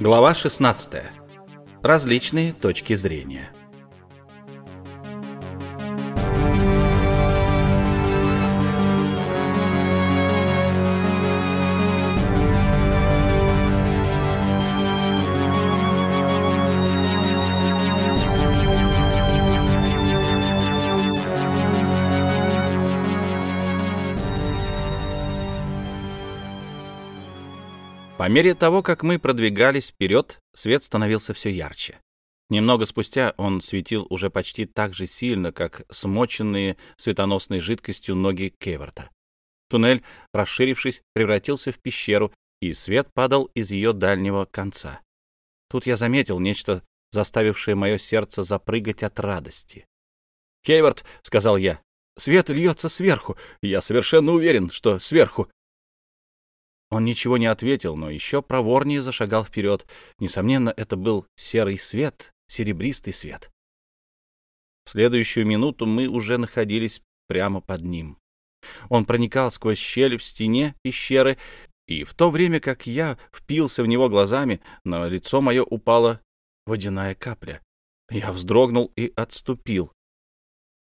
Глава 16. Различные точки зрения. По мере того, как мы продвигались вперед, свет становился все ярче. Немного спустя он светил уже почти так же сильно, как смоченные светоносной жидкостью ноги Кеверта. Туннель, расширившись, превратился в пещеру, и свет падал из ее дальнего конца. Тут я заметил нечто, заставившее мое сердце запрыгать от радости. «Кейвард», — сказал я, — «свет льется сверху. Я совершенно уверен, что сверху. Он ничего не ответил, но еще проворнее зашагал вперед. Несомненно, это был серый свет, серебристый свет. В следующую минуту мы уже находились прямо под ним. Он проникал сквозь щель в стене пещеры, и в то время как я впился в него глазами, на лицо мое упала водяная капля. Я вздрогнул и отступил.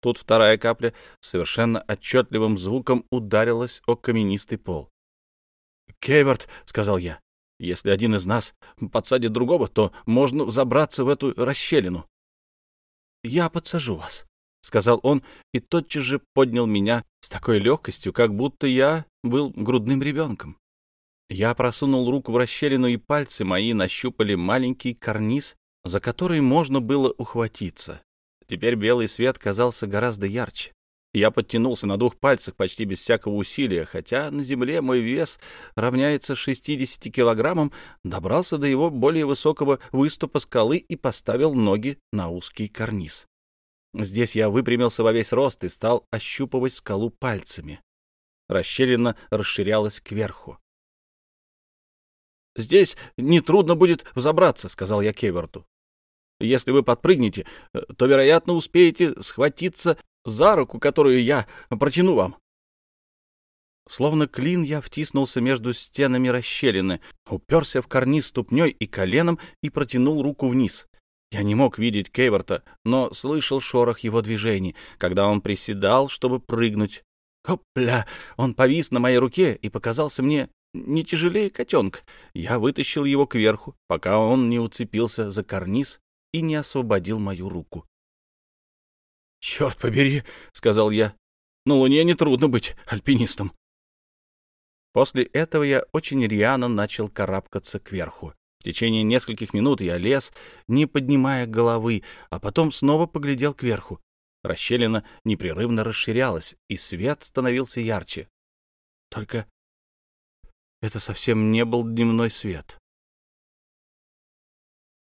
Тут вторая капля совершенно отчетливым звуком ударилась о каменистый пол. «Кейвард», — сказал я, — «если один из нас подсадит другого, то можно забраться в эту расщелину». «Я подсажу вас», — сказал он, и тотчас же поднял меня с такой легкостью, как будто я был грудным ребенком. Я просунул руку в расщелину, и пальцы мои нащупали маленький карниз, за который можно было ухватиться. Теперь белый свет казался гораздо ярче. Я подтянулся на двух пальцах почти без всякого усилия, хотя на земле мой вес равняется 60 килограммам, добрался до его более высокого выступа скалы и поставил ноги на узкий карниз. Здесь я выпрямился во весь рост и стал ощупывать скалу пальцами. Расщелина расширялась кверху. «Здесь нетрудно будет взобраться», — сказал я Кеверту. «Если вы подпрыгнете, то, вероятно, успеете схватиться за руку, которую я протяну вам. Словно клин я втиснулся между стенами расщелины, уперся в карниз ступней и коленом и протянул руку вниз. Я не мог видеть Кейворта, но слышал шорох его движений, когда он приседал, чтобы прыгнуть. Хопля! Он повис на моей руке и показался мне не тяжелее котенка. Я вытащил его кверху, пока он не уцепился за карниз и не освободил мою руку. «Черт побери», — сказал я, — «на Луне нетрудно быть альпинистом». После этого я очень рьяно начал карабкаться кверху. В течение нескольких минут я лез, не поднимая головы, а потом снова поглядел кверху. Расщелина непрерывно расширялась, и свет становился ярче. Только это совсем не был дневной свет.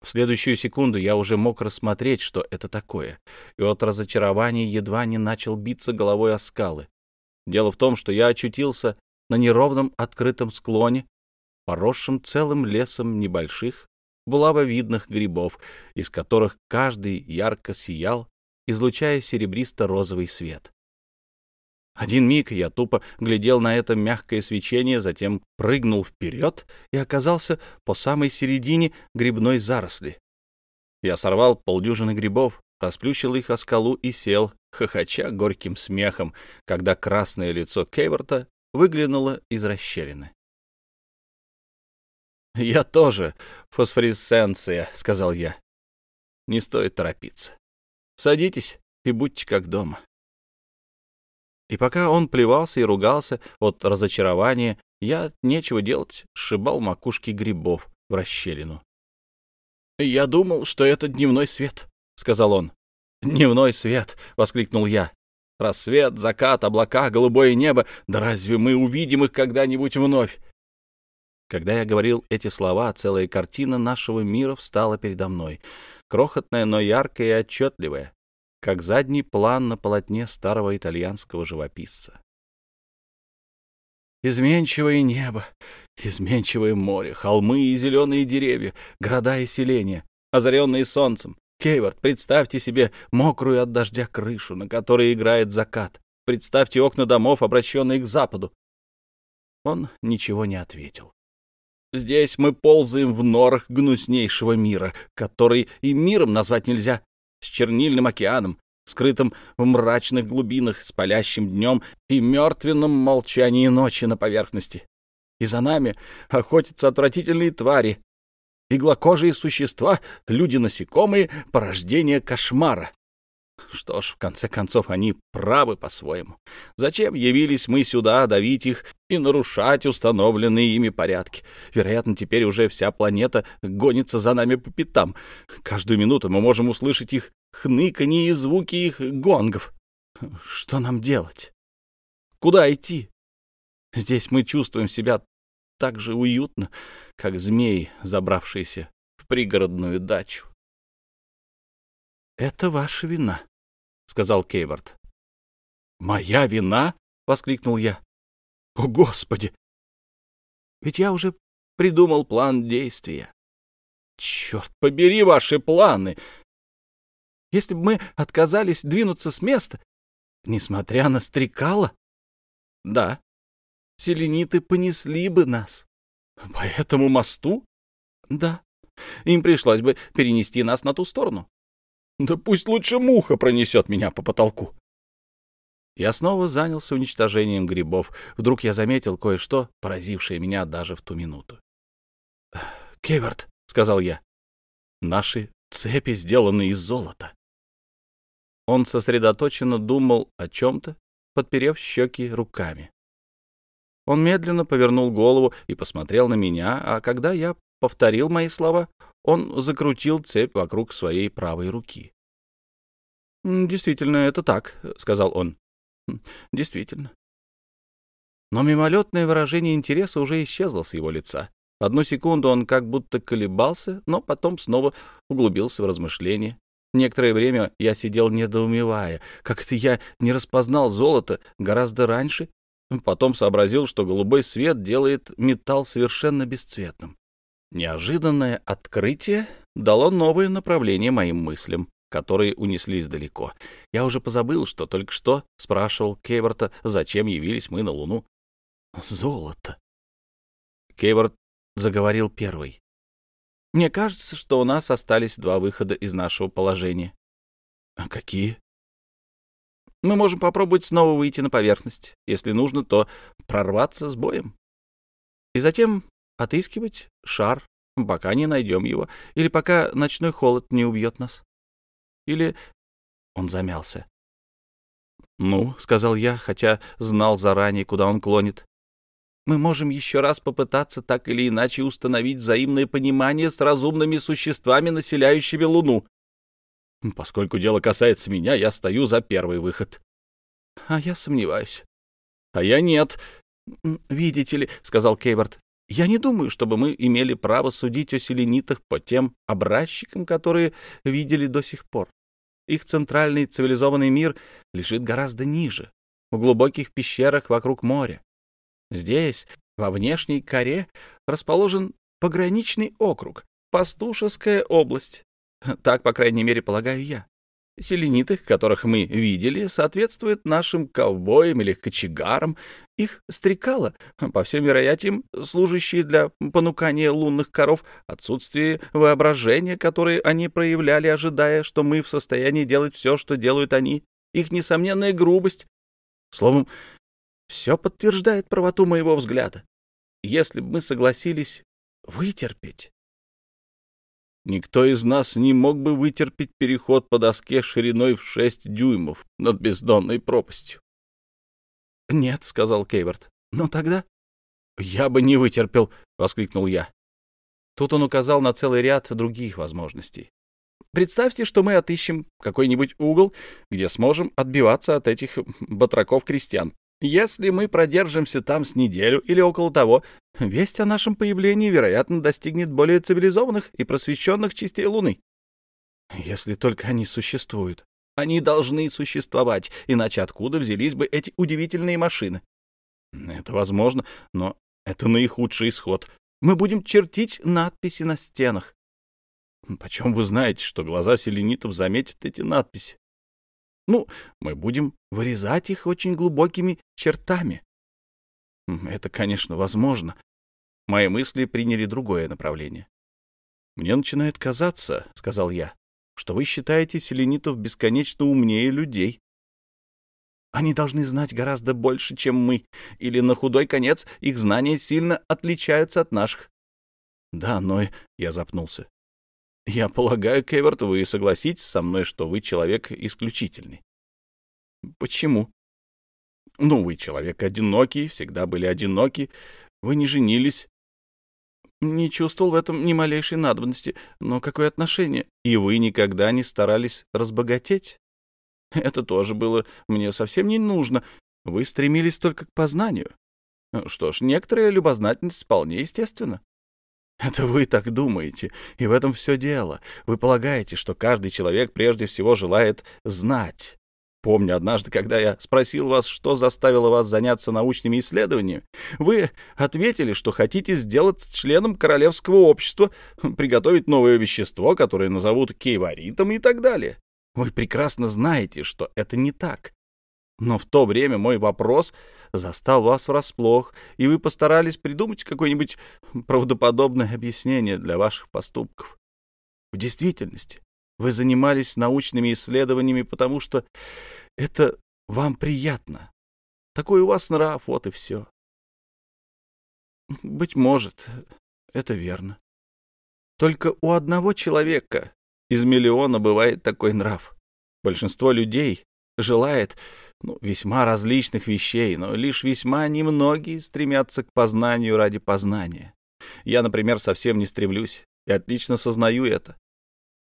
В следующую секунду я уже мог рассмотреть, что это такое, и от разочарования едва не начал биться головой о скалы. Дело в том, что я очутился на неровном открытом склоне, поросшем целым лесом небольших, булавовидных грибов, из которых каждый ярко сиял, излучая серебристо-розовый свет. Один миг я тупо глядел на это мягкое свечение, затем прыгнул вперед и оказался по самой середине грибной заросли. Я сорвал полдюжины грибов, расплющил их о скалу и сел, хохоча горьким смехом, когда красное лицо Кейворта выглянуло из расщелины. «Я тоже фосфоресценция», — сказал я. «Не стоит торопиться. Садитесь и будьте как дома». И пока он плевался и ругался от разочарования, я, нечего делать, сшибал макушки грибов в расщелину. «Я думал, что это дневной свет», — сказал он. «Дневной свет!» — воскликнул я. «Рассвет, закат, облака, голубое небо. Да разве мы увидим их когда-нибудь вновь?» Когда я говорил эти слова, целая картина нашего мира встала передо мной. Крохотная, но яркая и отчетливая как задний план на полотне старого итальянского живописца. Изменчивое небо, изменчивое море, холмы и зеленые деревья, города и селения, озаренные солнцем. Кейвард, представьте себе мокрую от дождя крышу, на которой играет закат. Представьте окна домов, обращенные к западу. Он ничего не ответил. Здесь мы ползаем в норах гнуснейшего мира, который и миром назвать нельзя, с чернильным океаном, скрытым в мрачных глубинах, с палящим днем и мертвенном молчании ночи на поверхности. И за нами охотятся отвратительные твари, иглокожие существа, люди-насекомые, порождение кошмара. Что ж, в конце концов, они правы по-своему. Зачем явились мы сюда давить их и нарушать установленные ими порядки? Вероятно, теперь уже вся планета гонится за нами по пятам. Каждую минуту мы можем услышать их хныканье и звуки их гонгов. Что нам делать? Куда идти? Здесь мы чувствуем себя так же уютно, как змеи, забравшиеся в пригородную дачу. «Это ваша вина», — сказал Кейвард. «Моя вина?» — воскликнул я. «О, Господи! Ведь я уже придумал план действия. Черт побери ваши планы! Если бы мы отказались двинуться с места, несмотря на стрекала, да, селениты понесли бы нас. По этому мосту? Да. Им пришлось бы перенести нас на ту сторону. Да пусть лучше муха пронесет меня по потолку. Я снова занялся уничтожением грибов. Вдруг я заметил кое-что, поразившее меня даже в ту минуту. «Кеверт», — сказал я, — «наши цепи сделаны из золота». Он сосредоточенно думал о чем-то, подперев щеки руками. Он медленно повернул голову и посмотрел на меня, а когда я повторил мои слова, он закрутил цепь вокруг своей правой руки. «Действительно, это так», — сказал он. «Хм, «Действительно». Но мимолетное выражение интереса уже исчезло с его лица. Одну секунду он как будто колебался, но потом снова углубился в размышления. Некоторое время я сидел недоумевая, как это я не распознал золото гораздо раньше, потом сообразил, что голубой свет делает металл совершенно бесцветным. Неожиданное открытие дало новое направление моим мыслям, которые унеслись далеко. Я уже позабыл, что только что спрашивал Кейворта, зачем явились мы на Луну. Золото. Кейворт заговорил первый. Мне кажется, что у нас остались два выхода из нашего положения. А какие? Мы можем попробовать снова выйти на поверхность. Если нужно, то прорваться с боем. И затем отыскивать шар, пока не найдем его, или пока ночной холод не убьет нас. Или... Он замялся. «Ну», — сказал я, хотя знал заранее, куда он клонит. «Мы можем еще раз попытаться так или иначе установить взаимное понимание с разумными существами, населяющими Луну. Поскольку дело касается меня, я стою за первый выход». «А я сомневаюсь». «А я нет». «Видите ли», — сказал Кейвард, я не думаю, чтобы мы имели право судить о селенитах по тем образчикам, которые видели до сих пор. Их центральный цивилизованный мир лежит гораздо ниже, в глубоких пещерах вокруг моря. Здесь, во внешней коре, расположен пограничный округ, пастушеская область. Так, по крайней мере, полагаю я. Селениты, которых мы видели, соответствуют нашим ковбоям или кочегарам. Их стрекало, по всем вероятиям, служащие для понукания лунных коров, отсутствие воображения, которое они проявляли, ожидая, что мы в состоянии делать все, что делают они, их несомненная грубость. Словом, все подтверждает правоту моего взгляда. Если бы мы согласились вытерпеть, Никто из нас не мог бы вытерпеть переход по доске шириной в шесть дюймов над бездонной пропастью. — Нет, — сказал Кейверт. — Но тогда... — Я бы не вытерпел, — воскликнул я. Тут он указал на целый ряд других возможностей. Представьте, что мы отыщем какой-нибудь угол, где сможем отбиваться от этих батраков-крестьян. Если мы продержимся там с неделю или около того, весть о нашем появлении, вероятно, достигнет более цивилизованных и просвещенных частей Луны. Если только они существуют. Они должны существовать, иначе откуда взялись бы эти удивительные машины? Это возможно, но это наихудший исход. Мы будем чертить надписи на стенах. Почем вы знаете, что глаза селенитов заметят эти надписи? Ну, мы будем вырезать их очень глубокими чертами. Это, конечно, возможно. Мои мысли приняли другое направление. «Мне начинает казаться, — сказал я, — что вы считаете селенитов бесконечно умнее людей. Они должны знать гораздо больше, чем мы, или на худой конец их знания сильно отличаются от наших. Да, но я запнулся. Я полагаю, Кеверт, вы согласитесь со мной, что вы человек исключительный. Почему? Ну, вы человек одинокий, всегда были одиноки, вы не женились. Не чувствовал в этом ни малейшей надобности, но какое отношение? И вы никогда не старались разбогатеть? Это тоже было мне совсем не нужно. Вы стремились только к познанию. Что ж, некоторая любознательность вполне естественна. Это вы так думаете, и в этом все дело. Вы полагаете, что каждый человек прежде всего желает знать. Помню однажды, когда я спросил вас, что заставило вас заняться научными исследованиями, вы ответили, что хотите сделать членом королевского общества, приготовить новое вещество, которое назовут кейваритом и так далее. Вы прекрасно знаете, что это не так. Но в то время мой вопрос застал вас врасплох, и вы постарались придумать какое-нибудь правдоподобное объяснение для ваших поступков. В действительности, вы занимались научными исследованиями, потому что это вам приятно. Такой у вас нрав, вот и все. Быть может, это верно. Только у одного человека из миллиона бывает такой нрав. Большинство людей желает ну, весьма различных вещей, но лишь весьма немногие стремятся к познанию ради познания. Я, например, совсем не стремлюсь и отлично сознаю это.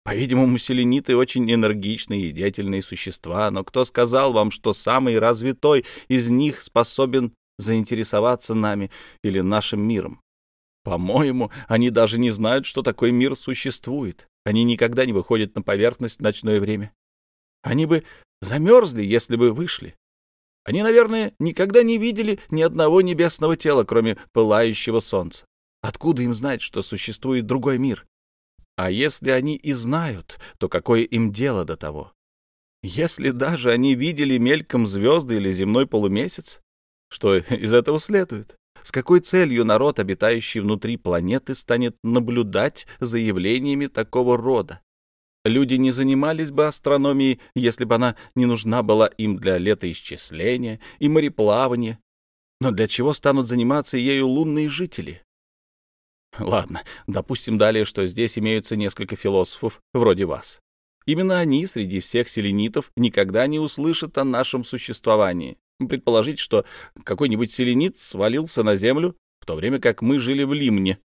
По-видимому, селениты очень энергичные и деятельные существа, но кто сказал вам, что самый развитой из них способен заинтересоваться нами или нашим миром? По-моему, они даже не знают, что такой мир существует. Они никогда не выходят на поверхность в ночное время. Они бы замерзли, если бы вышли. Они, наверное, никогда не видели ни одного небесного тела, кроме пылающего солнца. Откуда им знать, что существует другой мир? А если они и знают, то какое им дело до того? Если даже они видели мельком звезды или земной полумесяц, что из этого следует? С какой целью народ, обитающий внутри планеты, станет наблюдать за явлениями такого рода? Люди не занимались бы астрономией, если бы она не нужна была им для летоисчисления и мореплавания. Но для чего станут заниматься ею лунные жители? Ладно, допустим далее, что здесь имеются несколько философов вроде вас. Именно они среди всех селенитов никогда не услышат о нашем существовании. Предположить, что какой-нибудь селенит свалился на землю, в то время как мы жили в Лимне.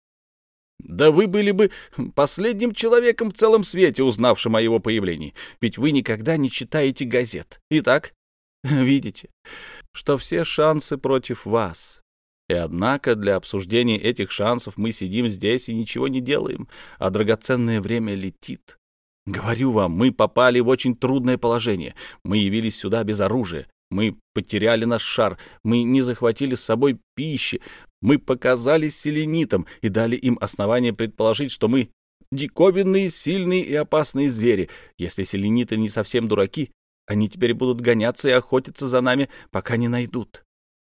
Да вы были бы последним человеком в целом свете, узнавшим о его появлении, ведь вы никогда не читаете газет. Итак, видите, что все шансы против вас. И однако для обсуждения этих шансов мы сидим здесь и ничего не делаем, а драгоценное время летит. Говорю вам, мы попали в очень трудное положение. Мы явились сюда без оружия, мы потеряли наш шар, мы не захватили с собой пищи, мы показались селенитам и дали им основание предположить, что мы диковинные, сильные и опасные звери. Если селениты не совсем дураки, они теперь будут гоняться и охотиться за нами, пока не найдут.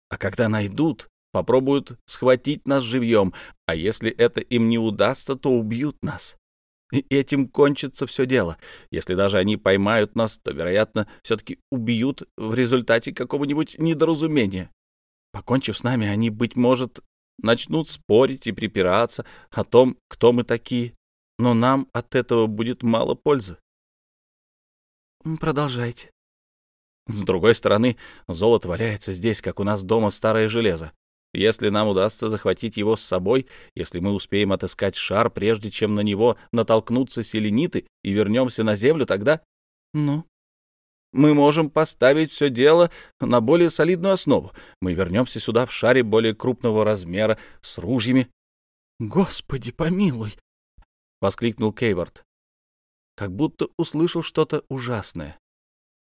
А когда найдут, попробуют схватить нас живьем, а если это им не удастся, то убьют нас. И этим кончится все дело. Если даже они поймают нас, то, вероятно, все-таки убьют в результате какого-нибудь недоразумения. Покончив с нами, они, быть может, начнут спорить и припираться о том, кто мы такие. Но нам от этого будет мало пользы. Продолжайте. С другой стороны, золото валяется здесь, как у нас дома старое железо. Если нам удастся захватить его с собой, если мы успеем отыскать шар, прежде чем на него натолкнутся селениты, и вернемся на землю, тогда... Ну, мы можем поставить все дело на более солидную основу. Мы вернемся сюда в шаре более крупного размера, с ружьями. — Господи, помилуй! — воскликнул Кейвард, как будто услышал что-то ужасное.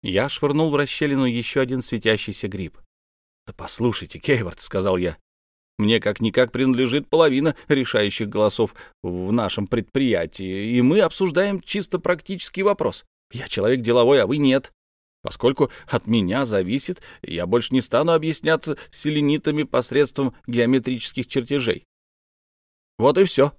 Я швырнул в расщелину еще один светящийся гриб. «Да послушайте, Кейвард», — сказал я, — «мне как-никак принадлежит половина решающих голосов в нашем предприятии, и мы обсуждаем чисто практический вопрос. Я человек деловой, а вы нет. Поскольку от меня зависит, я больше не стану объясняться с селенитами посредством геометрических чертежей. Вот и все.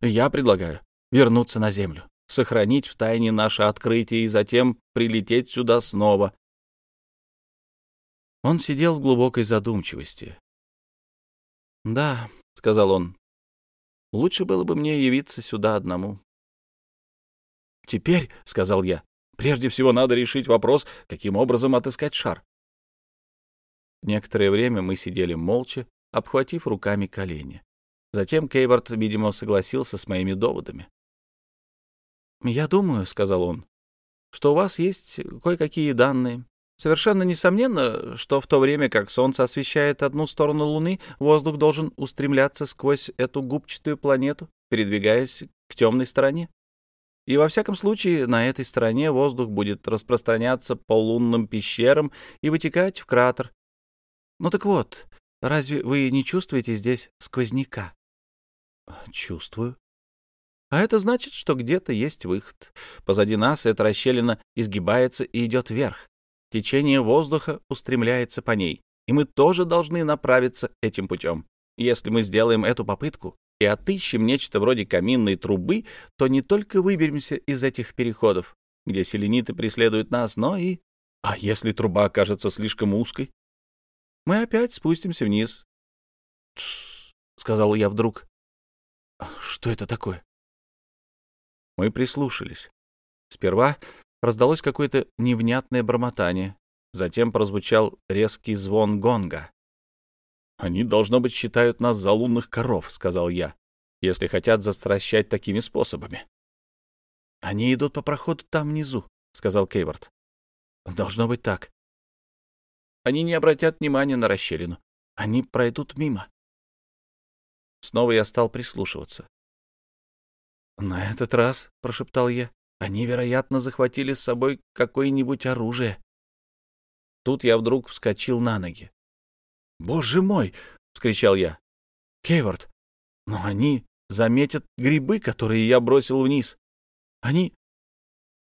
Я предлагаю вернуться на Землю, сохранить в тайне наше открытие и затем прилететь сюда снова. Он сидел в глубокой задумчивости. «Да», — сказал он, — «лучше было бы мне явиться сюда одному». «Теперь», — сказал я, — «прежде всего надо решить вопрос, каким образом отыскать шар». Некоторое время мы сидели молча, обхватив руками колени. Затем Кейборд, видимо, согласился с моими доводами. «Я думаю», — сказал он, — «что у вас есть кое-какие данные. Совершенно несомненно, что в то время, как Солнце освещает одну сторону Луны, воздух должен устремляться сквозь эту губчатую планету, передвигаясь к темной стороне. И во всяком случае, на этой стороне воздух будет распространяться по лунным пещерам и вытекать в кратер. Ну так вот, разве вы не чувствуете здесь сквозняка? Чувствую. А это значит, что где-то есть выход. Позади нас эта расщелина изгибается и идет вверх. Течение воздуха устремляется по ней, и мы тоже должны направиться этим путем. Если мы сделаем эту попытку и отыщем нечто вроде каминной трубы, то не только выберемся из этих переходов, где селениты преследуют нас, но и... А если труба окажется слишком узкой? Мы опять спустимся вниз. — сказал я вдруг. Что это такое? Мы прислушались. Сперва раздалось какое-то невнятное бормотание. Затем прозвучал резкий звон гонга. «Они, должно быть, считают нас за лунных коров», — сказал я, «если хотят застращать такими способами». «Они идут по проходу там внизу», — сказал Кейворд. «Должно быть так». «Они не обратят внимания на расщелину. Они пройдут мимо». Снова я стал прислушиваться. «На этот раз», — прошептал я, — «они, вероятно, захватили с собой какое-нибудь оружие». Тут я вдруг вскочил на ноги. «Боже мой!» — вскричал я. «Кейворд, но они заметят грибы, которые я бросил вниз. Они...»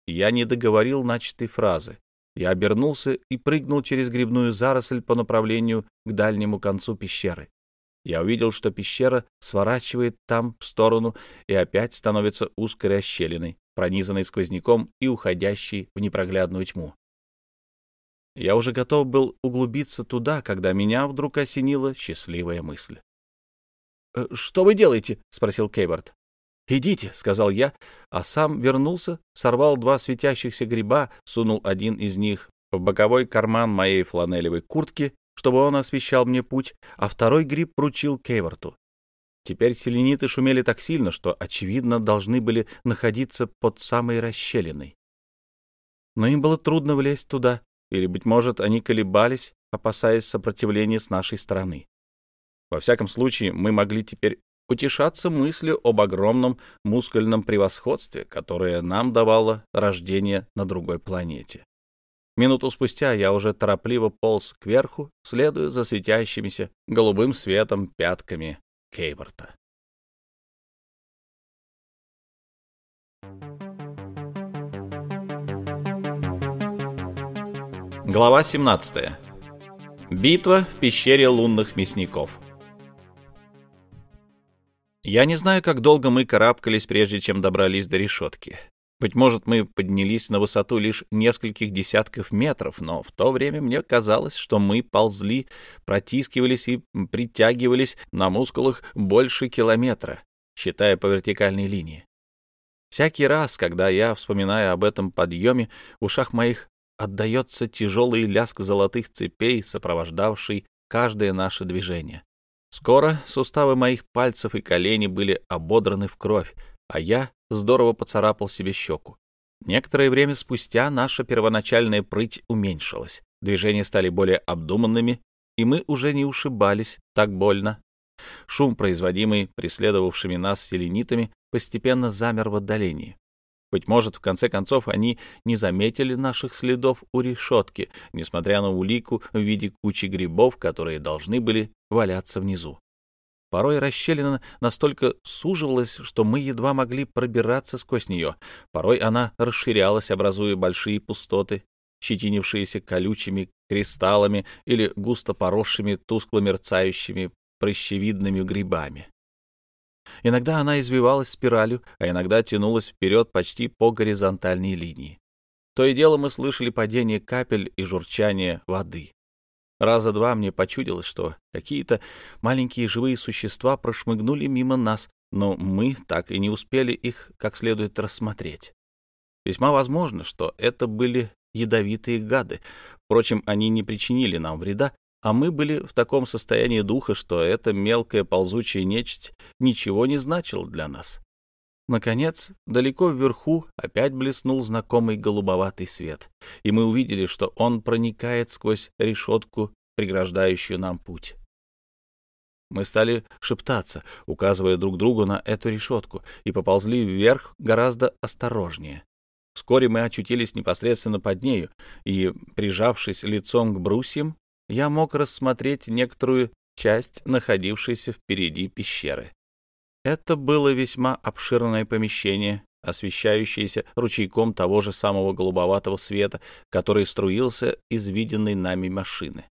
Я не договорил начатой фразы. Я обернулся и прыгнул через грибную заросль по направлению к дальнему концу пещеры. Я увидел, что пещера сворачивает там в сторону и опять становится узкой расщелиной, пронизанной сквозняком и уходящей в непроглядную тьму. Я уже готов был углубиться туда, когда меня вдруг осенила счастливая мысль. «Э, «Что вы делаете?» — спросил Кейборд. «Идите», — сказал я, а сам вернулся, сорвал два светящихся гриба, сунул один из них в боковой карман моей фланелевой куртки чтобы он освещал мне путь, а второй гриб поручил Кейворту. Теперь селениты шумели так сильно, что, очевидно, должны были находиться под самой расщелиной. Но им было трудно влезть туда, или, быть может, они колебались, опасаясь сопротивления с нашей стороны. Во всяком случае, мы могли теперь утешаться мыслью об огромном мускульном превосходстве, которое нам давало рождение на другой планете. Минуту спустя я уже торопливо полз кверху, следуя за светящимися голубым светом пятками Кейворта. Глава 17. Битва в пещере лунных мясников. Я не знаю, как долго мы карабкались, прежде чем добрались до решетки. Быть может, мы поднялись на высоту лишь нескольких десятков метров, но в то время мне казалось, что мы ползли, протискивались и притягивались на мускулах больше километра, считая по вертикальной линии. Всякий раз, когда я вспоминаю об этом подъеме, в ушах моих отдается тяжелый ляск золотых цепей, сопровождавший каждое наше движение. Скоро суставы моих пальцев и колени были ободраны в кровь, а я здорово поцарапал себе щеку. Некоторое время спустя наша первоначальная прыть уменьшилась, движения стали более обдуманными, и мы уже не ушибались так больно. Шум, производимый преследовавшими нас селенитами, постепенно замер в отдалении. Быть может, в конце концов, они не заметили наших следов у решетки, несмотря на улику в виде кучи грибов, которые должны были валяться внизу. Порой расщелина настолько суживалась, что мы едва могли пробираться сквозь нее. Порой она расширялась, образуя большие пустоты, щетинившиеся колючими кристаллами или густо поросшими тускло мерцающими прыщевидными грибами. Иногда она извивалась спиралью, а иногда тянулась вперед почти по горизонтальной линии. То и дело мы слышали падение капель и журчание воды. Раза два мне почудилось, что какие-то маленькие живые существа прошмыгнули мимо нас, но мы так и не успели их как следует рассмотреть. Весьма возможно, что это были ядовитые гады. Впрочем, они не причинили нам вреда, а мы были в таком состоянии духа, что эта мелкая ползучая нечисть ничего не значила для нас. Наконец, далеко вверху опять блеснул знакомый голубоватый свет, и мы увидели, что он проникает сквозь решетку, преграждающую нам путь. Мы стали шептаться, указывая друг другу на эту решетку, и поползли вверх гораздо осторожнее. Вскоре мы очутились непосредственно под нею, и, прижавшись лицом к брусьям, я мог рассмотреть некоторую часть находившейся впереди пещеры. Это было весьма обширное помещение, освещающееся ручейком того же самого голубоватого света, который струился из виденной нами машины.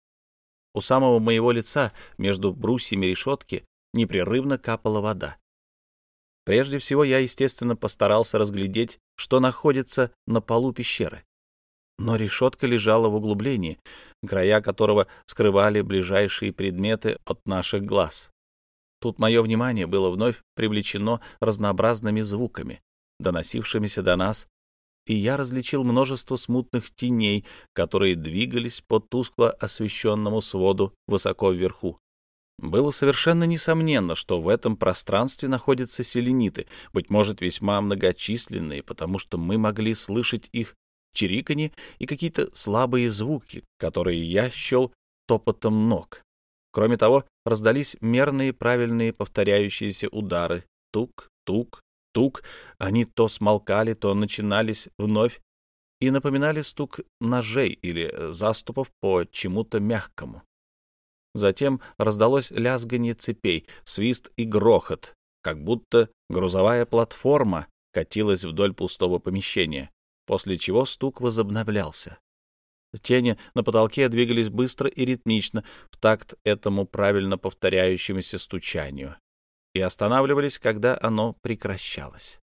У самого моего лица, между брусьями решетки, непрерывно капала вода. Прежде всего я, естественно, постарался разглядеть, что находится на полу пещеры. Но решетка лежала в углублении, края которого скрывали ближайшие предметы от наших глаз. Тут мое внимание было вновь привлечено разнообразными звуками, доносившимися до нас, и я различил множество смутных теней, которые двигались по тускло освещенному своду высоко вверху. Было совершенно несомненно, что в этом пространстве находятся селениты, быть может, весьма многочисленные, потому что мы могли слышать их чириканье и какие-то слабые звуки, которые я счел топотом ног. Кроме того, раздались мерные правильные повторяющиеся удары. Тук, тук, тук. Они то смолкали, то начинались вновь и напоминали стук ножей или э, заступов по чему-то мягкому. Затем раздалось лязганье цепей, свист и грохот, как будто грузовая платформа катилась вдоль пустого помещения, после чего стук возобновлялся. Тени на потолке двигались быстро и ритмично в такт этому правильно повторяющемуся стучанию и останавливались, когда оно прекращалось.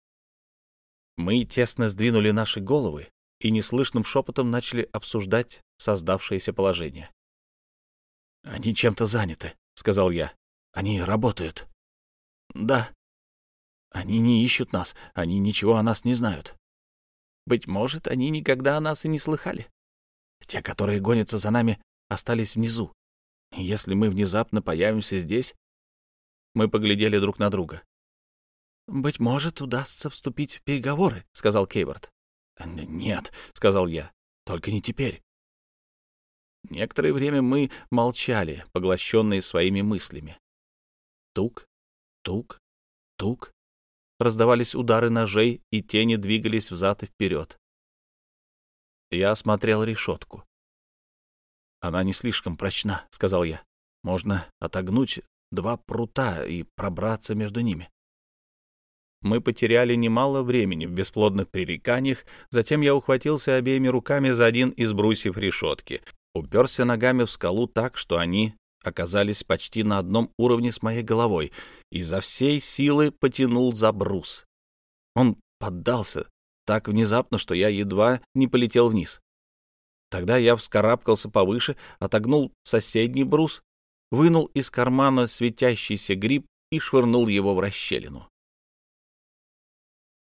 Мы тесно сдвинули наши головы и неслышным шепотом начали обсуждать создавшееся положение. «Они чем-то заняты», — сказал я. «Они работают». «Да». «Они не ищут нас, они ничего о нас не знают». «Быть может, они никогда о нас и не слыхали». Те, которые гонятся за нами, остались внизу. Если мы внезапно появимся здесь... Мы поглядели друг на друга. «Быть может, удастся вступить в переговоры», — сказал Кейворт. «Нет», — сказал я, — «только не теперь». Некоторое время мы молчали, поглощенные своими мыслями. Тук, тук, тук. Раздавались удары ножей, и тени двигались взад и вперед. Я осмотрел решетку. «Она не слишком прочна», — сказал я. «Можно отогнуть два прута и пробраться между ними». Мы потеряли немало времени в бесплодных пререканиях, затем я ухватился обеими руками за один из брусьев решетки, уперся ногами в скалу так, что они оказались почти на одном уровне с моей головой, и за всей силы потянул за брус. Он поддался, так внезапно, что я едва не полетел вниз. Тогда я вскарабкался повыше, отогнул соседний брус, вынул из кармана светящийся гриб и швырнул его в расщелину.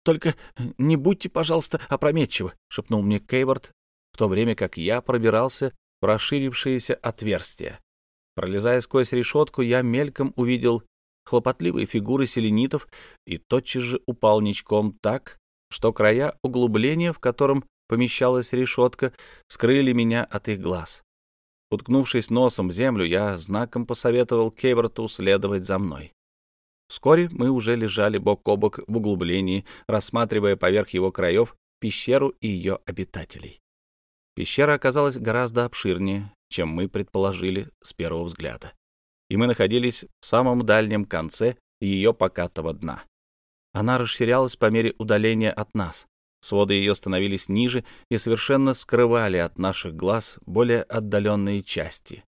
«Только не будьте, пожалуйста, опрометчивы», — шепнул мне Кейворд, в то время как я пробирался в расширившееся отверстие. Пролезая сквозь решетку, я мельком увидел хлопотливые фигуры селенитов и тотчас же упал ничком так, что края углубления, в котором помещалась решетка, скрыли меня от их глаз. Уткнувшись носом в землю, я знаком посоветовал Кейверту следовать за мной. Вскоре мы уже лежали бок о бок в углублении, рассматривая поверх его краев пещеру и ее обитателей. Пещера оказалась гораздо обширнее, чем мы предположили с первого взгляда, и мы находились в самом дальнем конце ее покатого дна. Она расширялась по мере удаления от нас. Своды ее становились ниже и совершенно скрывали от наших глаз более отдаленные части.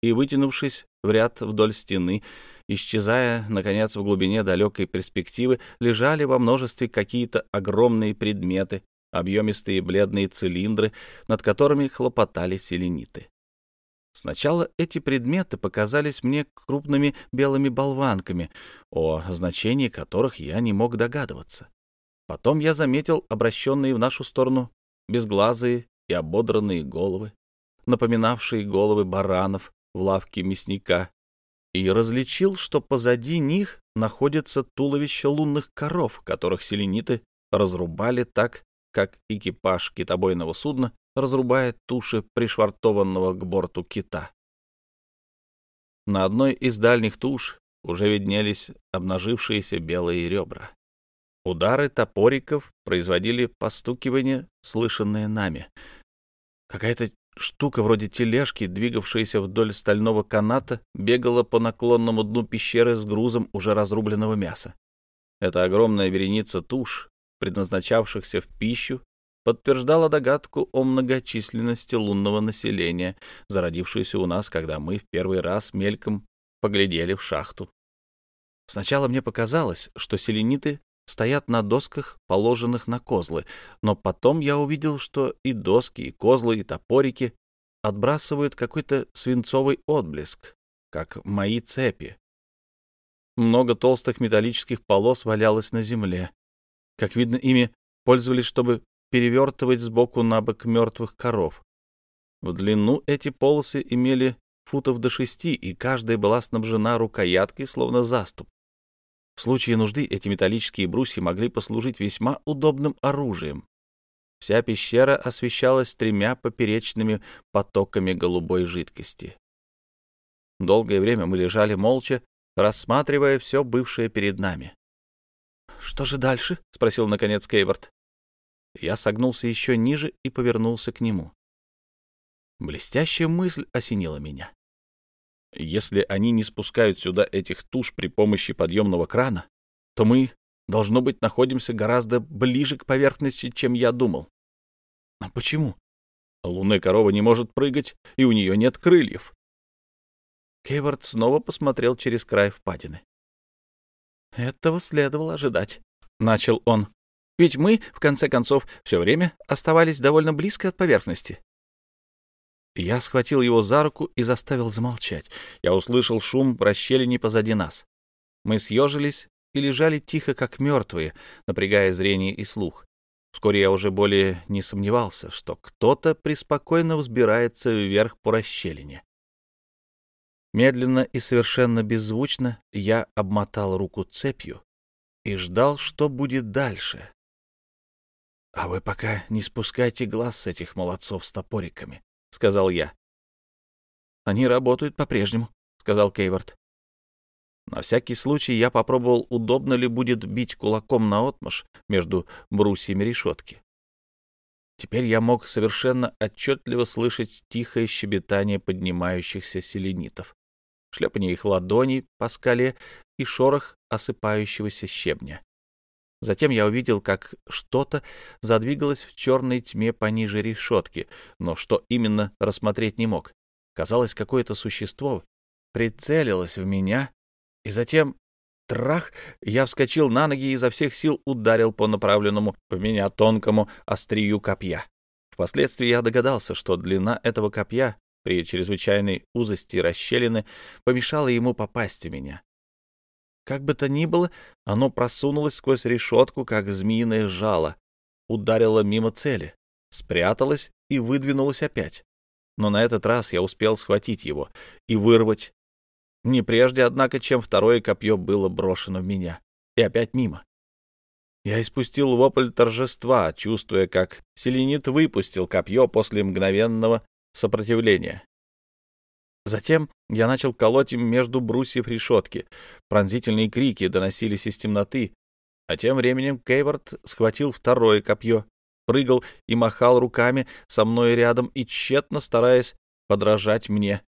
и, вытянувшись в ряд вдоль стены, исчезая, наконец, в глубине далекой перспективы, лежали во множестве какие-то огромные предметы, объемистые бледные цилиндры, над которыми хлопотали селениты. Сначала эти предметы показались мне крупными белыми болванками, о значении которых я не мог догадываться. Потом я заметил обращенные в нашу сторону безглазые и ободранные головы, напоминавшие головы баранов в лавке мясника, и различил, что позади них находится туловище лунных коров, которых селениты разрубали так, как экипаж китобойного судна разрубает туши пришвартованного к борту кита. На одной из дальних туш уже виднелись обнажившиеся белые ребра. Удары топориков производили постукивание, слышанное нами. Какая-то штука вроде тележки, двигавшаяся вдоль стального каната, бегала по наклонному дну пещеры с грузом уже разрубленного мяса. Эта огромная вереница туш, предназначавшихся в пищу, подтверждала догадку о многочисленности лунного населения, зародившуюся у нас, когда мы в первый раз мельком поглядели в шахту. Сначала мне показалось, что селениты стоят на досках, положенных на козлы, но потом я увидел, что и доски, и козлы, и топорики отбрасывают какой-то свинцовый отблеск, как мои цепи. Много толстых металлических полос валялось на земле. Как видно, ими пользовались, чтобы перевертывать сбоку на бок мертвых коров. В длину эти полосы имели футов до шести, и каждая была снабжена рукояткой, словно заступ. В случае нужды эти металлические брусья могли послужить весьма удобным оружием. Вся пещера освещалась тремя поперечными потоками голубой жидкости. Долгое время мы лежали молча, рассматривая все бывшее перед нами. «Что же дальше?» — спросил, наконец, Кейворт. Я согнулся еще ниже и повернулся к нему. Блестящая мысль осенила меня. Если они не спускают сюда этих туш при помощи подъемного крана, то мы, должно быть, находимся гораздо ближе к поверхности, чем я думал. А почему? Лунная корова не может прыгать, и у нее нет крыльев. Кейвард снова посмотрел через край впадины. «Этого следовало ожидать», — начал он. «Ведь мы, в конце концов, все время оставались довольно близко от поверхности. Я схватил его за руку и заставил замолчать. Я услышал шум в расщелине позади нас. Мы съежились и лежали тихо, как мертвые, напрягая зрение и слух. Вскоре я уже более не сомневался, что кто-то преспокойно взбирается вверх по расщелине. Медленно и совершенно беззвучно я обмотал руку цепью и ждал, что будет дальше. — А вы пока не спускайте глаз с этих молодцов с топориками, — сказал я. «Они работают по-прежнему», — сказал Кейворт. На всякий случай я попробовал, удобно ли будет бить кулаком на отмаш между брусьями решетки. Теперь я мог совершенно отчетливо слышать тихое щебетание поднимающихся селенитов, шлепание их ладоней по скале и шорох осыпающегося щебня. Затем я увидел, как что-то задвигалось в черной тьме пониже решетки, но что именно рассмотреть не мог. Казалось, какое-то существо прицелилось в меня, и затем трах, я вскочил на ноги и изо всех сил ударил по направленному в меня тонкому острию копья. Впоследствии я догадался, что длина этого копья при чрезвычайной узости расщелины помешала ему попасть в меня. Как бы то ни было, оно просунулось сквозь решетку, как змеиное жало, ударило мимо цели, спряталось и выдвинулось опять. Но на этот раз я успел схватить его и вырвать. Не прежде, однако, чем второе копье было брошено в меня. И опять мимо. Я испустил вопль торжества, чувствуя, как селенит выпустил копье после мгновенного сопротивления. Затем я начал колоть им между брусьев решетки. Пронзительные крики доносились из темноты, а тем временем Кейворд схватил второе копье, прыгал и махал руками со мной рядом и тщетно стараясь подражать мне.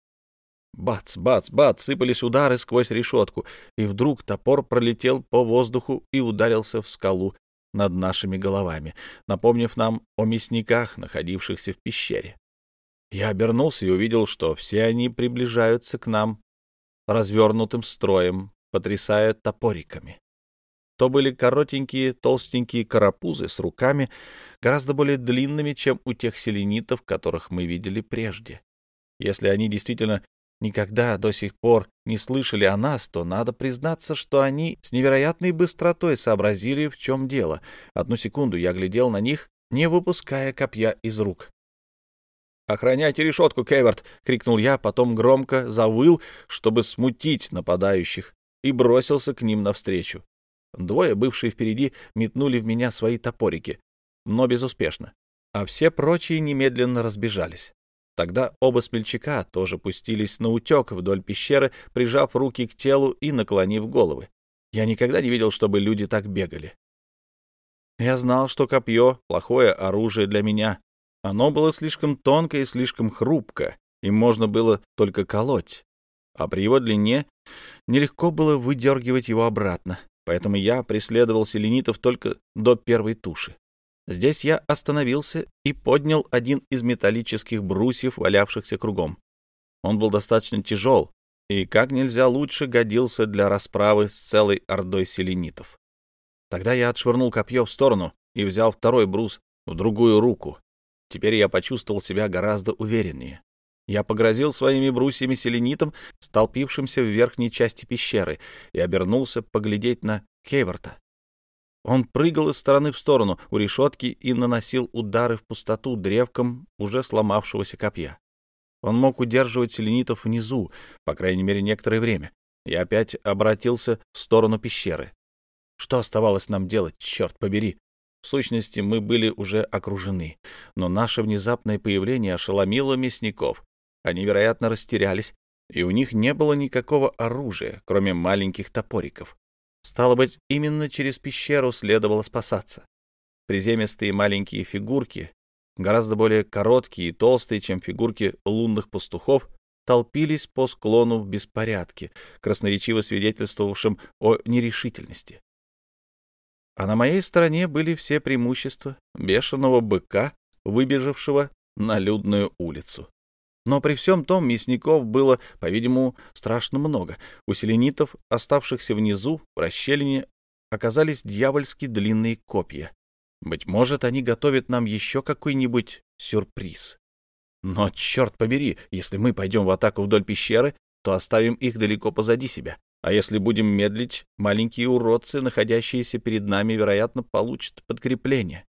Бац, бац, бац, сыпались удары сквозь решетку, и вдруг топор пролетел по воздуху и ударился в скалу над нашими головами, напомнив нам о мясниках, находившихся в пещере. Я обернулся и увидел, что все они приближаются к нам развернутым строем, потрясая топориками. То были коротенькие, толстенькие карапузы с руками, гораздо более длинными, чем у тех селенитов, которых мы видели прежде. Если они действительно никогда до сих пор не слышали о нас, то надо признаться, что они с невероятной быстротой сообразили, в чем дело. Одну секунду я глядел на них, не выпуская копья из рук. «Охраняйте решетку, Кеверт!» — крикнул я, потом громко завыл, чтобы смутить нападающих, и бросился к ним навстречу. Двое, бывшие впереди, метнули в меня свои топорики, но безуспешно, а все прочие немедленно разбежались. Тогда оба смельчака тоже пустились на утек вдоль пещеры, прижав руки к телу и наклонив головы. Я никогда не видел, чтобы люди так бегали. Я знал, что копье — плохое оружие для меня. Оно было слишком тонко и слишком хрупко, им можно было только колоть. А при его длине нелегко было выдергивать его обратно, поэтому я преследовал селенитов только до первой туши. Здесь я остановился и поднял один из металлических брусьев, валявшихся кругом. Он был достаточно тяжел и как нельзя лучше годился для расправы с целой ордой селенитов. Тогда я отшвырнул копье в сторону и взял второй брус в другую руку. Теперь я почувствовал себя гораздо увереннее. Я погрозил своими брусьями селенитам, столпившимся в верхней части пещеры, и обернулся поглядеть на Кейворта. Он прыгал из стороны в сторону у решетки и наносил удары в пустоту древком уже сломавшегося копья. Он мог удерживать селенитов внизу, по крайней мере, некоторое время. И опять обратился в сторону пещеры. Что оставалось нам делать, черт побери? В сущности, мы были уже окружены, но наше внезапное появление ошеломило мясников. Они, вероятно, растерялись, и у них не было никакого оружия, кроме маленьких топориков. Стало быть, именно через пещеру следовало спасаться. Приземистые маленькие фигурки, гораздо более короткие и толстые, чем фигурки лунных пастухов, толпились по склону в беспорядке, красноречиво свидетельствовавшим о нерешительности. А на моей стороне были все преимущества бешеного быка, выбежавшего на людную улицу. Но при всем том мясников было, по-видимому, страшно много. У селенитов, оставшихся внизу, в расщелине, оказались дьявольски длинные копья. Быть может, они готовят нам еще какой-нибудь сюрприз. Но, черт побери, если мы пойдем в атаку вдоль пещеры, то оставим их далеко позади себя. А если будем медлить, маленькие уродцы, находящиеся перед нами, вероятно, получат подкрепление.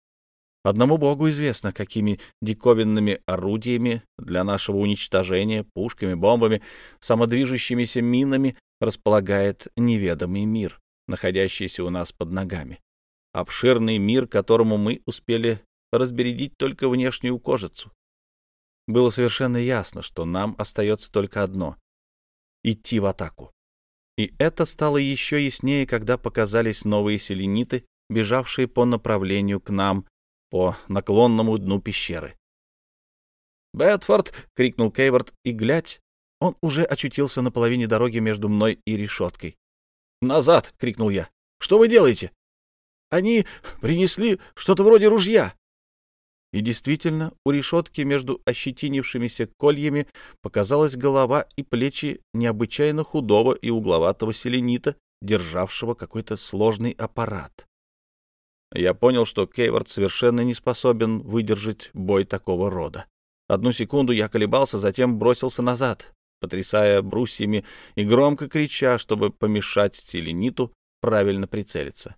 Одному Богу известно, какими диковинными орудиями для нашего уничтожения, пушками, бомбами, самодвижущимися минами располагает неведомый мир, находящийся у нас под ногами. Обширный мир, которому мы успели разбередить только внешнюю кожицу. Было совершенно ясно, что нам остается только одно — идти в атаку. И это стало еще яснее, когда показались новые селениты, бежавшие по направлению к нам по наклонному дну пещеры. «Бетфорд!» — крикнул Кейворд, и, глядь, он уже очутился на половине дороги между мной и решеткой. «Назад!» — крикнул я. «Что вы делаете?» «Они принесли что-то вроде ружья!» И действительно, у решетки между ощетинившимися кольями показалась голова и плечи необычайно худого и угловатого селенита, державшего какой-то сложный аппарат. Я понял, что Кейвард совершенно не способен выдержать бой такого рода. Одну секунду я колебался, затем бросился назад, потрясая брусьями и громко крича, чтобы помешать Селениту правильно прицелиться.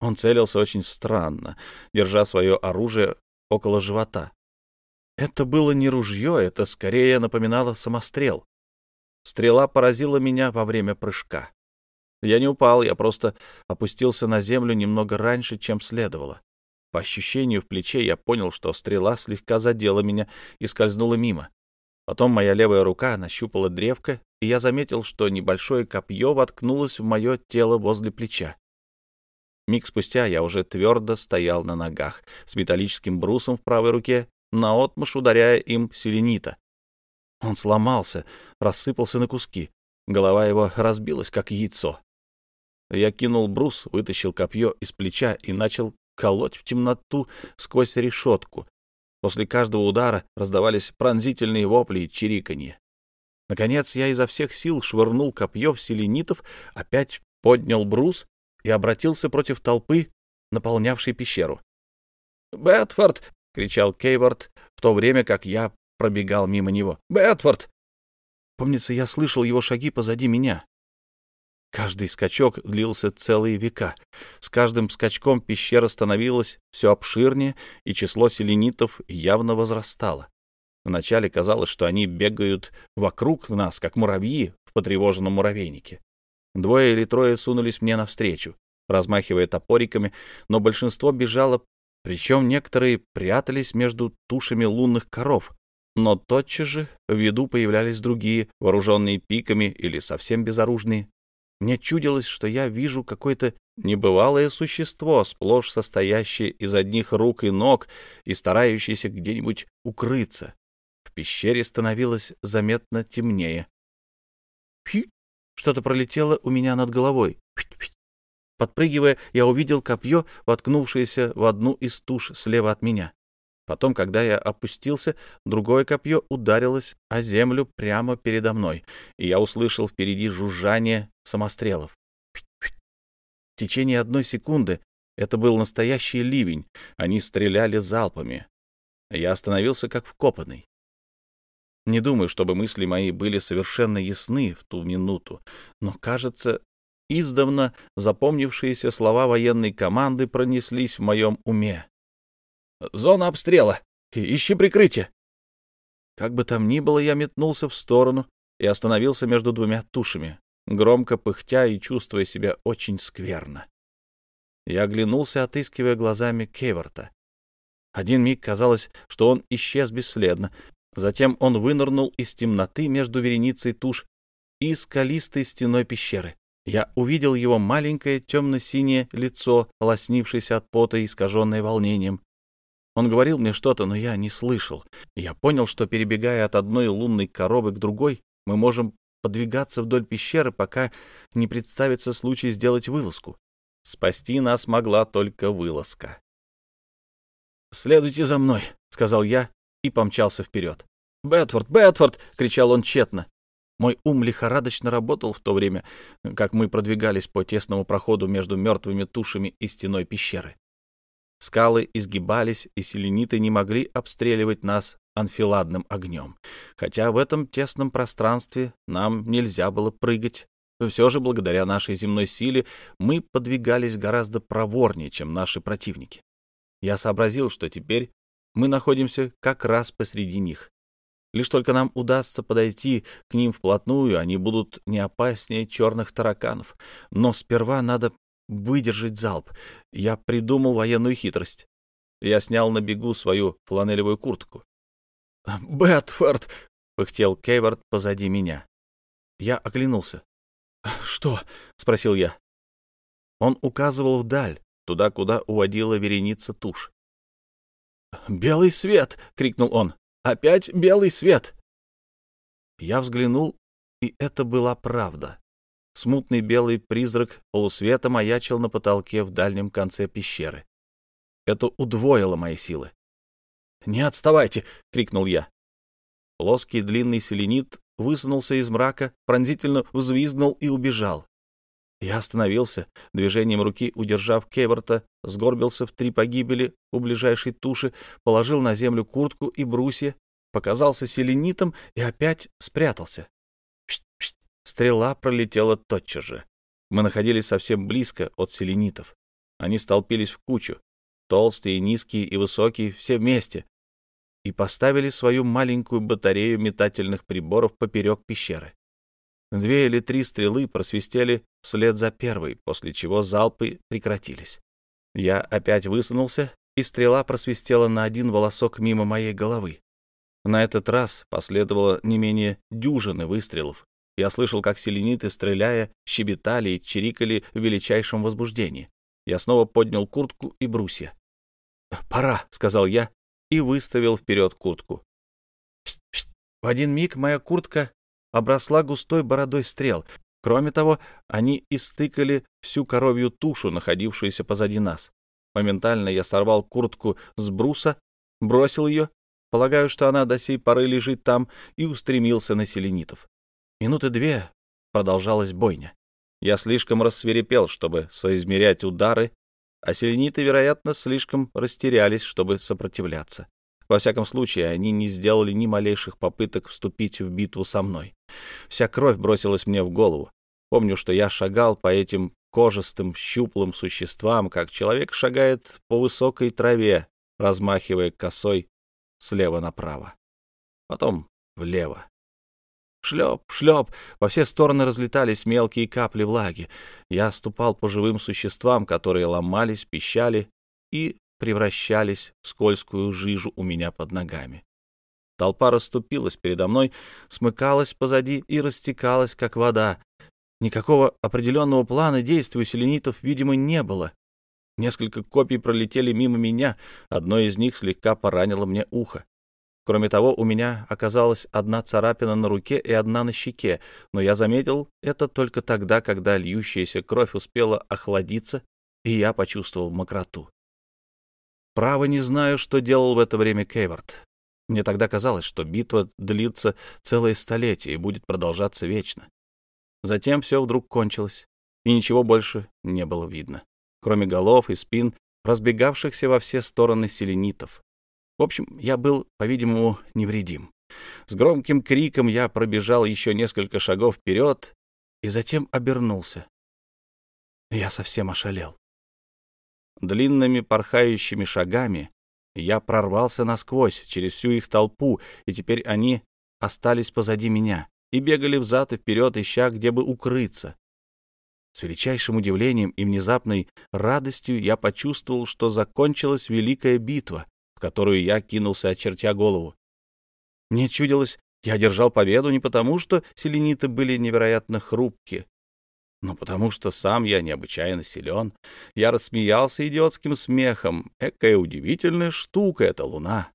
Он целился очень странно, держа свое оружие около живота. Это было не ружье, это скорее напоминало самострел. Стрела поразила меня во время прыжка. Я не упал, я просто опустился на землю немного раньше, чем следовало. По ощущению в плече я понял, что стрела слегка задела меня и скользнула мимо. Потом моя левая рука нащупала древко, и я заметил, что небольшое копье воткнулось в мое тело возле плеча. Миг спустя я уже твердо стоял на ногах, с металлическим брусом в правой руке, наотмашь ударяя им селенита. Он сломался, рассыпался на куски. Голова его разбилась, как яйцо. Я кинул брус, вытащил копье из плеча и начал колоть в темноту сквозь решетку. После каждого удара раздавались пронзительные вопли и чириканье. Наконец я изо всех сил швырнул копье в селенитов, опять поднял брус и обратился против толпы, наполнявшей пещеру. «Бетфорд!» — кричал Кейворд, в то время как я пробегал мимо него. «Бетфорд!» Помнится, я слышал его шаги позади меня. Каждый скачок длился целые века. С каждым скачком пещера становилась все обширнее, и число селенитов явно возрастало. Вначале казалось, что они бегают вокруг нас, как муравьи в потревоженном муравейнике. Двое или трое сунулись мне навстречу, размахивая топориками, но большинство бежало, причем некоторые прятались между тушами лунных коров. Но тотчас же в виду появлялись другие, вооруженные пиками или совсем безоружные. Мне чудилось, что я вижу какое-то небывалое существо, сплошь состоящее из одних рук и ног и старающееся где-нибудь укрыться. В пещере становилось заметно темнее. Что-то пролетело у меня над головой. Подпрыгивая, я увидел копье, воткнувшееся в одну из туш слева от меня. Потом, когда я опустился, другое копье ударилось о землю прямо передо мной, и я услышал впереди жужжание самострелов. В течение одной секунды это был настоящий ливень, они стреляли залпами. Я остановился как вкопанный. Не думаю, чтобы мысли мои были совершенно ясны в ту минуту, но, кажется, издавна запомнившиеся слова военной команды пронеслись в моем уме. Зона обстрела! Ищи прикрытие!» Как бы там ни было, я метнулся в сторону и остановился между двумя тушами, громко пыхтя и чувствуя себя очень скверно. Я оглянулся, отыскивая глазами Кеверта. Один миг казалось, что он исчез бесследно. Затем он вынырнул из темноты между вереницей туш и скалистой стеной пещеры. Я увидел его маленькое темно-синее лицо, лоснившееся от пота и искаженное волнением. Он говорил мне что-то, но я не слышал. Я понял, что, перебегая от одной лунной коробы к другой, мы можем подвигаться вдоль пещеры, пока не представится случай сделать вылазку. Спасти нас могла только вылазка. «Следуйте за мной», — сказал я и помчался вперед. «Бетфорд! Бетфорд!» — кричал он тщетно. Мой ум лихорадочно работал в то время, как мы продвигались по тесному проходу между мертвыми тушами и стеной пещеры. Скалы изгибались, и селениты не могли обстреливать нас анфиладным огнем. Хотя в этом тесном пространстве нам нельзя было прыгать. Все же, благодаря нашей земной силе, мы подвигались гораздо проворнее, чем наши противники. Я сообразил, что теперь мы находимся как раз посреди них. Лишь только нам удастся подойти к ним вплотную, они будут не опаснее черных тараканов. Но сперва надо выдержать залп. Я придумал военную хитрость. Я снял на бегу свою фланелевую куртку. «Бетфорд!» — пыхтел Кейвард позади меня. Я оглянулся. «Что?» — спросил я. Он указывал вдаль, туда, куда уводила вереница туш. «Белый свет!» — крикнул он. «Опять белый свет!» Я взглянул, и это была правда. Смутный белый призрак полусвета маячил на потолке в дальнем конце пещеры. Это удвоило мои силы. «Не отставайте!» — крикнул я. Плоский длинный селенит высунулся из мрака, пронзительно взвизгнул и убежал. Я остановился, движением руки удержав Кеверта, сгорбился в три погибели у ближайшей туши, положил на землю куртку и брусья, показался селенитом и опять спрятался. Стрела пролетела тотчас же. Мы находились совсем близко от селенитов. Они столпились в кучу, толстые, низкие и высокие, все вместе, и поставили свою маленькую батарею метательных приборов поперек пещеры. Две или три стрелы просвистели вслед за первой, после чего залпы прекратились. Я опять высунулся, и стрела просвистела на один волосок мимо моей головы. На этот раз последовало не менее дюжины выстрелов, я слышал, как селениты, стреляя, щебетали и чирикали в величайшем возбуждении. Я снова поднял куртку и брусья. «Пора», — сказал я и выставил вперед куртку. В один миг моя куртка обросла густой бородой стрел. Кроме того, они истыкали всю коровью тушу, находившуюся позади нас. Моментально я сорвал куртку с бруса бросил ее, полагаю, что она до сей поры лежит там, и устремился на селенитов. Минуты две продолжалась бойня. Я слишком рассверепел, чтобы соизмерять удары, а селениты, вероятно, слишком растерялись, чтобы сопротивляться. Во всяком случае, они не сделали ни малейших попыток вступить в битву со мной. Вся кровь бросилась мне в голову. Помню, что я шагал по этим кожистым, щуплым существам, как человек шагает по высокой траве, размахивая косой слева направо. Потом влево. Шлеп, шлеп, во все стороны разлетались мелкие капли влаги. Я ступал по живым существам, которые ломались, пищали и превращались в скользкую жижу у меня под ногами. Толпа расступилась передо мной, смыкалась позади и растекалась, как вода. Никакого определенного плана действий у селенитов, видимо, не было. Несколько копий пролетели мимо меня, одно из них слегка поранило мне ухо. Кроме того, у меня оказалась одна царапина на руке и одна на щеке, но я заметил это только тогда, когда льющаяся кровь успела охладиться, и я почувствовал мокроту. Право не знаю, что делал в это время Кейвард. Мне тогда казалось, что битва длится целое столетие и будет продолжаться вечно. Затем все вдруг кончилось, и ничего больше не было видно, кроме голов и спин, разбегавшихся во все стороны селенитов. В общем, я был, по-видимому, невредим. С громким криком я пробежал еще несколько шагов вперед и затем обернулся. Я совсем ошалел. Длинными порхающими шагами я прорвался насквозь через всю их толпу, и теперь они остались позади меня и бегали взад и вперед, ища, где бы укрыться. С величайшим удивлением и внезапной радостью я почувствовал, что закончилась великая битва, в которую я кинулся, очертя голову. Мне чудилось, я одержал победу не потому, что селениты были невероятно хрупки, но потому что сам я необычайно силен. Я рассмеялся идиотским смехом. Экая удивительная штука эта луна.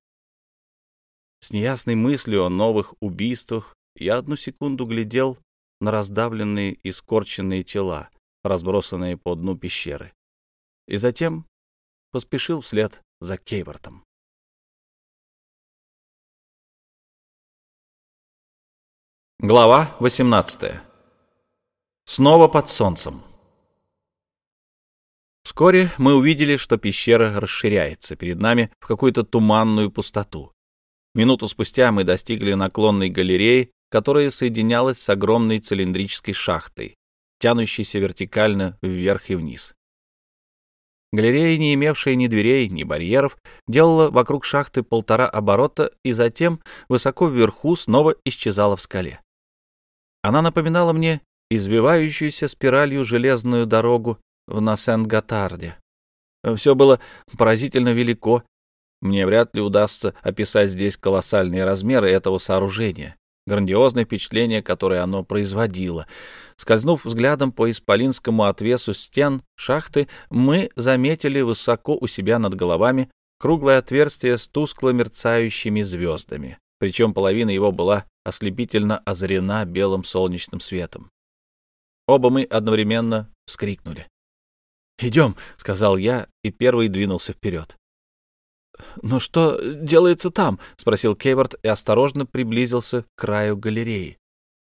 С неясной мыслью о новых убийствах я одну секунду глядел на раздавленные и скорченные тела, разбросанные по дну пещеры. И затем поспешил вслед за Кейвортом. Глава восемнадцатая Снова под солнцем. Вскоре мы увидели, что пещера расширяется перед нами в какую-то туманную пустоту. Минуту спустя мы достигли наклонной галереи, которая соединялась с огромной цилиндрической шахтой, тянущейся вертикально вверх и вниз. Галерея, не имевшая ни дверей, ни барьеров, делала вокруг шахты полтора оборота и затем высоко вверху снова исчезала в скале. Она напоминала мне извивающуюся спиралью железную дорогу в Насен-Гатарде. Все было поразительно велико. Мне вряд ли удастся описать здесь колоссальные размеры этого сооружения, грандиозное впечатление, которое оно производило. Скользнув взглядом по исполинскому отвесу стен шахты, мы заметили высоко у себя над головами круглое отверстие с тускло мерцающими звездами, причем половина его была ослепительно озарена белым солнечным светом. Оба мы одновременно вскрикнули. «Идем», — сказал я, и первый двинулся вперед. «Ну что делается там?» — спросил Кейворт и осторожно приблизился к краю галереи.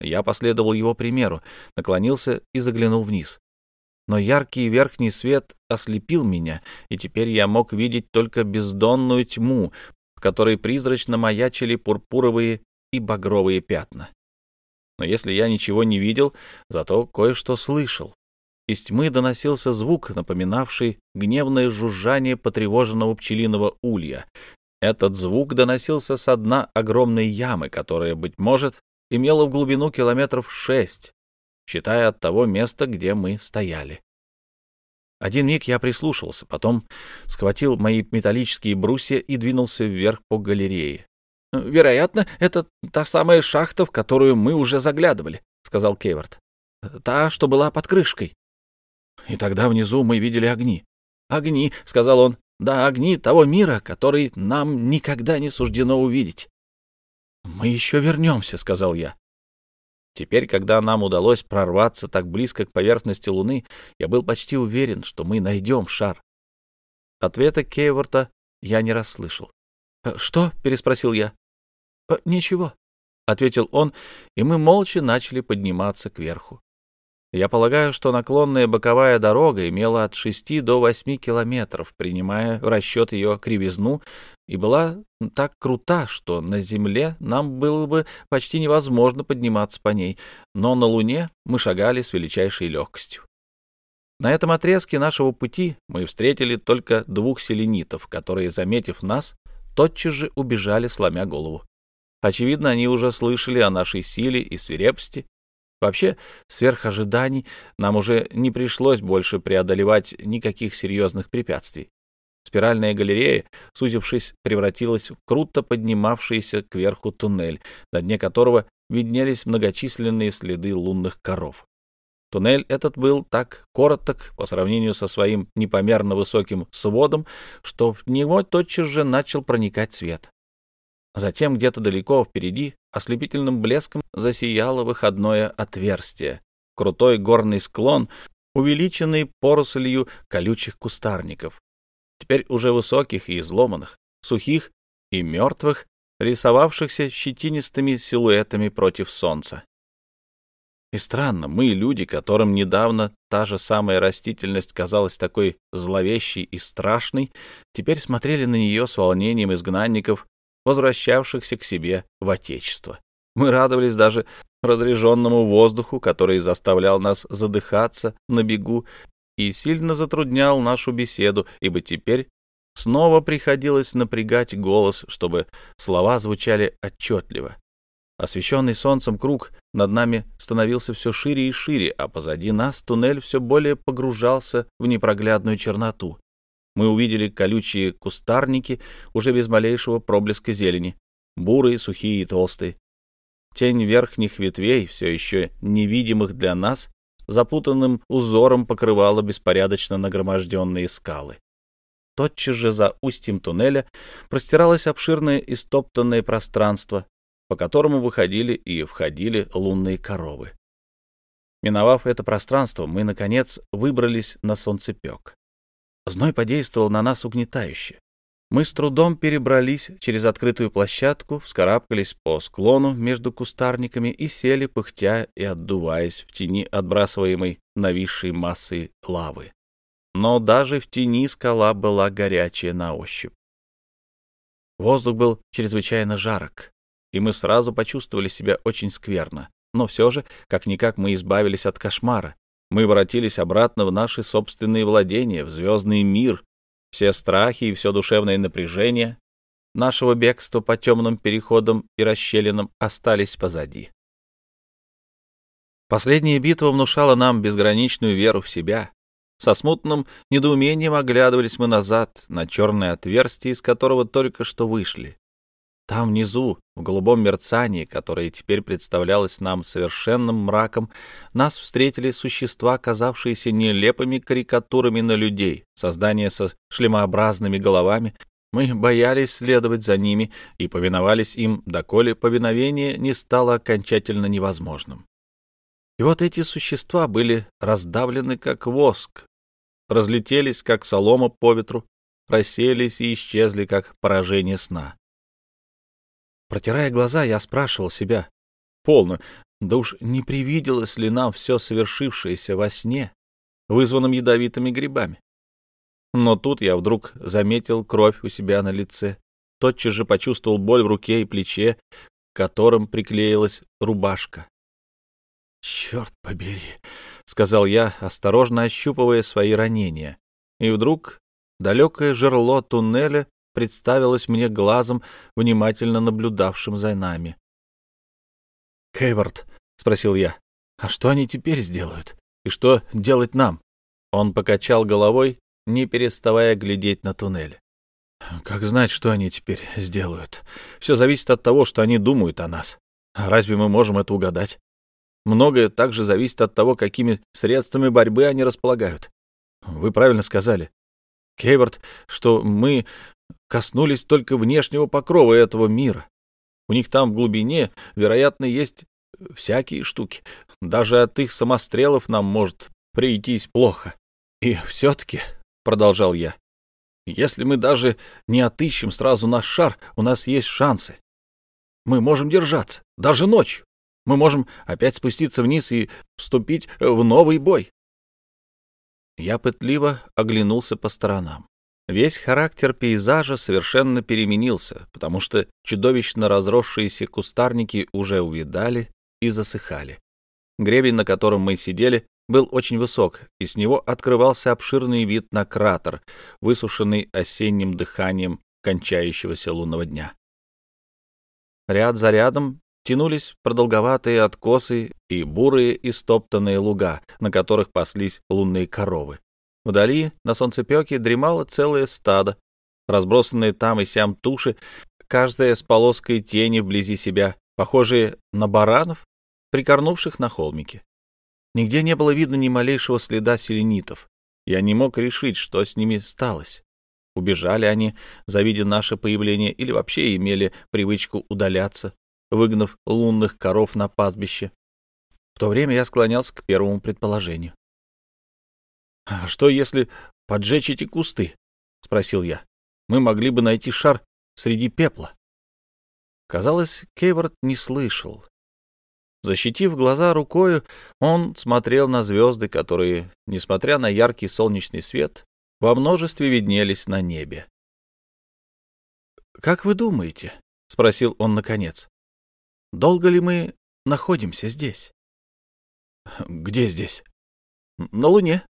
Я последовал его примеру, наклонился и заглянул вниз. Но яркий верхний свет ослепил меня, и теперь я мог видеть только бездонную тьму, в которой призрачно маячили пурпуровые и багровые пятна. Но если я ничего не видел, зато кое-что слышал. Из тьмы доносился звук, напоминавший гневное жужжание потревоженного пчелиного улья. Этот звук доносился со дна огромной ямы, которая, быть может, имела в глубину километров шесть, считая от того места, где мы стояли. Один миг я прислушался, потом схватил мои металлические брусья и двинулся вверх по галерее. Вероятно, это та самая шахта, в которую мы уже заглядывали, сказал Кейвард. Та, что была под крышкой. И тогда внизу мы видели огни. Огни, сказал он. Да, огни того мира, который нам никогда не суждено увидеть. Мы еще вернемся, сказал я. Теперь, когда нам удалось прорваться так близко к поверхности Луны, я был почти уверен, что мы найдем шар. Ответа Кейворта я не расслышал. «Что?» — переспросил я. «Ничего», — ответил он, и мы молча начали подниматься кверху. Я полагаю, что наклонная боковая дорога имела от 6 до 8 километров, принимая в расчет ее кривизну, и была так крута, что на Земле нам было бы почти невозможно подниматься по ней, но на Луне мы шагали с величайшей легкостью. На этом отрезке нашего пути мы встретили только двух селенитов, которые, заметив нас, тотчас же убежали, сломя голову. Очевидно, они уже слышали о нашей силе и свирепости Вообще, сверх ожиданий нам уже не пришлось больше преодолевать никаких серьезных препятствий. Спиральная галерея, сузившись, превратилась в круто поднимавшийся кверху туннель, на дне которого виднелись многочисленные следы лунных коров. Туннель этот был так короток по сравнению со своим непомерно высоким сводом, что в него тотчас же начал проникать свет. Затем где-то далеко впереди ослепительным блеском засияло выходное отверстие, крутой горный склон, увеличенный порослью колючих кустарников, теперь уже высоких и изломанных, сухих и мертвых, рисовавшихся щетинистыми силуэтами против солнца. И странно, мы, люди, которым недавно та же самая растительность казалась такой зловещей и страшной, теперь смотрели на нее с волнением изгнанников, возвращавшихся к себе в Отечество. Мы радовались даже разреженному воздуху, который заставлял нас задыхаться на бегу и сильно затруднял нашу беседу, ибо теперь снова приходилось напрягать голос, чтобы слова звучали отчетливо. Освещенный солнцем круг над нами становился все шире и шире, а позади нас туннель все более погружался в непроглядную черноту. Мы увидели колючие кустарники, уже без малейшего проблеска зелени, бурые, сухие и толстые. Тень верхних ветвей, все еще невидимых для нас, запутанным узором покрывала беспорядочно нагроможденные скалы. Тотчас же за устьем туннеля простиралось обширное истоптанное пространство, по которому выходили и входили лунные коровы. Миновав это пространство, мы, наконец, выбрались на солнцепек. Зной подействовал на нас угнетающе. Мы с трудом перебрались через открытую площадку, вскарабкались по склону между кустарниками и сели, пыхтя и отдуваясь в тени отбрасываемой нависшей массой лавы. Но даже в тени скала была горячая на ощупь. Воздух был чрезвычайно жарок, и мы сразу почувствовали себя очень скверно. Но все же, как-никак, мы избавились от кошмара, мы воротились обратно в наши собственные владения, в звездный мир. Все страхи и все душевное напряжение нашего бегства по темным переходам и расщелинам остались позади. Последняя битва внушала нам безграничную веру в себя. Со смутным недоумением оглядывались мы назад на черное отверстие, из которого только что вышли. Там внизу, в голубом мерцании, которое теперь представлялось нам совершенным мраком, нас встретили существа, казавшиеся нелепыми карикатурами на людей, создания со шлемообразными головами. Мы боялись следовать за ними и повиновались им, доколе повиновение не стало окончательно невозможным. И вот эти существа были раздавлены, как воск, разлетелись, как солома по ветру, рассеялись и исчезли, как поражение сна. Протирая глаза, я спрашивал себя. Полно. Да уж не привиделось ли нам все совершившееся во сне, вызванном ядовитыми грибами? Но тут я вдруг заметил кровь у себя на лице, тотчас же почувствовал боль в руке и плече, к которым приклеилась рубашка. «Черт побери!» — сказал я, осторожно ощупывая свои ранения. И вдруг далекое жерло туннеля представилась мне глазом, внимательно наблюдавшим за нами. «Кейвард», — спросил я, — «а что они теперь сделают? И что делать нам?» Он покачал головой, не переставая глядеть на туннель. «Как знать, что они теперь сделают? Все зависит от того, что они думают о нас. Разве мы можем это угадать? Многое также зависит от того, какими средствами борьбы они располагают. Вы правильно сказали. Кейвард, что мы коснулись только внешнего покрова этого мира. У них там в глубине, вероятно, есть всякие штуки. Даже от их самострелов нам может прийтись плохо. И все-таки, — продолжал я, Если мы даже не отыщем сразу наш шар, у нас есть шансы. Мы можем держаться, даже ночью. Мы можем опять спуститься вниз и вступить в новый бой. Я пытливо оглянулся по сторонам. Весь характер пейзажа совершенно переменился, потому что чудовищно разросшиеся кустарники уже увидали и засыхали. Гребень, на котором мы сидели, был очень высок, и с него открывался обширный вид на кратер, высушенный осенним дыханием кончающегося лунного дня. Ряд за рядом тянулись продолговатые откосы и бурые истоптанные луга, на которых паслись лунные коровы. Вдали на солнцепеке дремало целое стадо, разбросанные там и сям туши, каждая с полоской тени вблизи себя, похожие на баранов, прикорнувших на холмике. Нигде не было видно ни малейшего следа селенитов. Я не мог решить, что с ними сталось. Убежали они, завидя наше появление, или вообще имели привычку удаляться, выгнав лунных коров на пастбище. В то время я склонялся к первому предположению. «А что, если поджечь эти кусты?» — спросил я. «Мы могли бы найти шар среди пепла». Казалось, Кейворд не слышал. Защитив глаза рукою, он смотрел на звезды, которые, несмотря на яркий солнечный свет, во множестве виднелись на небе. «Как вы думаете?» — спросил он наконец. «Долго ли мы находимся здесь?» «Где здесь?» «На Луне»,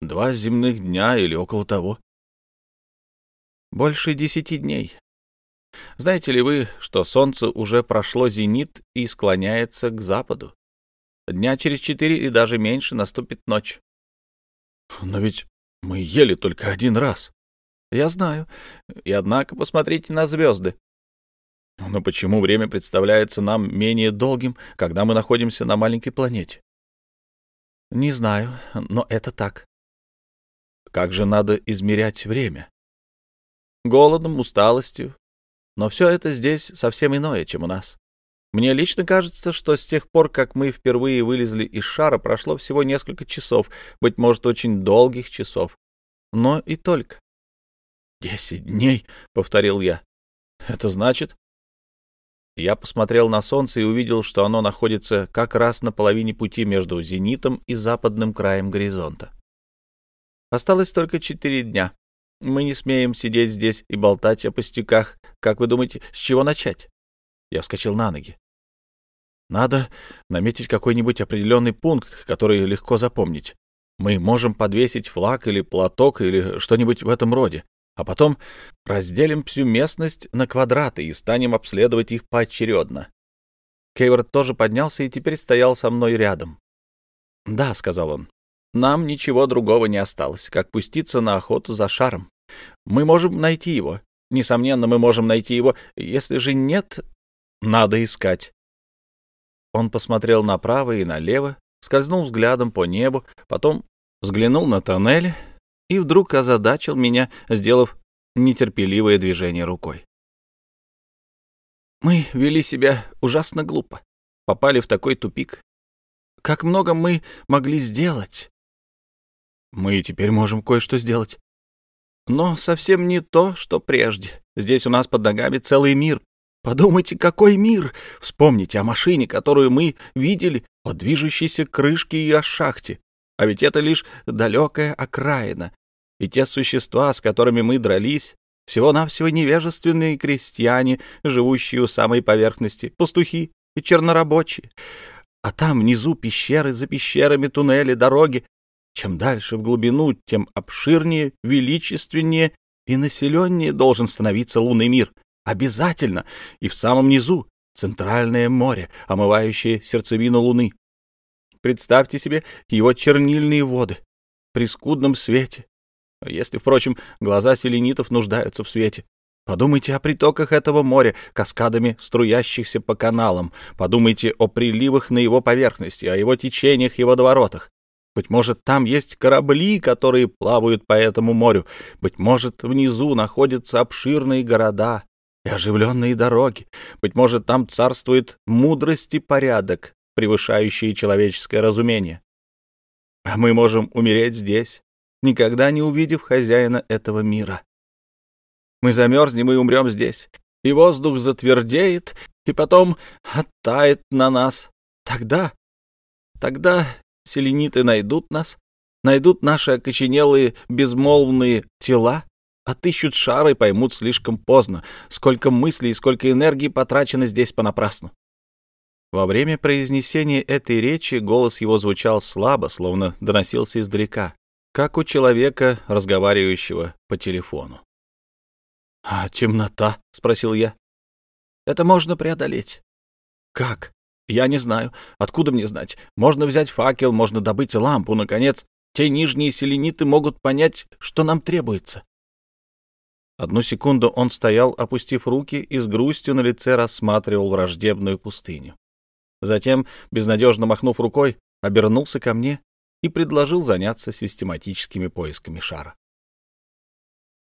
Два земных дня или около того. Больше десяти дней. Знаете ли вы, что солнце уже прошло зенит и склоняется к западу? Дня через четыре и даже меньше наступит ночь. Но ведь мы ели только один раз. Я знаю. И однако посмотрите на звезды. Но почему время представляется нам менее долгим, когда мы находимся на маленькой планете? Не знаю, но это так. Как же надо измерять время? Голодом, усталостью. Но все это здесь совсем иное, чем у нас. Мне лично кажется, что с тех пор, как мы впервые вылезли из шара, прошло всего несколько часов, быть может, очень долгих часов. Но и только. «Десять дней», — повторил я. «Это значит...» Я посмотрел на солнце и увидел, что оно находится как раз на половине пути между зенитом и западным краем горизонта. Осталось только четыре дня. Мы не смеем сидеть здесь и болтать о пустяках. Как вы думаете, с чего начать? Я вскочил на ноги. Надо наметить какой-нибудь определенный пункт, который легко запомнить. Мы можем подвесить флаг или платок или что-нибудь в этом роде, а потом разделим всю местность на квадраты и станем обследовать их поочередно. Кейворд тоже поднялся и теперь стоял со мной рядом. «Да», — сказал он, нам ничего другого не осталось, как пуститься на охоту за шаром. Мы можем найти его. Несомненно, мы можем найти его. Если же нет, надо искать. Он посмотрел направо и налево, скользнул взглядом по небу, потом взглянул на тоннель и вдруг озадачил меня, сделав нетерпеливое движение рукой. Мы вели себя ужасно глупо, попали в такой тупик. Как много мы могли сделать, мы теперь можем кое-что сделать. Но совсем не то, что прежде. Здесь у нас под ногами целый мир. Подумайте, какой мир! Вспомните о машине, которую мы видели, о движущейся крышке и о шахте. А ведь это лишь далекая окраина. И те существа, с которыми мы дрались, всего-навсего невежественные крестьяне, живущие у самой поверхности, пастухи и чернорабочие. А там внизу пещеры за пещерами, туннели, дороги, чем дальше в глубину, тем обширнее, величественнее и населеннее должен становиться лунный мир. Обязательно. И в самом низу — центральное море, омывающее сердцевину Луны. Представьте себе его чернильные воды при скудном свете. Если, впрочем, глаза селенитов нуждаются в свете. Подумайте о притоках этого моря, каскадами струящихся по каналам. Подумайте о приливах на его поверхности, о его течениях и водоворотах. Быть может, там есть корабли, которые плавают по этому морю. Быть может, внизу находятся обширные города и оживленные дороги. Быть может, там царствует мудрость и порядок, превышающие человеческое разумение. А мы можем умереть здесь, никогда не увидев хозяина этого мира. Мы замерзнем и умрем здесь, и воздух затвердеет, и потом оттает на нас. Тогда, тогда селениты найдут нас, найдут наши окоченелые безмолвные тела, отыщут шары и поймут слишком поздно, сколько мыслей и сколько энергии потрачено здесь понапрасну. Во время произнесения этой речи голос его звучал слабо, словно доносился издалека, как у человека, разговаривающего по телефону. «А темнота?» — спросил я. «Это можно преодолеть». «Как?» «Я не знаю. Откуда мне знать? Можно взять факел, можно добыть лампу. Наконец, те нижние селениты могут понять, что нам требуется». Одну секунду он стоял, опустив руки, и с грустью на лице рассматривал враждебную пустыню. Затем, безнадежно махнув рукой, обернулся ко мне и предложил заняться систематическими поисками шара.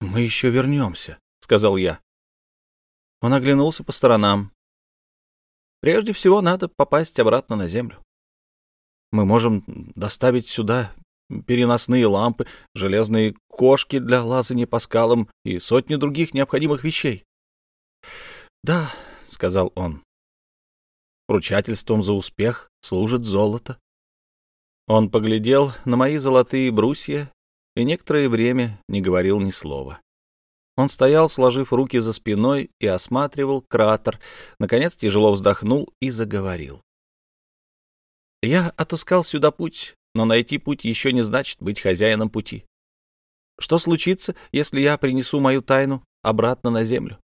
«Мы еще вернемся», — сказал я. Он оглянулся по сторонам. «Прежде всего надо попасть обратно на Землю. Мы можем доставить сюда переносные лампы, железные кошки для лазания по скалам и сотни других необходимых вещей». «Да», — сказал он, — «ручательством за успех служит золото». Он поглядел на мои золотые брусья и некоторое время не говорил ни слова. Он стоял, сложив руки за спиной, и осматривал кратер. Наконец тяжело вздохнул и заговорил. «Я отыскал сюда путь, но найти путь еще не значит быть хозяином пути. Что случится, если я принесу мою тайну обратно на землю?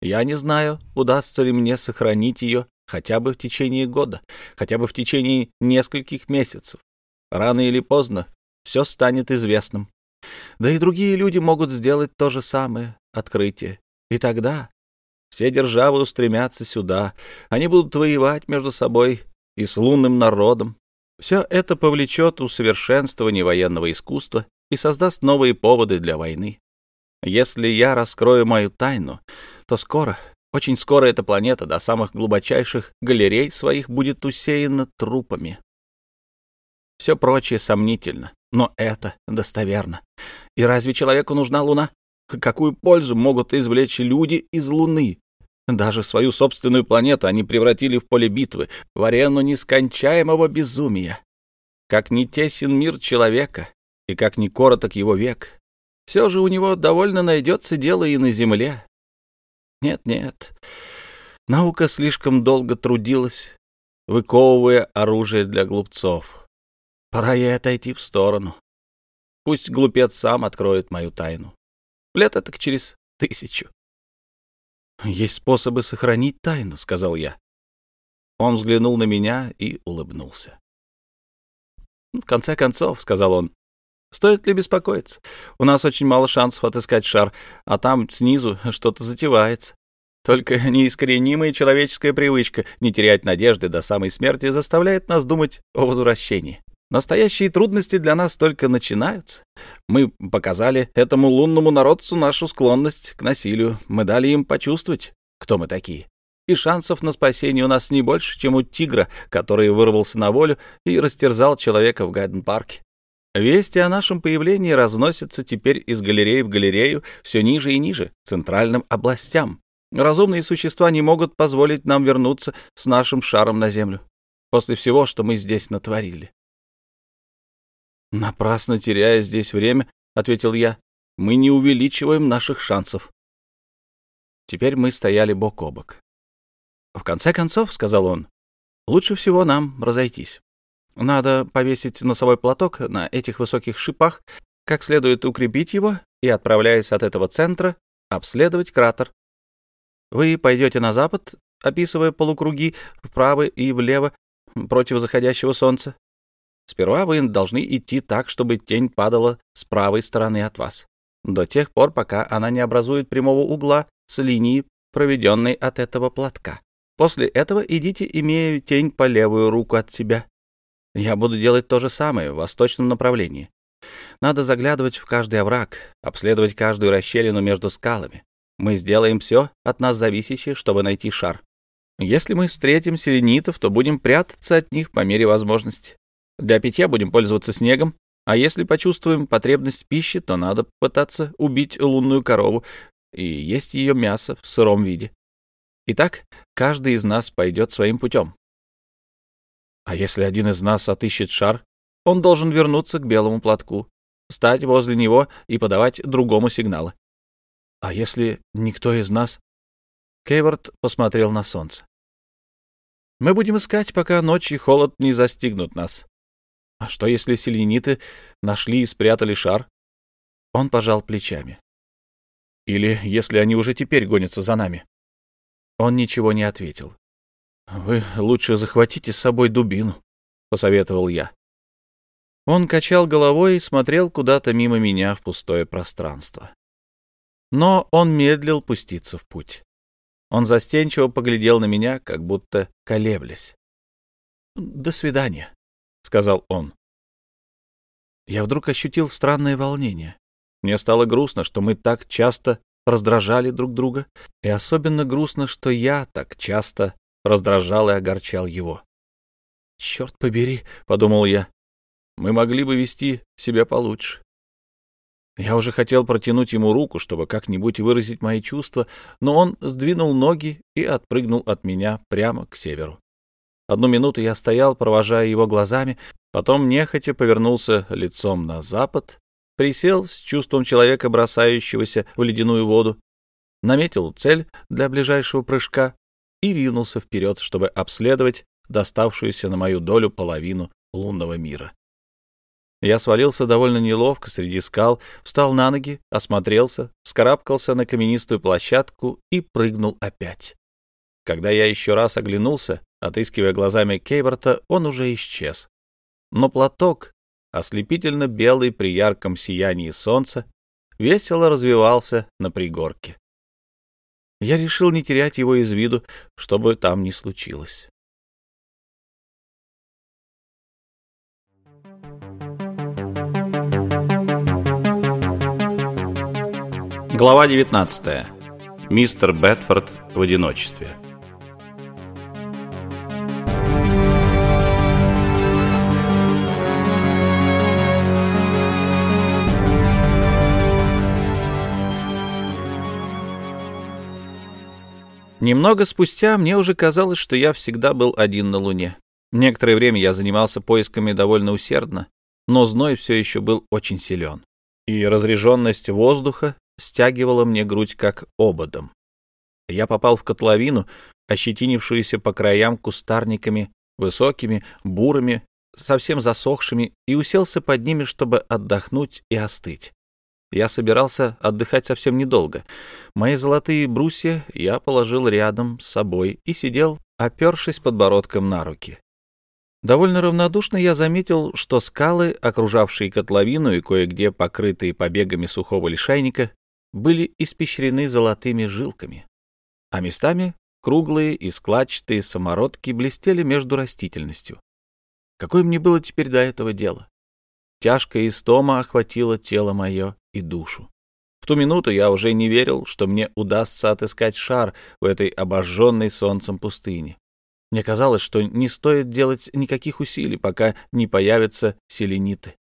Я не знаю, удастся ли мне сохранить ее хотя бы в течение года, хотя бы в течение нескольких месяцев. Рано или поздно все станет известным. Да и другие люди могут сделать то же самое открытие. И тогда все державы устремятся сюда. Они будут воевать между собой и с лунным народом. Все это повлечет усовершенствование военного искусства и создаст новые поводы для войны. Если я раскрою мою тайну, то скоро, очень скоро эта планета до самых глубочайших галерей своих будет усеяна трупами. Все прочее сомнительно, но это достоверно. И разве человеку нужна Луна? Какую пользу могут извлечь люди из Луны? Даже свою собственную планету они превратили в поле битвы, в арену нескончаемого безумия. Как не тесен мир человека, и как не короток его век, все же у него довольно найдется дело и на Земле. Нет-нет, наука слишком долго трудилась, выковывая оружие для глупцов. Пора ей отойти в сторону. Пусть глупец сам откроет мою тайну. Лет так через тысячу. «Есть способы сохранить тайну», — сказал я. Он взглянул на меня и улыбнулся. «В конце концов», — сказал он, — «стоит ли беспокоиться? У нас очень мало шансов отыскать шар, а там снизу что-то затевается. Только неискоренимая человеческая привычка не терять надежды до самой смерти заставляет нас думать о возвращении. Настоящие трудности для нас только начинаются. Мы показали этому лунному народцу нашу склонность к насилию. Мы дали им почувствовать, кто мы такие. И шансов на спасение у нас не больше, чем у тигра, который вырвался на волю и растерзал человека в Гайден-парке. Вести о нашем появлении разносятся теперь из галереи в галерею все ниже и ниже, центральным областям. Разумные существа не могут позволить нам вернуться с нашим шаром на Землю после всего, что мы здесь натворили. «Напрасно теряя здесь время», — ответил я, — «мы не увеличиваем наших шансов». Теперь мы стояли бок о бок. «В конце концов», — сказал он, — «лучше всего нам разойтись. Надо повесить носовой платок на этих высоких шипах, как следует укрепить его и, отправляясь от этого центра, обследовать кратер. Вы пойдете на запад, описывая полукруги вправо и влево против заходящего солнца. Сперва вы должны идти так, чтобы тень падала с правой стороны от вас, до тех пор, пока она не образует прямого угла с линией, проведенной от этого платка. После этого идите, имея тень по левую руку от себя. Я буду делать то же самое в восточном направлении. Надо заглядывать в каждый овраг, обследовать каждую расщелину между скалами. Мы сделаем все от нас зависящее, чтобы найти шар. Если мы встретим селенитов, то будем прятаться от них по мере возможности. Для питья будем пользоваться снегом. А если почувствуем потребность в пище, то надо пытаться убить лунную корову и есть ее мясо в сыром виде. Итак, каждый из нас пойдет своим путем. А если один из нас отыщет шар, он должен вернуться к белому платку, стать возле него и подавать другому сигналы. А если никто из нас... Кейворд посмотрел на солнце. Мы будем искать, пока ночь и холод не застигнут нас. А что, если селениты нашли и спрятали шар? Он пожал плечами. Или если они уже теперь гонятся за нами? Он ничего не ответил. «Вы лучше захватите с собой дубину», — посоветовал я. Он качал головой и смотрел куда-то мимо меня в пустое пространство. Но он медлил пуститься в путь. Он застенчиво поглядел на меня, как будто колеблясь. «До свидания», — сказал он. Я вдруг ощутил странное волнение. Мне стало грустно, что мы так часто раздражали друг друга, и особенно грустно, что я так часто раздражал и огорчал его. «Черт побери», — подумал я, — «мы могли бы вести себя получше». Я уже хотел протянуть ему руку, чтобы как-нибудь выразить мои чувства, но он сдвинул ноги и отпрыгнул от меня прямо к северу. Одну минуту я стоял, провожая его глазами, потом нехотя повернулся лицом на запад, присел с чувством человека, бросающегося в ледяную воду, наметил цель для ближайшего прыжка и ринулся вперед, чтобы обследовать доставшуюся на мою долю половину лунного мира. Я свалился довольно неловко среди скал, встал на ноги, осмотрелся, вскарабкался на каменистую площадку и прыгнул опять. Когда я еще раз оглянулся, отыскивая глазами Кейворта, он уже исчез. Но платок, ослепительно белый при ярком сиянии солнца, весело развивался на пригорке. Я решил не терять его из виду, чтобы там ни случилось. Глава 19. Мистер Бетфорд в одиночестве. Немного спустя мне уже казалось, что я всегда был один на Луне. Некоторое время я занимался поисками довольно усердно, но зной все еще был очень силен, и разреженность воздуха стягивала мне грудь как ободом. Я попал в котловину, ощетинившуюся по краям кустарниками, высокими, бурыми, совсем засохшими, и уселся под ними, чтобы отдохнуть и остыть. Я собирался отдыхать совсем недолго. Мои золотые брусья я положил рядом с собой и сидел, опершись подбородком на руки. Довольно равнодушно я заметил, что скалы, окружавшие котловину и кое-где покрытые побегами сухого лишайника, были испещрены золотыми жилками, а местами круглые и складчатые самородки блестели между растительностью. Какое мне было теперь до этого дело? Тяжкая истома охватила тело мое и душу. В ту минуту я уже не верил, что мне удастся отыскать шар в этой обожженной солнцем пустыне. Мне казалось, что не стоит делать никаких усилий, пока не появятся селениты.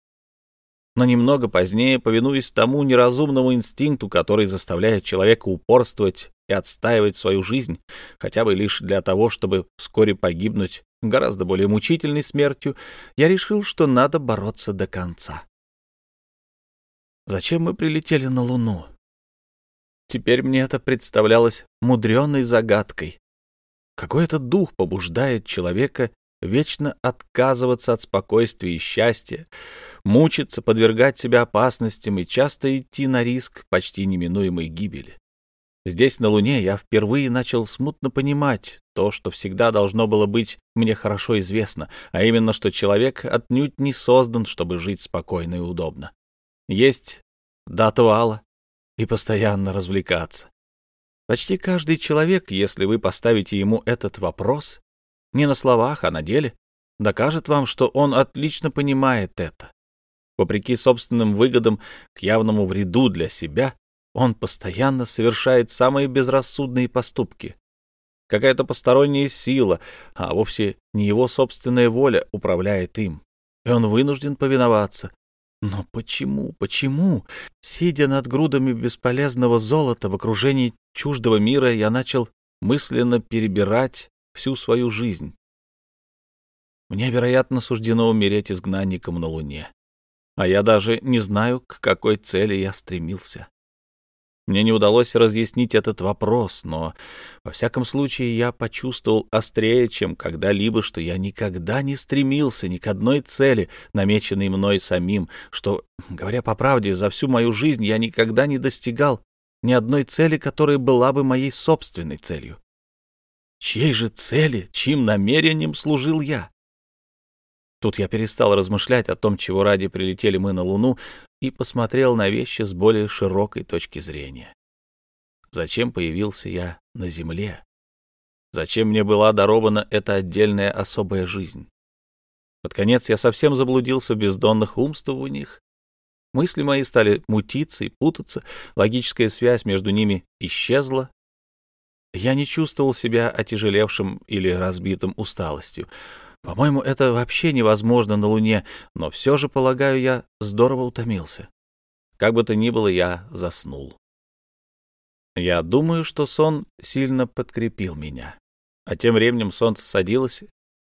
Но немного позднее, повинуясь тому неразумному инстинкту, который заставляет человека упорствовать и отстаивать свою жизнь, хотя бы лишь для того, чтобы вскоре погибнуть гораздо более мучительной смертью, я решил, что надо бороться до конца. Зачем мы прилетели на Луну? Теперь мне это представлялось мудреной загадкой. Какой это дух побуждает человека вечно отказываться от спокойствия и счастья, мучиться, подвергать себя опасностям и часто идти на риск почти неминуемой гибели? Здесь, на Луне, я впервые начал смутно понимать то, что всегда должно было быть мне хорошо известно, а именно, что человек отнюдь не создан, чтобы жить спокойно и удобно есть до отвала и постоянно развлекаться. Почти каждый человек, если вы поставите ему этот вопрос, не на словах, а на деле, докажет вам, что он отлично понимает это. Вопреки собственным выгодам к явному вреду для себя, он постоянно совершает самые безрассудные поступки. Какая-то посторонняя сила, а вовсе не его собственная воля управляет им, и он вынужден повиноваться, Но почему, почему, сидя над грудами бесполезного золота в окружении чуждого мира, я начал мысленно перебирать всю свою жизнь? Мне, вероятно, суждено умереть изгнанником на Луне. А я даже не знаю, к какой цели я стремился. Мне не удалось разъяснить этот вопрос, но, во всяком случае, я почувствовал острее, чем когда-либо, что я никогда не стремился ни к одной цели, намеченной мной самим, что, говоря по правде, за всю мою жизнь я никогда не достигал ни одной цели, которая была бы моей собственной целью. Чьей же цели, чьим намерением служил я? Тут я перестал размышлять о том, чего ради прилетели мы на Луну, и посмотрел на вещи с более широкой точки зрения. Зачем появился я на Земле? Зачем мне была дарована эта отдельная особая жизнь? Под конец я совсем заблудился в бездонных умствованиях. Мысли мои стали мутиться и путаться, логическая связь между ними исчезла. Я не чувствовал себя отяжелевшим или разбитым усталостью. По-моему, это вообще невозможно на Луне, но все же, полагаю, я здорово утомился. Как бы то ни было, я заснул. Я думаю, что сон сильно подкрепил меня. А тем временем солнце садилось,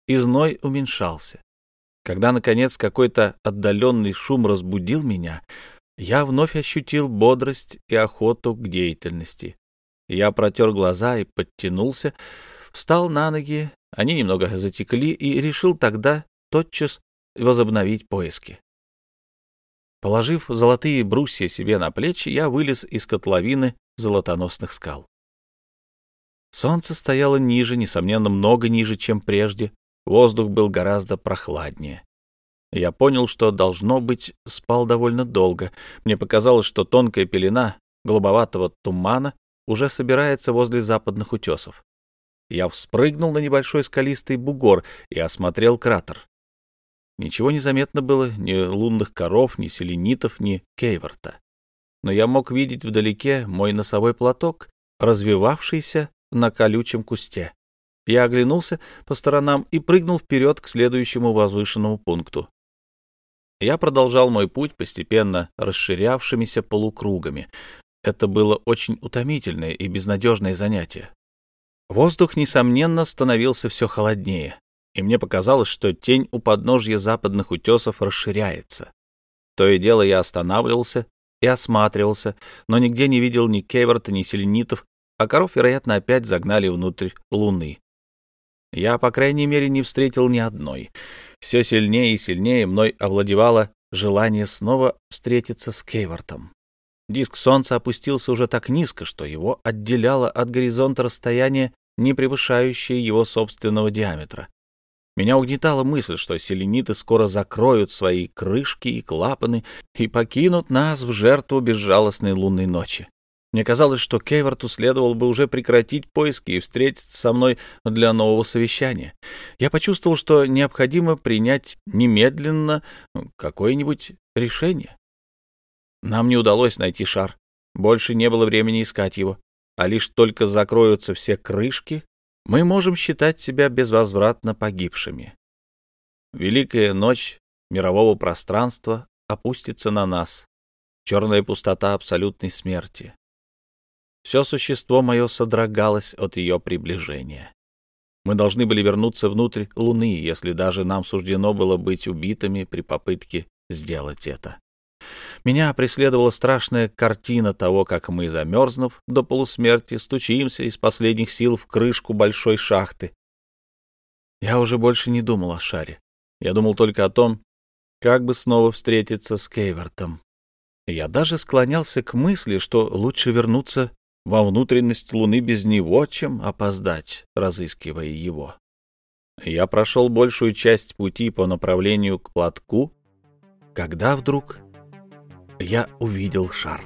и зной уменьшался. Когда, наконец, какой-то отдаленный шум разбудил меня, я вновь ощутил бодрость и охоту к деятельности. Я протер глаза и подтянулся, встал на ноги они немного затекли, и решил тогда тотчас возобновить поиски. Положив золотые брусья себе на плечи, я вылез из котловины золотоносных скал. Солнце стояло ниже, несомненно, много ниже, чем прежде. Воздух был гораздо прохладнее. Я понял, что, должно быть, спал довольно долго. Мне показалось, что тонкая пелена голубоватого тумана уже собирается возле западных утесов. Я вспрыгнул на небольшой скалистый бугор и осмотрел кратер. Ничего не заметно было, ни лунных коров, ни селенитов, ни кейворта. Но я мог видеть вдалеке мой носовой платок, развивавшийся на колючем кусте. Я оглянулся по сторонам и прыгнул вперед к следующему возвышенному пункту. Я продолжал мой путь постепенно расширявшимися полукругами. Это было очень утомительное и безнадежное занятие. Воздух, несомненно, становился все холоднее, и мне показалось, что тень у подножья западных утесов расширяется. То и дело я останавливался и осматривался, но нигде не видел ни кеверта, ни селенитов, а коров, вероятно, опять загнали внутрь луны. Я, по крайней мере, не встретил ни одной. Все сильнее и сильнее мной овладевало желание снова встретиться с Кейвортом. Диск Солнца опустился уже так низко, что его отделяло от горизонта расстояние, не превышающее его собственного диаметра. Меня угнетала мысль, что селениты скоро закроют свои крышки и клапаны и покинут нас в жертву безжалостной лунной ночи. Мне казалось, что Кейворту следовало бы уже прекратить поиски и встретиться со мной для нового совещания. Я почувствовал, что необходимо принять немедленно какое-нибудь решение. Нам не удалось найти шар. Больше не было времени искать его. А лишь только закроются все крышки, мы можем считать себя безвозвратно погибшими. Великая ночь мирового пространства опустится на нас. Черная пустота абсолютной смерти. Все существо мое содрогалось от ее приближения. Мы должны были вернуться внутрь Луны, если даже нам суждено было быть убитыми при попытке сделать это. Меня преследовала страшная картина того, как мы, замерзнув до полусмерти, стучимся из последних сил в крышку большой шахты. Я уже больше не думал о шаре. Я думал только о том, как бы снова встретиться с Кейвертом. Я даже склонялся к мысли, что лучше вернуться во внутренность Луны без него, чем опоздать, разыскивая его. Я прошел большую часть пути по направлению к платку, когда вдруг я увидел шар.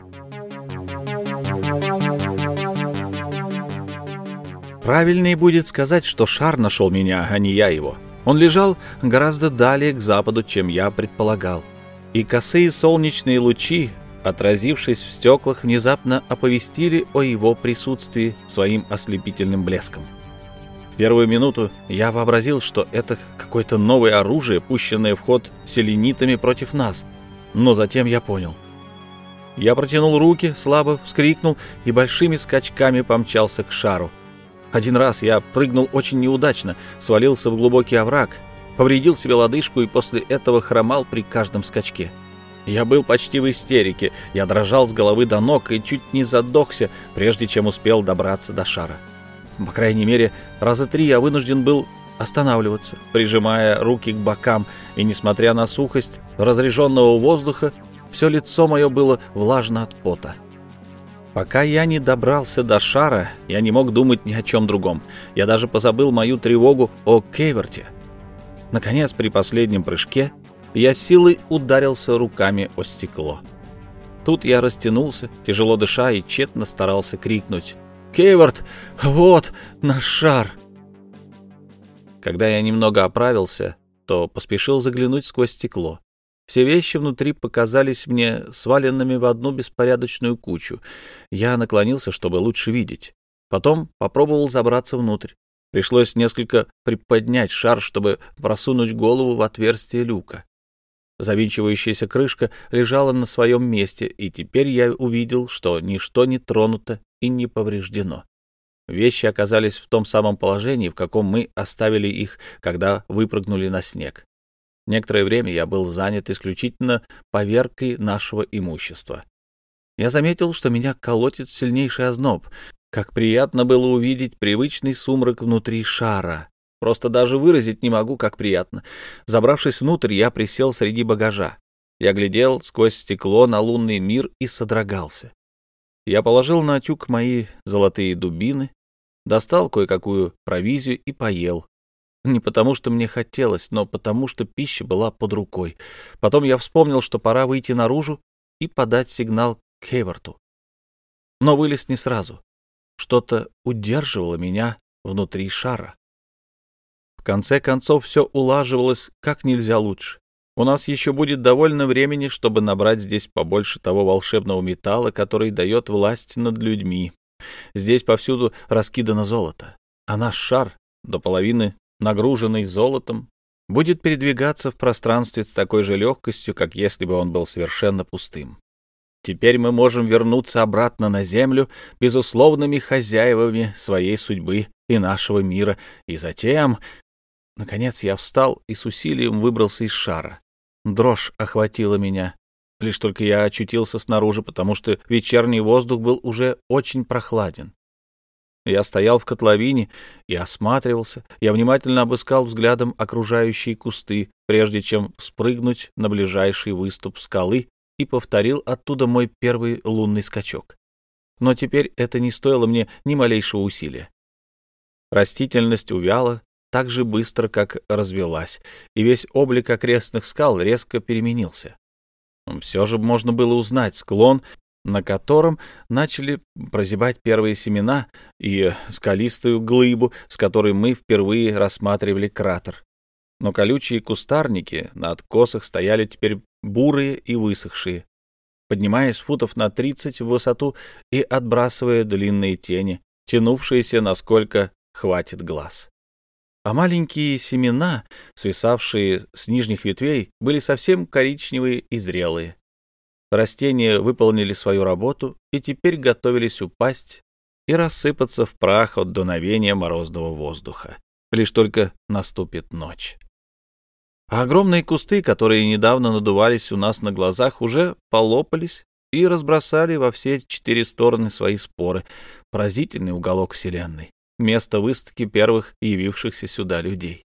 Правильнее будет сказать, что шар нашел меня, а не я его. Он лежал гораздо далее к западу, чем я предполагал. И косые солнечные лучи, отразившись в стеклах, внезапно оповестили о его присутствии своим ослепительным блеском. В первую минуту я вообразил, что это какое-то новое оружие, пущенное в ход селенитами против нас — Но затем я понял. Я протянул руки, слабо вскрикнул и большими скачками помчался к шару. Один раз я прыгнул очень неудачно, свалился в глубокий овраг, повредил себе лодыжку и после этого хромал при каждом скачке. Я был почти в истерике, я дрожал с головы до ног и чуть не задохся, прежде чем успел добраться до шара. По крайней мере, раза три я вынужден был останавливаться, прижимая руки к бокам, и, несмотря на сухость разреженного воздуха, все лицо мое было влажно от пота. Пока я не добрался до шара, я не мог думать ни о чем другом. Я даже позабыл мою тревогу о Кейверте. Наконец, при последнем прыжке, я силой ударился руками о стекло. Тут я растянулся, тяжело дыша, и тщетно старался крикнуть. «Кейворт, вот наш шар!» Когда я немного оправился, то поспешил заглянуть сквозь стекло. Все вещи внутри показались мне сваленными в одну беспорядочную кучу. Я наклонился, чтобы лучше видеть. Потом попробовал забраться внутрь. Пришлось несколько приподнять шар, чтобы просунуть голову в отверстие люка. Завинчивающаяся крышка лежала на своем месте, и теперь я увидел, что ничто не тронуто и не повреждено. Вещи оказались в том самом положении, в каком мы оставили их, когда выпрыгнули на снег. Некоторое время я был занят исключительно поверкой нашего имущества. Я заметил, что меня колотит сильнейший озноб. Как приятно было увидеть привычный сумрак внутри шара. Просто даже выразить не могу, как приятно. Забравшись внутрь, я присел среди багажа. Я глядел сквозь стекло на лунный мир и содрогался. Я положил на тюк мои золотые дубины, достал кое-какую провизию и поел. Не потому, что мне хотелось, но потому, что пища была под рукой. Потом я вспомнил, что пора выйти наружу и подать сигнал к Хейварту. Но вылез не сразу. Что-то удерживало меня внутри шара. В конце концов, все улаживалось как нельзя лучше. У нас еще будет довольно времени, чтобы набрать здесь побольше того волшебного металла, который дает власть над людьми. Здесь повсюду раскидано золото, а наш шар до половины нагруженный золотом, будет передвигаться в пространстве с такой же легкостью, как если бы он был совершенно пустым. Теперь мы можем вернуться обратно на Землю безусловными хозяевами своей судьбы и нашего мира, и затем... Наконец я встал и с усилием выбрался из шара. Дрожь охватила меня. Лишь только я очутился снаружи, потому что вечерний воздух был уже очень прохладен. Я стоял в котловине и осматривался. Я внимательно обыскал взглядом окружающие кусты, прежде чем спрыгнуть на ближайший выступ скалы и повторил оттуда мой первый лунный скачок. Но теперь это не стоило мне ни малейшего усилия. Растительность увяла так же быстро, как развелась, и весь облик окрестных скал резко переменился. Все же можно было узнать склон на котором начали прозябать первые семена, и скалистую глыбу, с которой мы впервые рассматривали кратер. Но колючие кустарники на откосах стояли теперь бурые и высохшие, поднимаясь футов на тридцать в высоту и отбрасывая длинные тени, тянувшиеся насколько хватит глаз. А маленькие семена, свисавшие с нижних ветвей, были совсем коричневые и зрелые. Растения выполнили свою работу и теперь готовились упасть и рассыпаться в прах от дуновения морозного воздуха. Лишь только наступит ночь. А огромные кусты, которые недавно надувались у нас на глазах, уже полопались и разбросали во все четыре стороны свои споры. Поразительный уголок Вселенной. Место выставки первых явившихся сюда людей.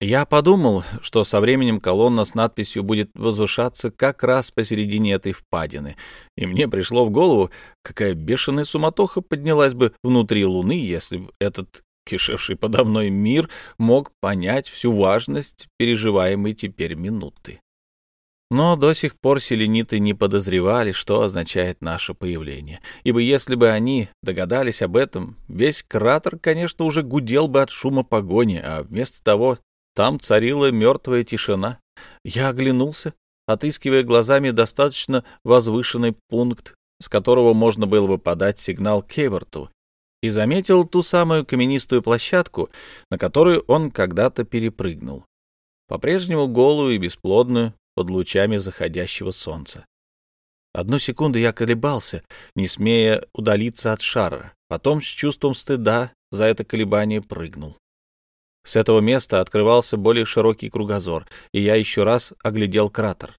Я подумал, что со временем колонна с надписью будет возвышаться как раз посередине этой впадины, и мне пришло в голову, какая бешеная суматоха поднялась бы внутри Луны, если бы этот кишевший подо мной мир мог понять всю важность переживаемой теперь минуты. Но до сих пор селениты не подозревали, что означает наше появление, ибо если бы они догадались об этом, весь кратер, конечно, уже гудел бы от шума погони, а вместо того там царила мертвая тишина. Я оглянулся, отыскивая глазами достаточно возвышенный пункт, с которого можно было бы подать сигнал Кеверту, и заметил ту самую каменистую площадку, на которую он когда-то перепрыгнул. По-прежнему голую и бесплодную, под лучами заходящего солнца. Одну секунду я колебался, не смея удалиться от шара, потом с чувством стыда за это колебание прыгнул. С этого места открывался более широкий кругозор, и я еще раз оглядел кратер.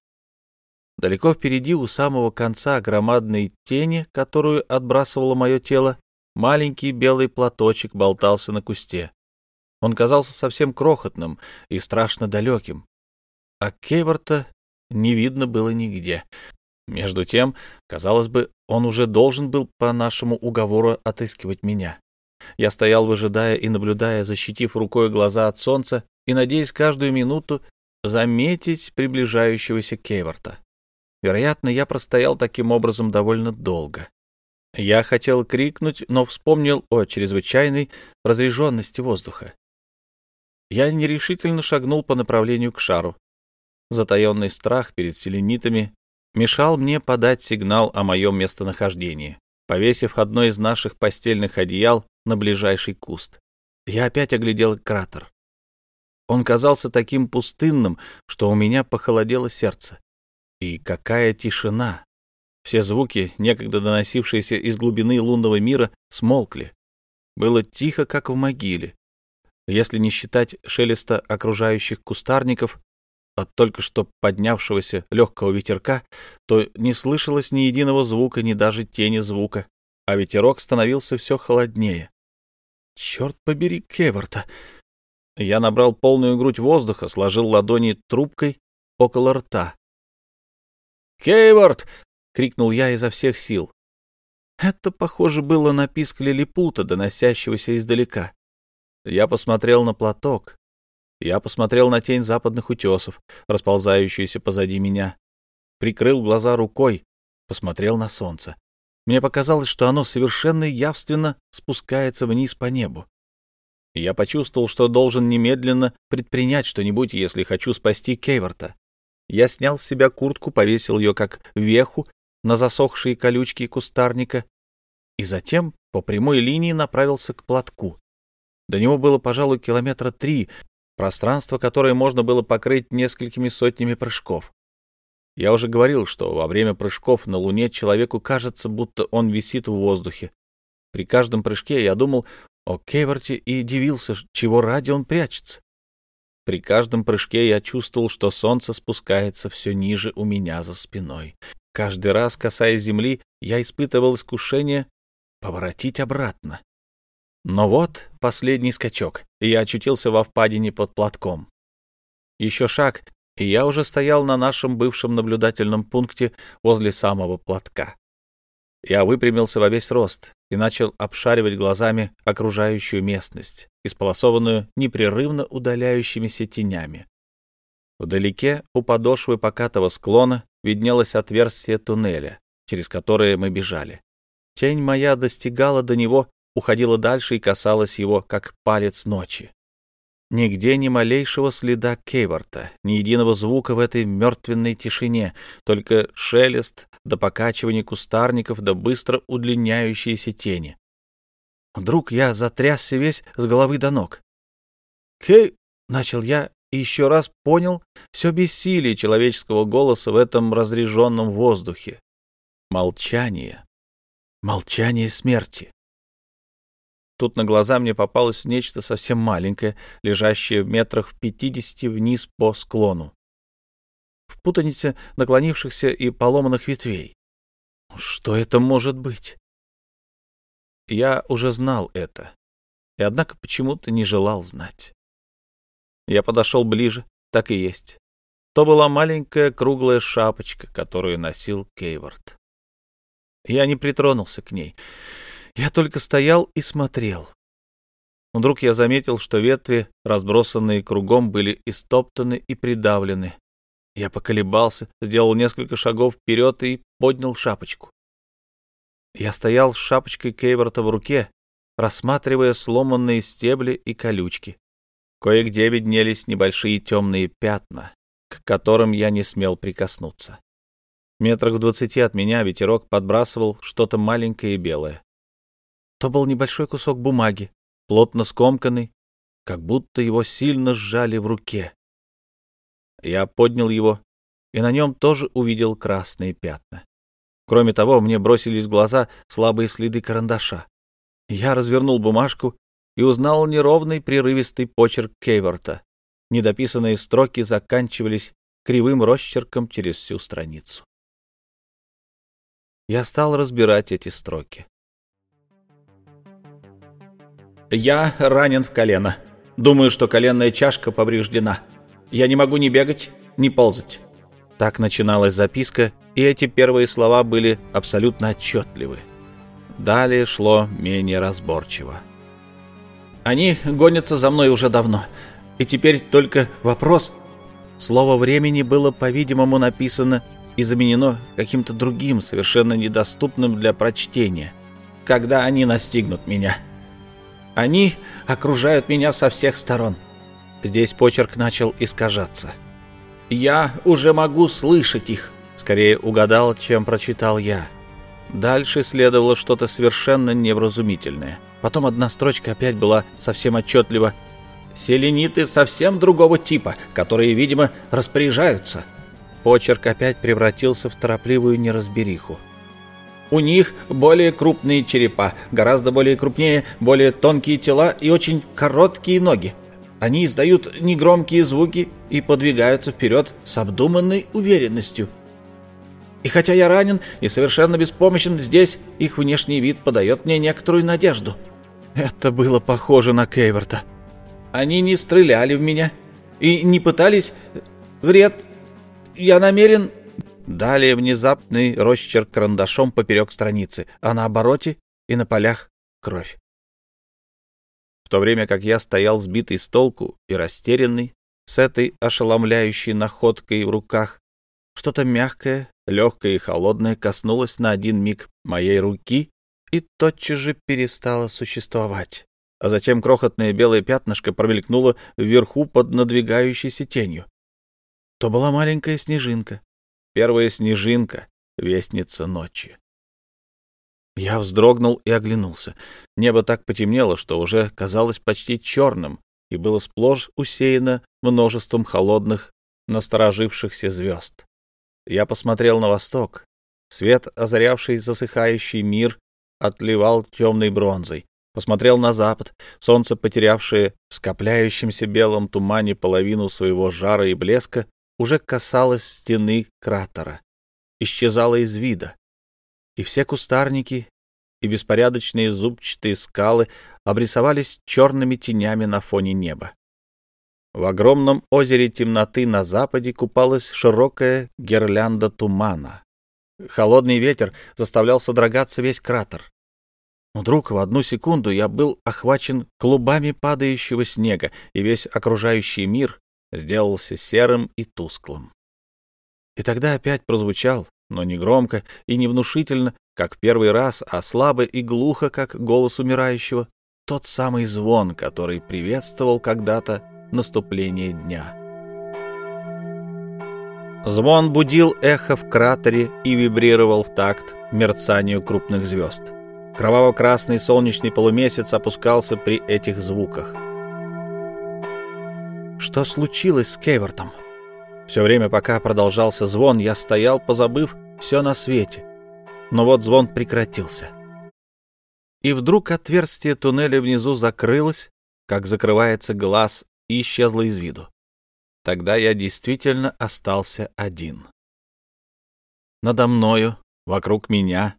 Далеко впереди, у самого конца громадной тени, которую отбрасывало мое тело, маленький белый платочек болтался на кусте. Он казался совсем крохотным и страшно далеким. А Кейворта не видно было нигде. Между тем, казалось бы, он уже должен был по нашему уговору отыскивать меня. Я стоял, выжидая и наблюдая, защитив рукой глаза от солнца и надеясь каждую минуту заметить приближающегося Кейворта. Вероятно, я простоял таким образом довольно долго. Я хотел крикнуть, но вспомнил о чрезвычайной разреженности воздуха. Я нерешительно шагнул по направлению к шару. Затаенный страх перед селенитами мешал мне подать сигнал о моем местонахождении, повесив одно из наших постельных одеял на ближайший куст. Я опять оглядел кратер. Он казался таким пустынным, что у меня похолодело сердце. И какая тишина! Все звуки, некогда доносившиеся из глубины лунного мира, смолкли. Было тихо, как в могиле. Если не считать шелеста окружающих кустарников, от только что поднявшегося легкого ветерка, то не слышалось ни единого звука, ни даже тени звука, а ветерок становился все холоднее. Черт побери Кеверта! Я набрал полную грудь воздуха, сложил ладони трубкой около рта. «Кейворт!» — крикнул я изо всех сил. Это, похоже, было на писк лилипута, доносящегося издалека. Я посмотрел на платок, я посмотрел на тень западных утесов, расползающуюся позади меня. Прикрыл глаза рукой, посмотрел на солнце. Мне показалось, что оно совершенно явственно спускается вниз по небу. Я почувствовал, что должен немедленно предпринять что-нибудь, если хочу спасти Кейворта. Я снял с себя куртку, повесил ее как веху на засохшие колючки кустарника и затем по прямой линии направился к платку. До него было, пожалуй, километра три, пространство, которое можно было покрыть несколькими сотнями прыжков. Я уже говорил, что во время прыжков на Луне человеку кажется, будто он висит в воздухе. При каждом прыжке я думал о Кейворте и дивился, чего ради он прячется. При каждом прыжке я чувствовал, что солнце спускается все ниже у меня за спиной. Каждый раз, касаясь земли, я испытывал искушение поворотить обратно. Но вот последний скачок, и я очутился во впадине под платком. Еще шаг, и я уже стоял на нашем бывшем наблюдательном пункте возле самого платка. Я выпрямился во весь рост и начал обшаривать глазами окружающую местность, исполосованную непрерывно удаляющимися тенями. Вдалеке, у подошвы покатого склона, виднелось отверстие туннеля, через которое мы бежали. Тень моя достигала до него уходила дальше и касалась его, как палец ночи. Нигде ни малейшего следа Кейворта, ни единого звука в этой мертвенной тишине, только шелест до покачивания кустарников да быстро удлиняющиеся тени. Вдруг я затрясся весь с головы до ног. «Кей!» — начал я и еще раз понял все бессилие человеческого голоса в этом разреженном воздухе. Молчание. Молчание смерти. Тут на глаза мне попалось нечто совсем маленькое, лежащее в метрах в пятидесяти вниз по склону. В путанице наклонившихся и поломанных ветвей. Что это может быть? Я уже знал это, и однако почему-то не желал знать. Я подошел ближе, так и есть. То была маленькая круглая шапочка, которую носил Кейворд. Я не притронулся к ней. Я только стоял и смотрел. Вдруг я заметил, что ветви, разбросанные кругом, были истоптаны и придавлены. Я поколебался, сделал несколько шагов вперед и поднял шапочку. Я стоял с шапочкой Кейворта в руке, рассматривая сломанные стебли и колючки. Кое-где виднелись небольшие темные пятна, к которым я не смел прикоснуться. Метрах в двадцати от меня ветерок подбрасывал что-то маленькое и белое. То был небольшой кусок бумаги, плотно скомканный, как будто его сильно сжали в руке. Я поднял его и на нем тоже увидел красные пятна. Кроме того, мне бросились в глаза слабые следы карандаша. Я развернул бумажку и узнал неровный прерывистый почерк Кейворта. Недописанные строки заканчивались кривым росчерком через всю страницу. Я стал разбирать эти строки. «Я ранен в колено. Думаю, что коленная чашка повреждена. Я не могу ни бегать, ни ползать». Так начиналась записка, и эти первые слова были абсолютно отчетливы. Далее шло менее разборчиво. «Они гонятся за мной уже давно, и теперь только вопрос...» Слово «времени» было, по-видимому, написано и заменено каким-то другим, совершенно недоступным для прочтения. «Когда они настигнут меня?» «Они окружают меня со всех сторон». Здесь почерк начал искажаться. «Я уже могу слышать их», — скорее угадал, чем прочитал я. Дальше следовало что-то совершенно невразумительное. Потом одна строчка опять была совсем отчетлива. «Селениты совсем другого типа, которые, видимо, распоряжаются». Почерк опять превратился в торопливую неразбериху. У них более крупные черепа, гораздо более крупнее, более тонкие тела и очень короткие ноги. Они издают негромкие звуки и подвигаются вперед с обдуманной уверенностью – и хотя я ранен и совершенно беспомощен, здесь их внешний вид подает мне некоторую надежду. Это было похоже на Кейверта. Они не стреляли в меня и не пытались... Вред. Я намерен... Далее внезапный росчерк карандашом поперек страницы, а на обороте и на полях кровь. В то время как я стоял сбитый с толку и растерянный, с этой ошеломляющей находкой в руках, что-то мягкое, легкое и холодное коснулось на один миг моей руки и тотчас же перестало существовать. А затем крохотное белое пятнышко промелькнуло вверху под надвигающейся тенью. То была маленькая снежинка. Первая снежинка, вестница ночи. Я вздрогнул и оглянулся. Небо так потемнело, что уже казалось почти черным и было сплошь усеяно множеством холодных, насторожившихся звезд. Я посмотрел на восток. Свет, озарявший засыхающий мир, отливал темной бронзой. Посмотрел на запад. Солнце, потерявшее в скопляющемся белом тумане половину своего жара и блеска, уже касалось стены кратера. Исчезало из вида. И все кустарники и беспорядочные зубчатые скалы обрисовались черными тенями на фоне неба. В огромном озере темноты на западе купалась широкая гирлянда тумана. Холодный ветер заставлял содрогаться весь кратер. Вдруг в одну секунду я был охвачен клубами падающего снега, и весь окружающий мир сделался серым и тусклым. И тогда опять прозвучал, но не громко и не внушительно, как в первый раз, а слабо и глухо, как голос умирающего, тот самый звон, который приветствовал когда-то наступления дня. Звон будил эхо в кратере и вибрировал в такт мерцанию крупных звезд. Кроваво-красный солнечный полумесяц опускался при этих звуках. Что случилось с Кейвортом? Все время, пока продолжался звон, я стоял, позабыв все на свете. Но вот звон прекратился. И вдруг отверстие туннеля внизу закрылось, как закрывается глаз и исчезла из виду. Тогда я действительно остался один. Надо мною, вокруг меня,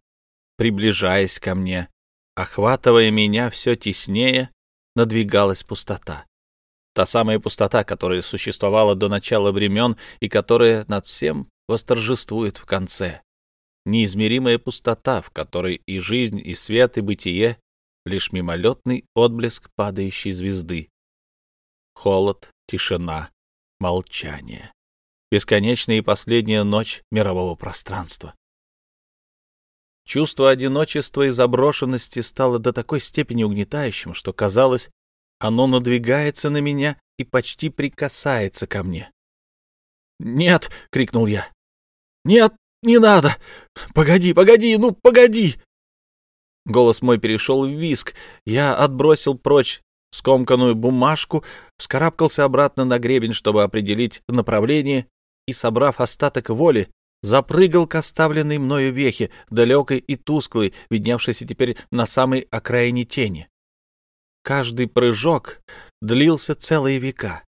приближаясь ко мне, охватывая меня все теснее, надвигалась пустота. Та самая пустота, которая существовала до начала времен и которая над всем восторжествует в конце. Неизмеримая пустота, в которой и жизнь, и свет, и бытие — лишь мимолетный отблеск падающей звезды, холод, тишина, молчание. Бесконечная и последняя ночь мирового пространства. Чувство одиночества и заброшенности стало до такой степени угнетающим, что казалось, оно надвигается на меня и почти прикасается ко мне. «Нет!» — крикнул я. «Нет, не надо! Погоди, погоди, ну погоди!» Голос мой перешел в виск. Я отбросил прочь скомканную бумажку, вскарабкался обратно на гребень, чтобы определить направление, и, собрав остаток воли, запрыгал к оставленной мною вехе, далекой и тусклой, видневшейся теперь на самой окраине тени. Каждый прыжок длился целые века.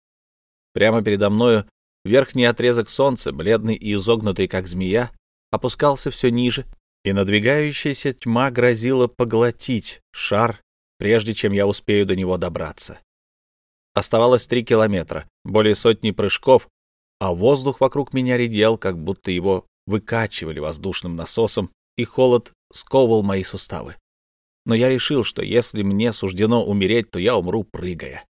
Прямо передо мною верхний отрезок солнца, бледный и изогнутый, как змея, опускался все ниже, и надвигающаяся тьма грозила поглотить шар, прежде чем я успею до него добраться. Оставалось три километра, более сотни прыжков, а воздух вокруг меня редел, как будто его выкачивали воздушным насосом, и холод сковывал мои суставы. Но я решил, что если мне суждено умереть, то я умру, прыгая.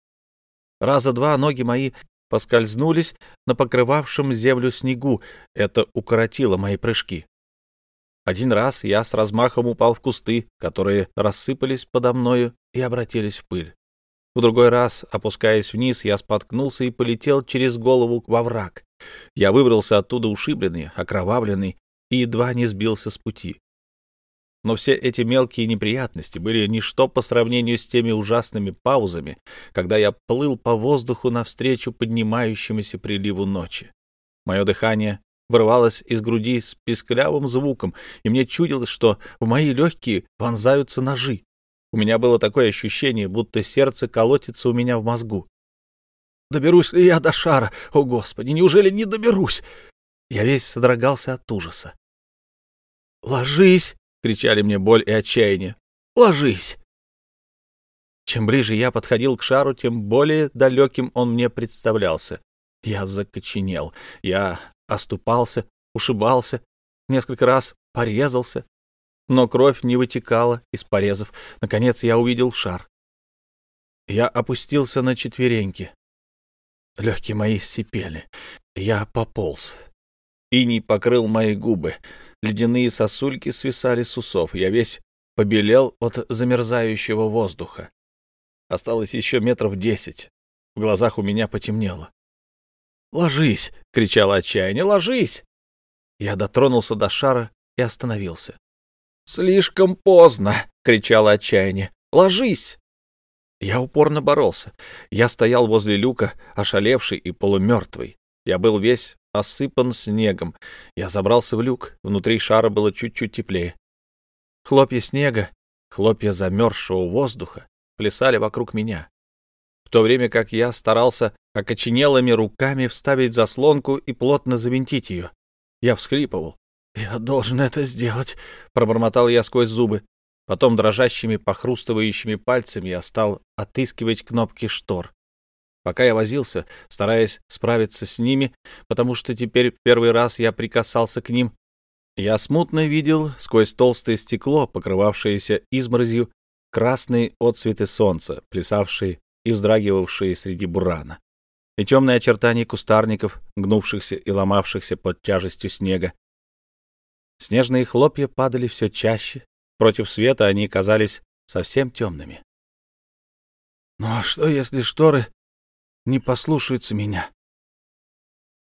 Раза два ноги мои поскользнулись на покрывавшем землю снегу. Это укоротило мои прыжки. Один раз я с размахом упал в кусты, которые рассыпались подо мною и обратились в пыль. В другой раз, опускаясь вниз, я споткнулся и полетел через голову во враг. Я выбрался оттуда ушибленный, окровавленный и едва не сбился с пути. Но все эти мелкие неприятности были ничто по сравнению с теми ужасными паузами, когда я плыл по воздуху навстречу поднимающемуся приливу ночи. Мое дыхание вырывалось из груди с писклявым звуком, и мне чудилось, что в мои легкие вонзаются ножи. У меня было такое ощущение, будто сердце колотится у меня в мозгу. Доберусь ли я до шара? О, Господи, неужели не доберусь? Я весь содрогался от ужаса. «Ложись!» — кричали мне боль и отчаяние. «Ложись!» Чем ближе я подходил к шару, тем более далеким он мне представлялся. Я закоченел, я оступался, ушибался, несколько раз порезался, но кровь не вытекала из порезов. Наконец я увидел шар. Я опустился на четвереньки. Легкие мои сипели. Я пополз. Иней покрыл мои губы. Ледяные сосульки свисали с усов. Я весь побелел от замерзающего воздуха. Осталось еще метров десять. В глазах у меня потемнело. «Ложись!» — кричало отчаяние. «Ложись!» Я дотронулся до шара и остановился. «Слишком поздно!» — кричало отчаяние. «Ложись!» Я упорно боролся. Я стоял возле люка, ошалевший и полумертвый. Я был весь осыпан снегом. Я забрался в люк. Внутри шара было чуть-чуть теплее. Хлопья снега, хлопья замерзшего воздуха плясали вокруг меня. В то время как я старался окоченелыми руками вставить заслонку и плотно завинтить ее. Я всхлипывал. «Я должен это сделать», — пробормотал я сквозь зубы. Потом дрожащими, похрустывающими пальцами я стал отыскивать кнопки штор. Пока я возился, стараясь справиться с ними, потому что теперь в первый раз я прикасался к ним, я смутно видел сквозь толстое стекло, покрывавшееся изморозью, красные отцветы солнца, плясавшие и вздрагивавшие среди бурана, и темные очертания кустарников, гнувшихся и ломавшихся под тяжестью снега, Снежные хлопья падали все чаще, против света они казались совсем темными. «Ну а что, если шторы не послушаются меня?»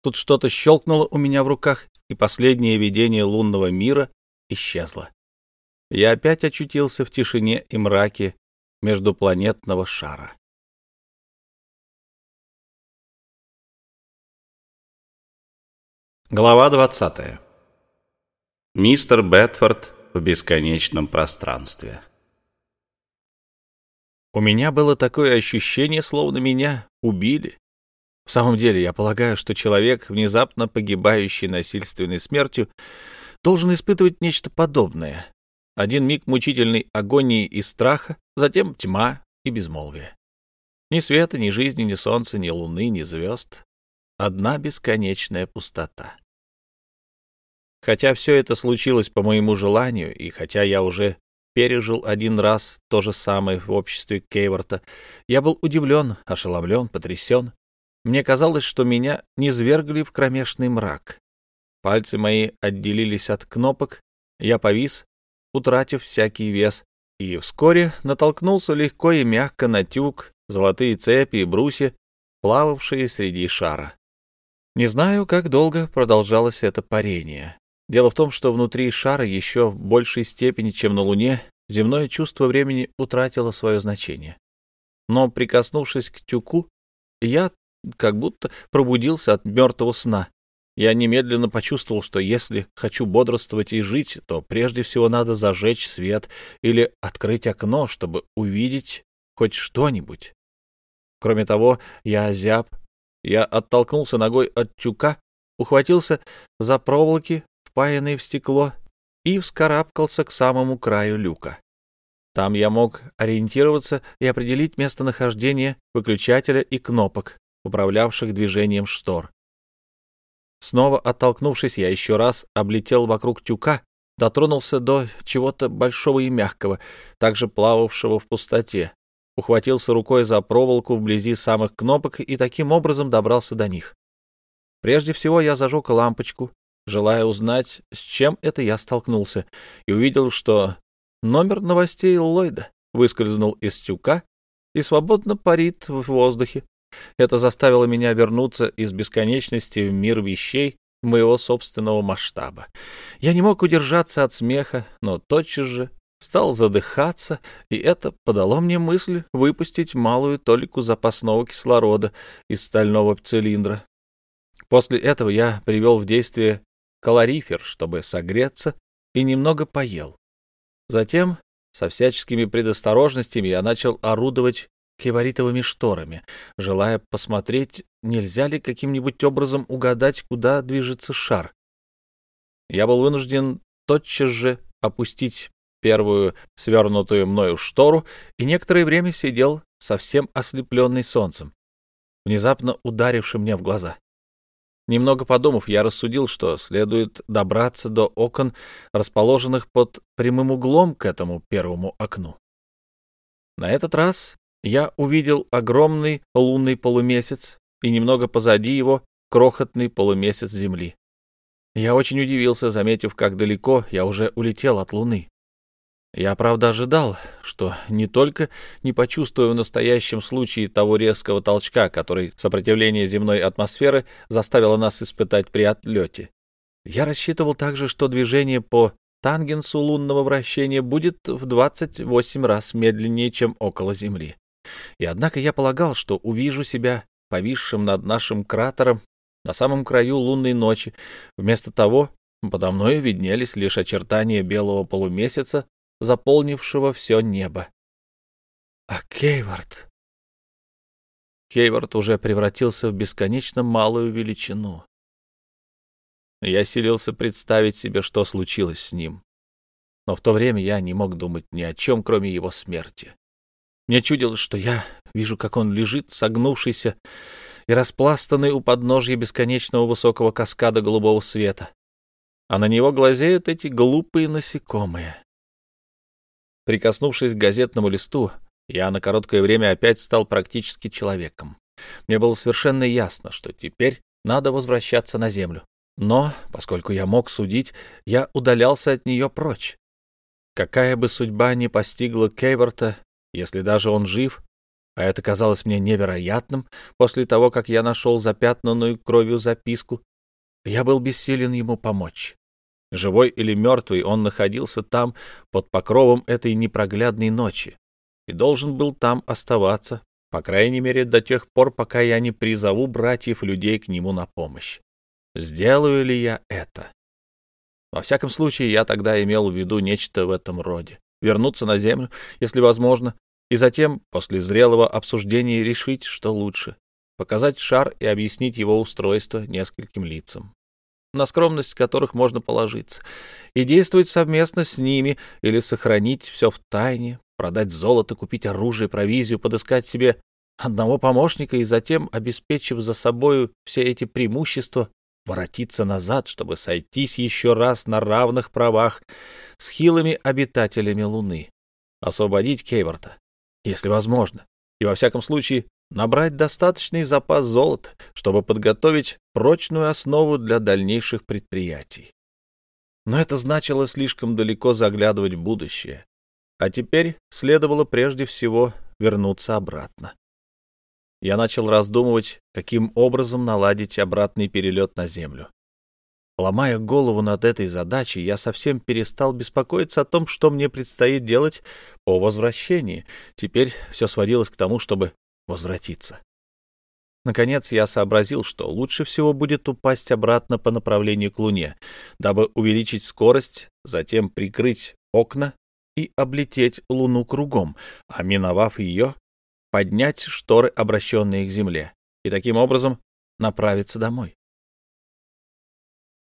Тут что-то щелкнуло у меня в руках, и последнее видение лунного мира исчезло. Я опять очутился в тишине и мраке междупланетного шара. Глава двадцатая Мистер Бетфорд в бесконечном пространстве. У меня было такое ощущение, словно меня убили. В самом деле, я полагаю, что человек, внезапно погибающий насильственной смертью, должен испытывать нечто подобное. Один миг мучительной агонии и страха, затем тьма и безмолвие. Ни света, ни жизни, ни солнца, ни луны, ни звезд. Одна бесконечная пустота. Хотя все это случилось по моему желанию, и хотя я уже пережил один раз то же самое в обществе Кейворта, я был удивлен, ошеломлен, потрясен. Мне казалось, что меня низвергли в кромешный мрак. Пальцы мои отделились от кнопок, я повис, утратив всякий вес, и вскоре натолкнулся легко и мягко на тюк, золотые цепи и брусья, плававшие среди шара. Не знаю, как долго продолжалось это парение. Дело в том, что внутри шара еще в большей степени, чем на Луне, земное чувство времени утратило свое значение. Но, прикоснувшись к тюку, я как будто пробудился от мертвого сна. Я немедленно почувствовал, что если хочу бодрствовать и жить, то прежде всего надо зажечь свет или открыть окно, чтобы увидеть хоть что-нибудь. Кроме того, я озяб, я оттолкнулся ногой от тюка, ухватился за проволоки, впаянные в стекло, и вскарабкался к самому краю люка. Там я мог ориентироваться и определить местонахождение выключателя и кнопок, управлявших движением штор. Снова оттолкнувшись, я еще раз облетел вокруг тюка, дотронулся до чего-то большого и мягкого, также плававшего в пустоте, ухватился рукой за проволоку вблизи самых кнопок и таким образом добрался до них. Прежде всего я зажег лампочку, желая узнать, с чем это я столкнулся, и увидел, что номер новостей Ллойда выскользнул из тюка и свободно парит в воздухе. Это заставило меня вернуться из бесконечности в мир вещей моего собственного масштаба. Я не мог удержаться от смеха, но тотчас же стал задыхаться, и это подало мне мысль выпустить малую толику запасного кислорода из стального цилиндра. После этого я привел в действие калорифер, чтобы согреться, и немного поел. Затем, со всяческими предосторожностями, я начал орудовать кеваритовыми шторами, желая посмотреть, нельзя ли каким-нибудь образом угадать, куда движется шар. Я был вынужден тотчас же опустить первую свернутую мною штору и некоторое время сидел совсем ослепленный солнцем, внезапно ударившим мне в глаза. Немного подумав, я рассудил, что следует добраться до окон, расположенных под прямым углом к этому первому окну. На этот раз я увидел огромный лунный полумесяц и немного позади его крохотный полумесяц Земли. Я очень удивился, заметив, как далеко я уже улетел от Луны. Я, правда, ожидал, что не только не почувствую в настоящем случае того резкого толчка, который сопротивление земной атмосферы заставило нас испытать при отлете. Я рассчитывал также, что движение по тангенсу лунного вращения будет в 28 раз медленнее, чем около Земли. И однако я полагал, что увижу себя повисшим над нашим кратером на самом краю лунной ночи. Вместо того подо мной виднелись лишь очертания белого полумесяца заполнившего все небо. А Кейвард... Кейвард уже превратился в бесконечно малую величину. Я силился представить себе, что случилось с ним. Но в то время я не мог думать ни о чем, кроме его смерти. Мне чудилось, что я вижу, как он лежит, согнувшийся и распластанный у подножья бесконечного высокого каскада голубого света. А на него глазеют эти глупые насекомые. Прикоснувшись к газетному листу, я на короткое время опять стал практически человеком. Мне было совершенно ясно, что теперь надо возвращаться на землю. Но, поскольку я мог судить, я удалялся от нее прочь. Какая бы судьба ни постигла Кейворта, если даже он жив, а это казалось мне невероятным после того, как я нашел запятнанную кровью записку, я был бессилен ему помочь. Живой или мертвый, он находился там под покровом этой непроглядной ночи и должен был там оставаться, по крайней мере, до тех пор, пока я не призову братьев-людей к нему на помощь. Сделаю ли я это? Во всяком случае, я тогда имел в виду нечто в этом роде. Вернуться на землю, если возможно, и затем, после зрелого обсуждения, решить, что лучше — показать шар и объяснить его устройство нескольким лицам на скромность которых можно положиться, и действовать совместно с ними или сохранить все в тайне, продать золото, купить оружие, провизию, подыскать себе одного помощника и затем, обеспечив за собою все эти преимущества, воротиться назад, чтобы сойтись еще раз на равных правах с хилыми обитателями Луны, освободить Кейворта, если возможно, и во всяком случае набрать достаточный запас золота, чтобы подготовить прочную основу для дальнейших предприятий. Но это значило слишком далеко заглядывать в будущее, а теперь следовало прежде всего вернуться обратно. Я начал раздумывать, каким образом наладить обратный перелет на Землю. Ломая голову над этой задачей, я совсем перестал беспокоиться о том, что мне предстоит делать по возвращении. Теперь все сводилось к тому, чтобы возвратиться. Наконец я сообразил, что лучше всего будет упасть обратно по направлению к Луне, дабы увеличить скорость, затем прикрыть окна и облететь Луну кругом, а миновав ее, поднять шторы, обращенные к Земле, и таким образом направиться домой.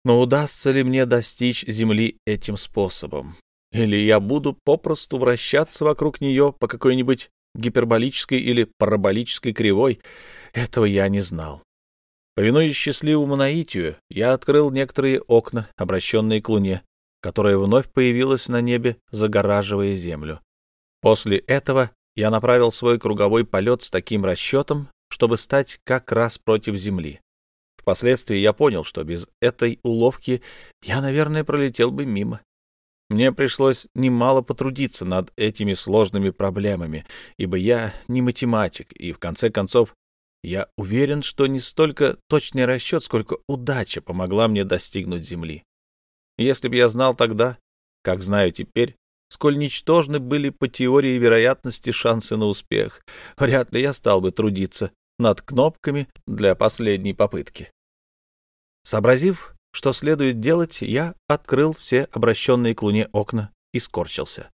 Но удастся ли мне достичь Земли этим способом? Или я буду попросту вращаться вокруг нее по какой-нибудь гиперболической или параболической кривой, этого я не знал. Повинуясь счастливому наитию, я открыл некоторые окна, обращенные к Луне, которая вновь появилась на небе, загораживая Землю. После этого я направил свой круговой полет с таким расчетом, чтобы стать как раз против Земли. Впоследствии я понял, что без этой уловки я, наверное, пролетел бы мимо. Мне пришлось немало потрудиться над этими сложными проблемами, ибо я не математик, и, в конце концов, я уверен, что не столько точный расчет, сколько удача помогла мне достигнуть Земли. Если бы я знал тогда, как знаю теперь, сколь ничтожны были по теории вероятности шансы на успех, вряд ли я стал бы трудиться над кнопками для последней попытки. Сообразив, что следует делать, я открыл все обращенные к луне окна и скорчился.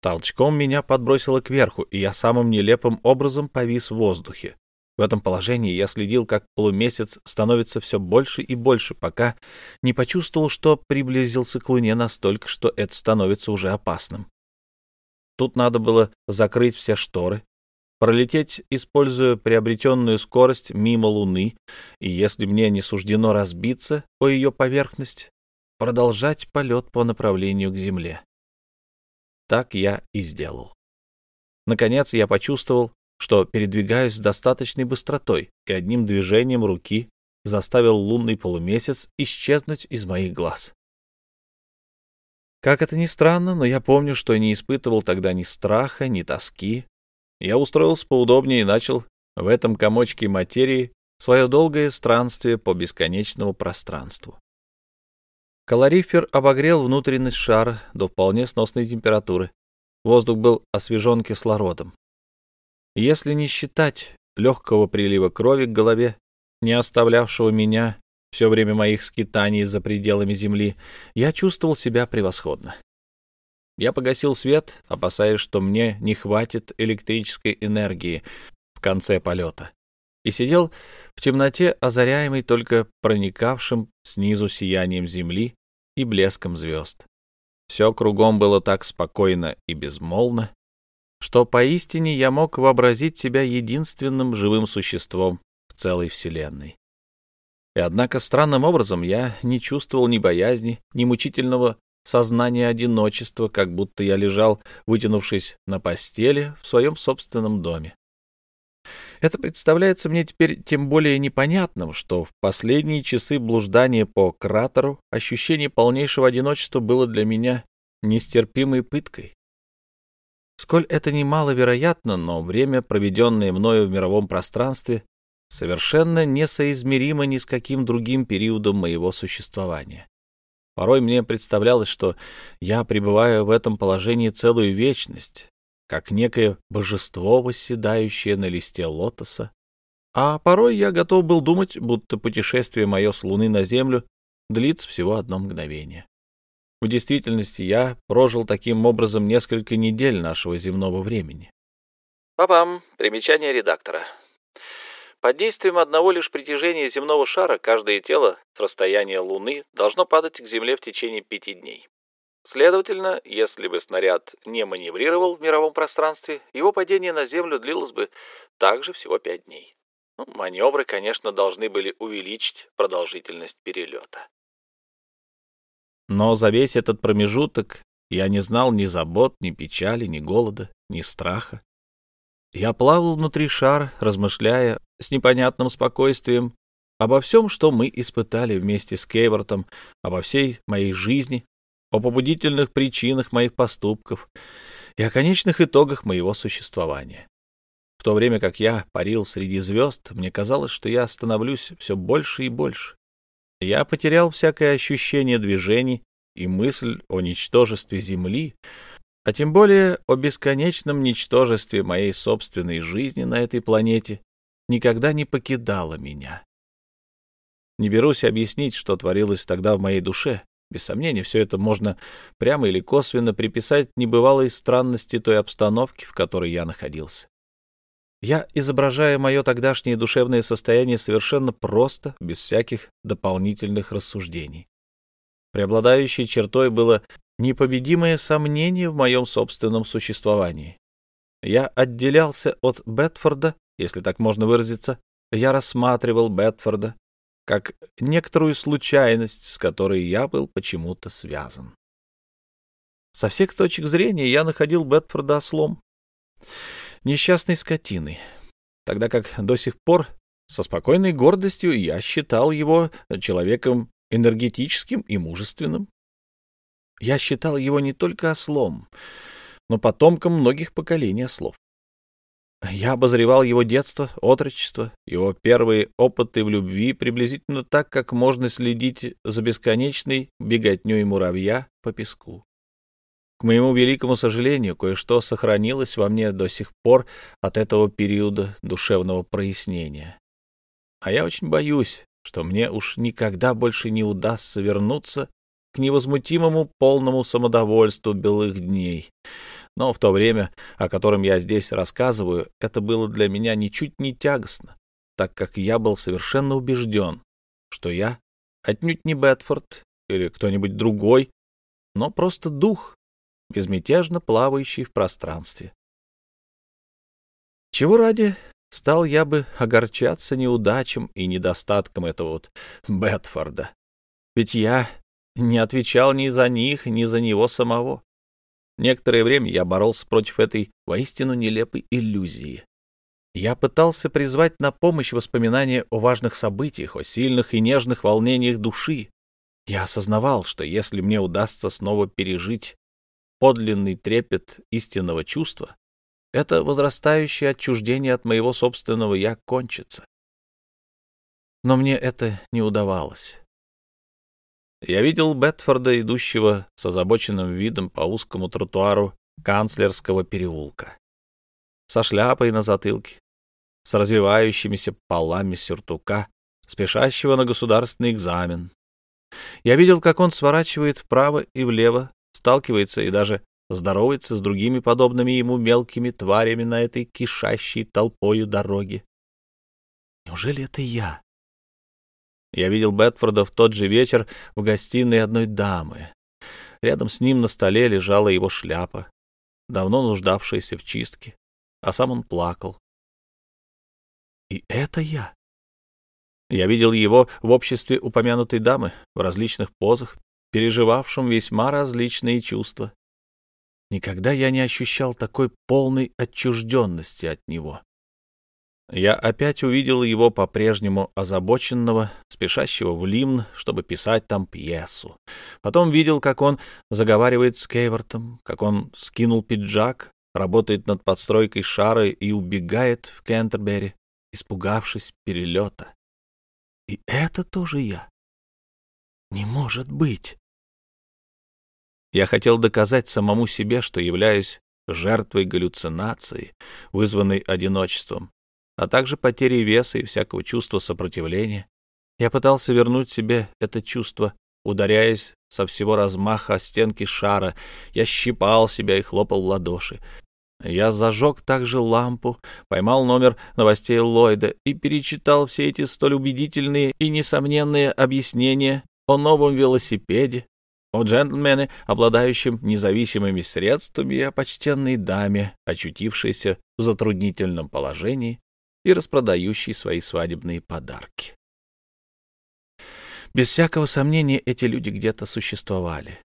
Толчком меня подбросило кверху, и я самым нелепым образом повис в воздухе. В этом положении я следил, как полумесяц становится все больше и больше, пока не почувствовал, что приблизился к Луне настолько, что это становится уже опасным. Тут надо было закрыть все шторы, пролететь, используя приобретенную скорость мимо Луны, и если мне не суждено разбиться о ее поверхность, продолжать полет по направлению к Земле. Так я и сделал. Наконец я почувствовал, что передвигаюсь с достаточной быстротой и одним движением руки заставил лунный полумесяц исчезнуть из моих глаз. Как это ни странно, но я помню, что не испытывал тогда ни страха, ни тоски, я устроился поудобнее и начал в этом комочке материи свое долгое странствие по бесконечному пространству. Калорифер обогрел внутренность шара до вполне сносной температуры. Воздух был освежен кислородом. Если не считать легкого прилива крови к голове, не оставлявшего меня все время моих скитаний за пределами Земли, я чувствовал себя превосходно. Я погасил свет, опасаясь, что мне не хватит электрической энергии в конце полета, и сидел в темноте, озаряемой только проникавшим снизу сиянием земли и блеском звезд. Все кругом было так спокойно и безмолвно, что поистине я мог вообразить себя единственным живым существом в целой Вселенной. И однако странным образом я не чувствовал ни боязни, ни мучительного сознание одиночества, как будто я лежал, вытянувшись на постели в своем собственном доме. Это представляется мне теперь тем более непонятным, что в последние часы блуждания по кратеру ощущение полнейшего одиночества было для меня нестерпимой пыткой. Сколь это немаловероятно, но время, проведенное мною в мировом пространстве, совершенно несоизмеримо ни с каким другим периодом моего существования. Порой мне представлялось, что я пребываю в этом положении целую вечность, как некое божество, восседающее на листе лотоса. А порой я готов был думать, будто путешествие мое с Луны на Землю длится всего одно мгновение. В действительности я прожил таким образом несколько недель нашего земного времени. Папам, примечание редактора. Под действием одного лишь притяжения земного шара каждое тело с расстояния Луны должно падать к Земле в течение пяти дней. Следовательно, если бы снаряд не маневрировал в мировом пространстве, его падение на Землю длилось бы также всего пять дней. Ну, маневры, конечно, должны были увеличить продолжительность перелета. Но за весь этот промежуток я не знал ни забот, ни печали, ни голода, ни страха. Я плавал внутри шара, размышляя с непонятным спокойствием обо всем, что мы испытали вместе с Кейвортом, обо всей моей жизни, о побудительных причинах моих поступков и о конечных итогах моего существования. В то время как я парил среди звезд, мне казалось, что я становлюсь все больше и больше. Я потерял всякое ощущение движений, и мысль о ничтожестве Земли а тем более о бесконечном ничтожестве моей собственной жизни на этой планете, никогда не покидала меня. Не берусь объяснить, что творилось тогда в моей душе. Без сомнения, все это можно прямо или косвенно приписать небывалой странности той обстановки, в которой я находился. Я изображаю мое тогдашнее душевное состояние совершенно просто, без всяких дополнительных рассуждений. Преобладающей чертой было непобедимое сомнение в моем собственном существовании. Я отделялся от Бетфорда, если так можно выразиться, я рассматривал Бетфорда как некоторую случайность, с которой я был почему-то связан. Со всех точек зрения я находил Бетфорда ослом, несчастной скотиной, тогда как до сих пор со спокойной гордостью я считал его человеком энергетическим и мужественным. Я считал его не только ослом, но потомком многих поколений ослов. Я обозревал его детство, отрочество, его первые опыты в любви приблизительно так, как можно следить за бесконечной беготней муравья по песку. К моему великому сожалению, кое-что сохранилось во мне до сих пор от этого периода душевного прояснения. А я очень боюсь, что мне уж никогда больше не удастся вернуться к невозмутимому полному самодовольству белых дней. Но в то время, о котором я здесь рассказываю, это было для меня ничуть не тягостно, так как я был совершенно убежден, что я отнюдь не Бетфорд или кто-нибудь другой, но просто дух, безмятежно плавающий в пространстве. Чего ради стал я бы огорчаться неудачам и недостаткам этого вот Бетфорда? Ведь я не отвечал ни за них, ни за него самого. Некоторое время я боролся против этой воистину нелепой иллюзии. Я пытался призвать на помощь воспоминания о важных событиях, о сильных и нежных волнениях души. Я осознавал, что если мне удастся снова пережить подлинный трепет истинного чувства, это возрастающее отчуждение от моего собственного «я» кончится. Но мне это не удавалось. Я видел Бетфорда, идущего с озабоченным видом по узкому тротуару канцлерского переулка, со шляпой на затылке, с развивающимися полами сюртука, спешащего на государственный экзамен. Я видел, как он сворачивает вправо и влево, сталкивается и даже здоровается с другими подобными ему мелкими тварями на этой кишащей толпою дороге. Неужели это я? Я видел Бетфорда в тот же вечер в гостиной одной дамы. Рядом с ним на столе лежала его шляпа, давно нуждавшаяся в чистке, а сам он плакал. И это я. Я видел его в обществе упомянутой дамы, в различных позах, переживавшем весьма различные чувства. Никогда я не ощущал такой полной отчужденности от него. Я опять увидел его по-прежнему озабоченного, спешащего в Лимн, чтобы писать там пьесу. Потом видел, как он заговаривает с Кейвортом, как он скинул пиджак, работает над подстройкой шара и убегает в Кентербери, испугавшись перелета. И это тоже я. Не может быть. Я хотел доказать самому себе, что являюсь жертвой галлюцинации, вызванной одиночеством, а также потери веса и всякого чувства сопротивления. Я пытался вернуть себе это чувство, ударяясь со всего размаха о стенки шара. Я щипал себя и хлопал в ладоши. Я зажег также лампу, поймал номер новостей Ллойда и перечитал все эти столь убедительные и несомненные объяснения о новом велосипеде, о джентльмене, обладающем независимыми средствами, и о почтенной даме, очутившейся в затруднительном положении и распродающий свои свадебные подарки. Без всякого сомнения, эти люди где-то существовали.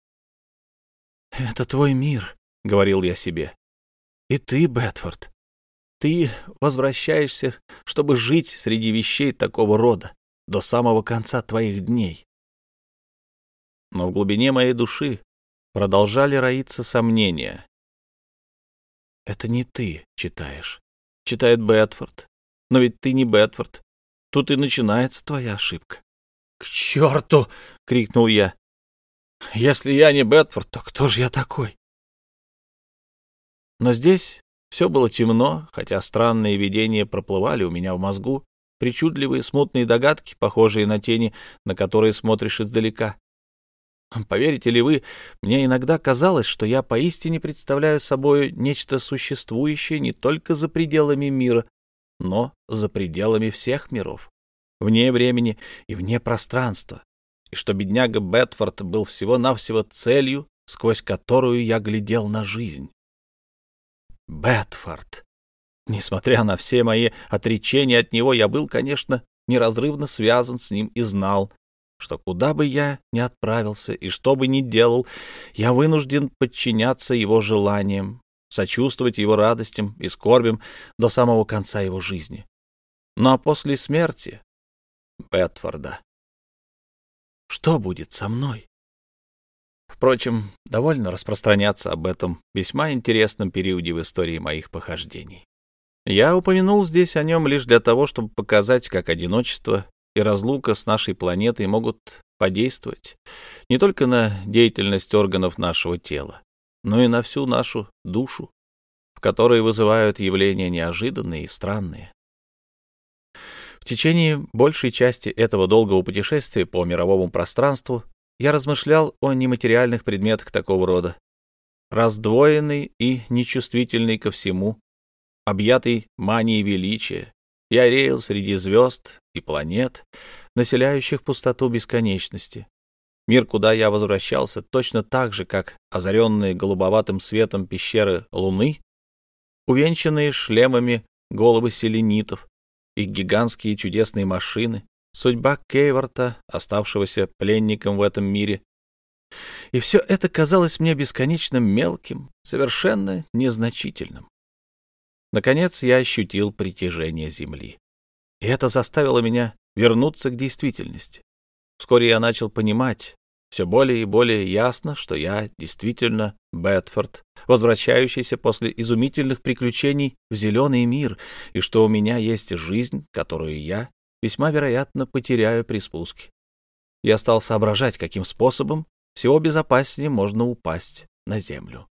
«Это твой мир», — говорил я себе. «И ты, Бетфорд, ты возвращаешься, чтобы жить среди вещей такого рода до самого конца твоих дней». Но в глубине моей души продолжали роиться сомнения. «Это не ты читаешь», — читает Бетфорд. Но ведь ты не Бетфорд. Тут и начинается твоя ошибка. — К черту! — крикнул я. — Если я не Бетфорд, то кто же я такой? Но здесь Все было темно, хотя странные видения проплывали у меня в мозгу, причудливые смутные догадки, похожие на тени, на которые смотришь издалека. Поверите ли вы, мне иногда казалось, что я поистине представляю собой нечто существующее не только за пределами мира, но за пределами всех миров, вне времени и вне пространства, и что бедняга Бетфорд был всего-навсего целью, сквозь которую я глядел на жизнь. Бетфорд. Несмотря на все мои отречения от него, я был, конечно, неразрывно связан с ним и знал, что куда бы я ни отправился и что бы ни делал, я вынужден подчиняться его желаниям, сочувствовать его радостям и скорбям до самого конца его жизни. Но после смерти Бетфорда что будет со мной? Впрочем, довольно распространяться об этом весьма интересном периоде в истории моих похождений. Я упомянул здесь о нем лишь для того, чтобы показать, как одиночество и разлука с нашей планетой могут подействовать не только на деятельность органов нашего тела, но и на всю нашу душу, в которой вызывают явления неожиданные и странные. В течение большей части этого долгого путешествия по мировому пространству я размышлял о нематериальных предметах такого рода. Раздвоенный и нечувствительный ко всему, объятый манией величия, я реял среди звезд и планет, населяющих пустоту бесконечности. Мир, куда я возвращался, точно так же, как озаренные голубоватым светом пещеры Луны, увенчанные шлемами головы селенитов, их гигантские чудесные машины, судьба Кейворта, оставшегося пленником в этом мире. И все это казалось мне бесконечно мелким, совершенно незначительным. Наконец я ощутил притяжение Земли. И это заставило меня вернуться к действительности. Вскоре я начал понимать все более и более ясно, что я действительно Бетфорд, возвращающийся после изумительных приключений в зеленый мир, и что у меня есть жизнь, которую я весьма вероятно потеряю при спуске. Я стал соображать, каким способом всего безопаснее можно упасть на землю.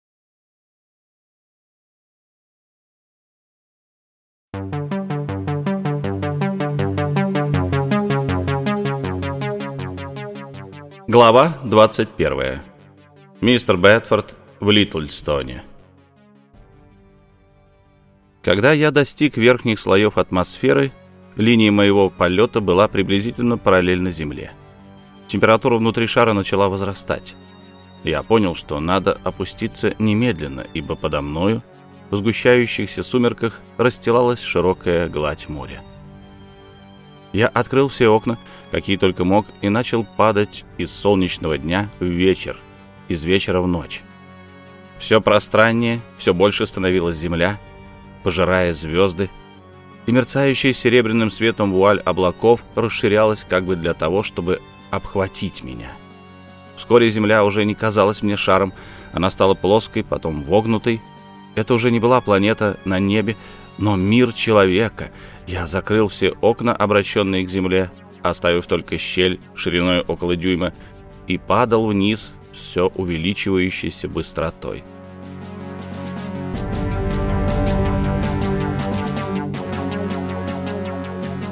Глава 21. Мистер Бетфорд в Литлстоне. Когда я достиг верхних слоев атмосферы, линия моего полета была приблизительно параллельна Земле. Температура внутри шара начала возрастать. Я понял, что надо опуститься немедленно, ибо подо мною в сгущающихся сумерках расстилалась широкая гладь моря. Я открыл все окна, какие только мог, и начал падать из солнечного дня в вечер, из вечера в ночь. Все пространнее, все больше становилась земля, пожирая звезды, и мерцающая серебряным светом вуаль облаков расширялась как бы для того, чтобы обхватить меня. Вскоре земля уже не казалась мне шаром, она стала плоской, потом вогнутой. Это уже не была планета на небе, но мир человека. Я закрыл все окна, обращенные к земле, оставив только щель шириной около дюйма, и падал вниз все увеличивающейся быстротой.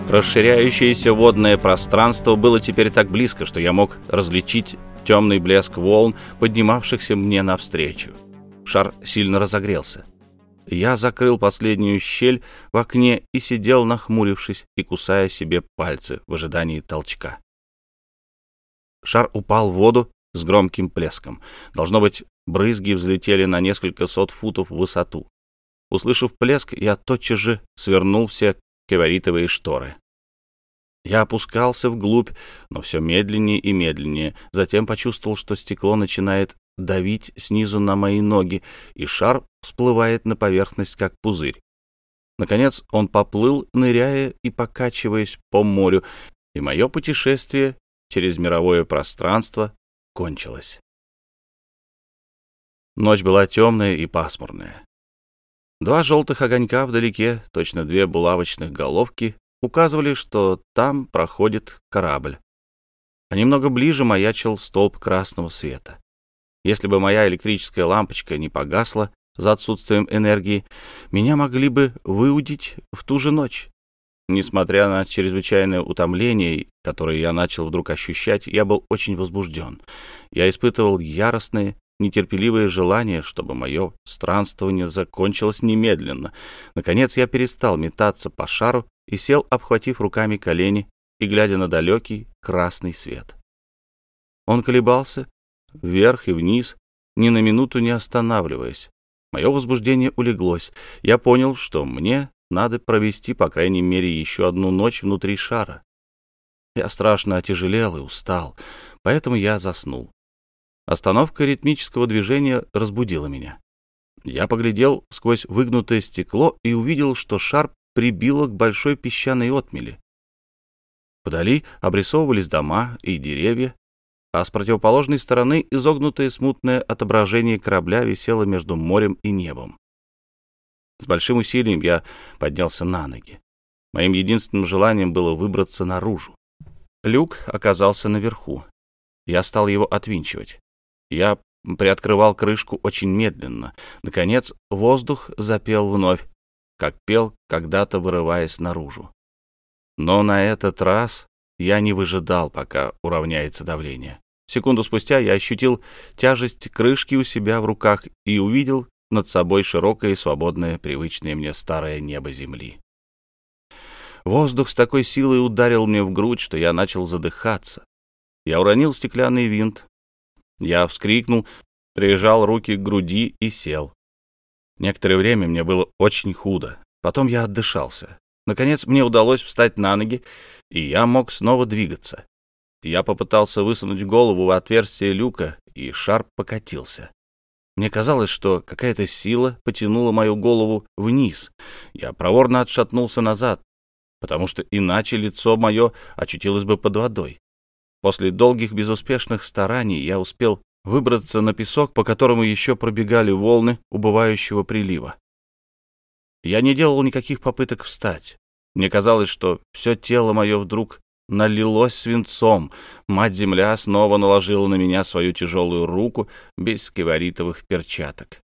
Расширяющееся водное пространство было теперь так близко, что я мог различить темный блеск волн, поднимавшихся мне навстречу. Шар сильно разогрелся. Я закрыл последнюю щель в окне и сидел, нахмурившись и кусая себе пальцы в ожидании толчка. Шар упал в воду с громким плеском. Должно быть, брызги взлетели на несколько сот футов в высоту. Услышав плеск, я тотчас же свернул все кеваритовые шторы. Я опускался вглубь, но все медленнее и медленнее. Затем почувствовал, что стекло начинает давить снизу на мои ноги, и шар всплывает на поверхность, как пузырь. Наконец он поплыл, ныряя и покачиваясь по морю, и мое путешествие через мировое пространство кончилось. Ночь была темная и пасмурная. Два желтых огонька вдалеке, точно две булавочных головки, указывали, что там проходит корабль. А немного ближе маячил столб красного света. Если бы моя электрическая лампочка не погасла, за отсутствием энергии, меня могли бы выудить в ту же ночь. Несмотря на чрезвычайное утомление, которое я начал вдруг ощущать, я был очень возбужден. Я испытывал яростное, нетерпеливое желание, чтобы мое странствование закончилось немедленно. Наконец я перестал метаться по шару и сел, обхватив руками колени и глядя на далекий красный свет. Он колебался вверх и вниз, ни на минуту не останавливаясь. Мое возбуждение улеглось. Я понял, что мне надо провести, по крайней мере, еще одну ночь внутри шара. Я страшно отяжелел и устал, поэтому я заснул. Остановка ритмического движения разбудила меня. Я поглядел сквозь выгнутое стекло и увидел, что шар прибило к большой песчаной отмели. Вдали обрисовывались дома и деревья, а с противоположной стороны изогнутое смутное отображение корабля висело между морем и небом. С большим усилием я поднялся на ноги. Моим единственным желанием было выбраться наружу. Люк оказался наверху. Я стал его отвинчивать. Я приоткрывал крышку очень медленно. Наконец, воздух запел вновь, как пел, когда-то вырываясь наружу. Но на этот раз я не выжидал, пока уравняется давление. Секунду спустя я ощутил тяжесть крышки у себя в руках и увидел над собой широкое и свободное, привычное мне старое небо земли. Воздух с такой силой ударил мне в грудь, что я начал задыхаться. Я уронил стеклянный винт. Я вскрикнул, прижал руки к груди и сел. Некоторое время мне было очень худо. Потом я отдышался. Наконец мне удалось встать на ноги, и я мог снова двигаться. Я попытался высунуть голову в отверстие люка, и шар покатился. Мне казалось, что какая-то сила потянула мою голову вниз. Я проворно отшатнулся назад, потому что иначе лицо мое очутилось бы под водой. После долгих безуспешных стараний я успел выбраться на песок, по которому еще пробегали волны убывающего прилива. Я не делал никаких попыток встать. Мне казалось, что все тело мое вдруг налилось свинцом. Мать-Земля снова наложила на меня свою тяжелую руку без кеваритовых перчаток.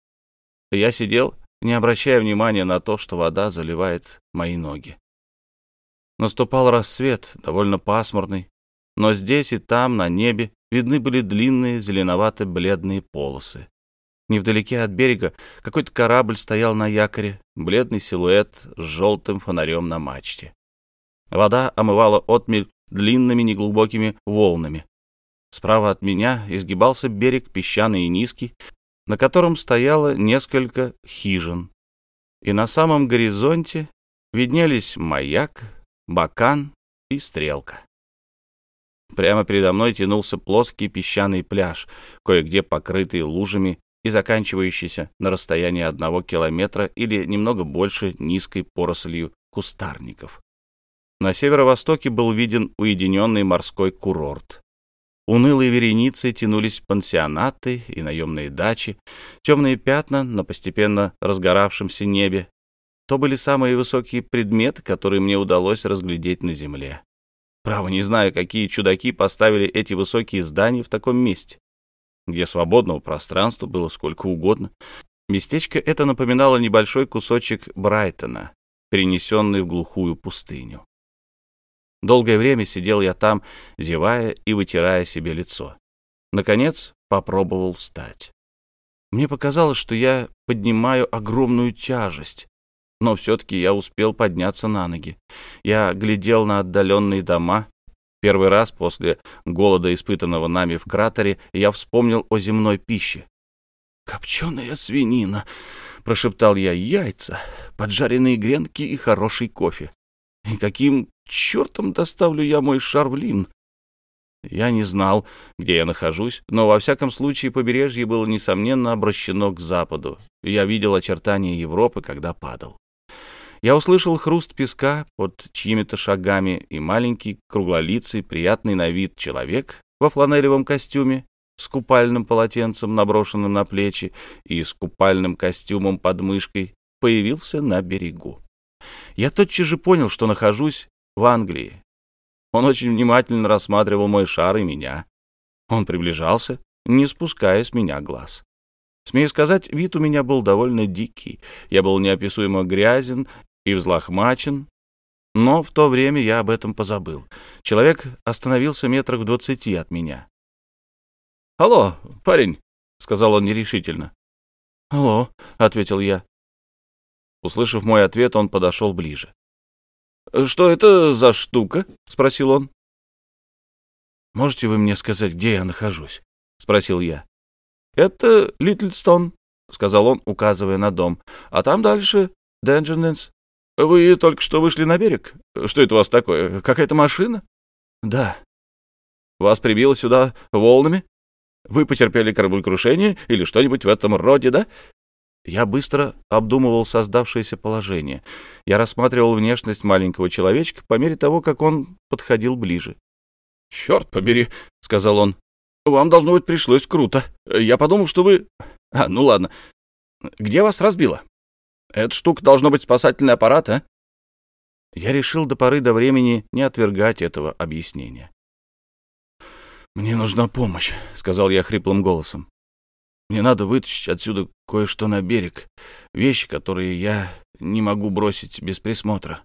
Я сидел, не обращая внимания на то, что вода заливает мои ноги. Наступал рассвет, довольно пасмурный, но здесь и там, на небе, видны были длинные зеленовато-бледные полосы. Невдалеке от берега какой-то корабль стоял на якоре, бледный силуэт с желтым фонарем на мачте. Вода омывала отмель длинными неглубокими волнами. Справа от меня изгибался берег песчаный и низкий, на котором стояло несколько хижин. И на самом горизонте виднелись маяк, бакан и стрелка. Прямо передо мной тянулся плоский песчаный пляж, кое-где покрытый лужами и заканчивающийся на расстоянии одного километра или немного больше низкой порослью кустарников. На северо-востоке был виден уединенный морской курорт. Унылые вереницы тянулись пансионаты и наемные дачи, темные пятна на постепенно разгоравшемся небе. То были самые высокие предметы, которые мне удалось разглядеть на земле. Право, не знаю, какие чудаки поставили эти высокие здания в таком месте, где свободного пространства было сколько угодно. Местечко это напоминало небольшой кусочек Брайтона, перенесенный в глухую пустыню. Долгое время сидел я там, зевая и вытирая себе лицо. Наконец попробовал встать. Мне показалось, что я поднимаю огромную тяжесть, но все-таки я успел подняться на ноги. Я глядел на отдаленные дома. Первый раз после голода, испытанного нами в кратере, я вспомнил о земной пище. «Копченая свинина!» — прошептал я. «Яйца, поджаренные гренки и хороший кофе. И каким чертом доставлю я мой шарвлин? Я не знал, где я нахожусь, но во всяком случае побережье было, несомненно, обращено к западу. Я видел очертания Европы, когда падал. Я услышал хруст песка под чьими-то шагами, и маленький, круглолицый, приятный на вид человек во фланелевом костюме с купальным полотенцем, наброшенным на плечи, и с купальным костюмом под мышкой появился на берегу. Я тотчас же понял, что нахожусь в Англии. Он очень внимательно рассматривал мой шар и меня. Он приближался, не спуская с меня глаз. Смею сказать, вид у меня был довольно дикий. Я был неописуемо грязен и взлохмачен, но в то время я об этом позабыл. Человек остановился метрах в двадцати от меня. «Алло, парень», — сказал он нерешительно. «Алло», — ответил я. Услышав мой ответ, он подошел ближе. «Что это за штука?» — спросил он. «Можете вы мне сказать, где я нахожусь?» — спросил я. «Это Литлстон», — сказал он, указывая на дом. «А там дальше Денджернес. Вы только что вышли на берег? Что это у вас такое? Какая-то машина?» «Да». «Вас прибило сюда волнами? Вы потерпели кораблекрушение или что-нибудь в этом роде, да?» Я быстро обдумывал создавшееся положение. Я рассматривал внешность маленького человечка по мере того, как он подходил ближе. «Черт побери», — сказал он, — «вам, должно быть, пришлось круто. Я подумал, что вы... А, ну ладно. Где вас разбило? Эта штука должно быть спасательный аппарат, а?» Я решил до поры до времени не отвергать этого объяснения. «Мне нужна помощь», — сказал я хриплым голосом. «Мне надо вытащить отсюда кое-что на берег, вещи, которые я не могу бросить без присмотра».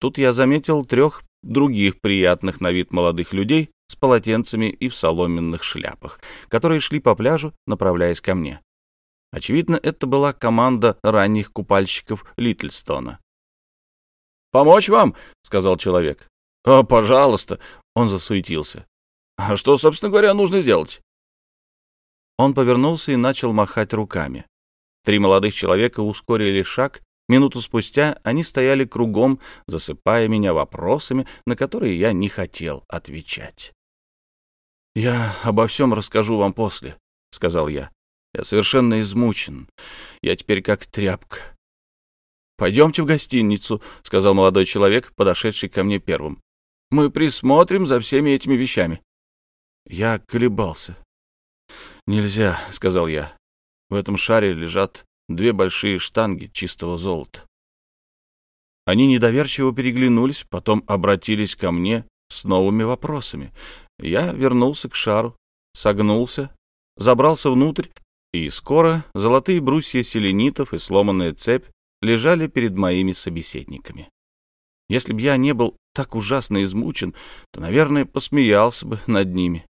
Тут я заметил трех других приятных на вид молодых людей с полотенцами и в соломенных шляпах, которые шли по пляжу, направляясь ко мне. Очевидно, это была команда ранних купальщиков Литлстона. «Помочь вам?» — сказал человек. «О, пожалуйста!» — он засуетился. «А что, собственно говоря, нужно сделать?» Он повернулся и начал махать руками. Три молодых человека ускорили шаг Минуту спустя они стояли кругом, засыпая меня вопросами, на которые я не хотел отвечать. «Я обо всем расскажу вам после», — сказал я. «Я совершенно измучен. Я теперь как тряпка». «Пойдемте в гостиницу», — сказал молодой человек, подошедший ко мне первым. «Мы присмотрим за всеми этими вещами». Я колебался. «Нельзя», — сказал я. «В этом шаре лежат две большие штанги чистого золота. Они недоверчиво переглянулись, потом обратились ко мне с новыми вопросами. Я вернулся к шару, согнулся, забрался внутрь, и скоро золотые брусья селенитов и сломанная цепь лежали перед моими собеседниками. Если б я не был так ужасно измучен, то, наверное, посмеялся бы над ними.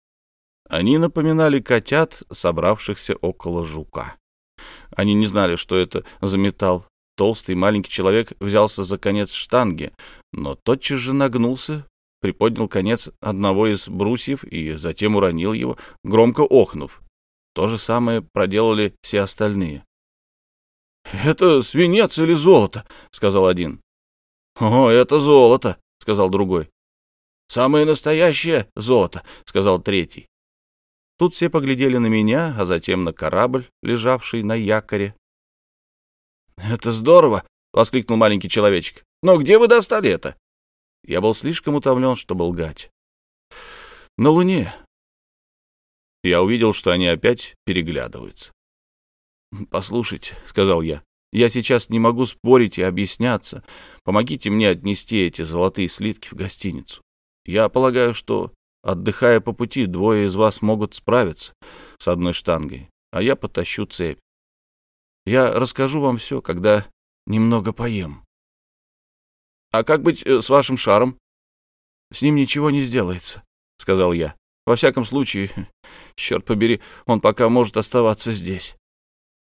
Они напоминали котят, собравшихся около жука. Они не знали, что это за металл. Толстый маленький человек взялся за конец штанги, но тотчас же нагнулся, приподнял конец одного из брусьев и затем уронил его, громко охнув. То же самое проделали все остальные. «Это свинец или золото?» — сказал один. «О, это золото!» — сказал другой. «Самое настоящее золото!» — сказал третий. Тут все поглядели на меня, а затем на корабль, лежавший на якоре. «Это здорово!» — воскликнул маленький человечек. «Но где вы достали это?» Я был слишком утомлен, чтобы лгать. «На Луне». Я увидел, что они опять переглядываются. «Послушайте», — сказал я, — «я сейчас не могу спорить и объясняться. Помогите мне отнести эти золотые слитки в гостиницу. Я полагаю, что Отдыхая по пути, двое из вас могут справиться с одной штангой, а я потащу цепь. Я расскажу вам все, когда немного поем. — А как быть э, с вашим шаром? — С ним ничего не сделается, — сказал я. — Во всяком случае, черт побери, он пока может оставаться здесь.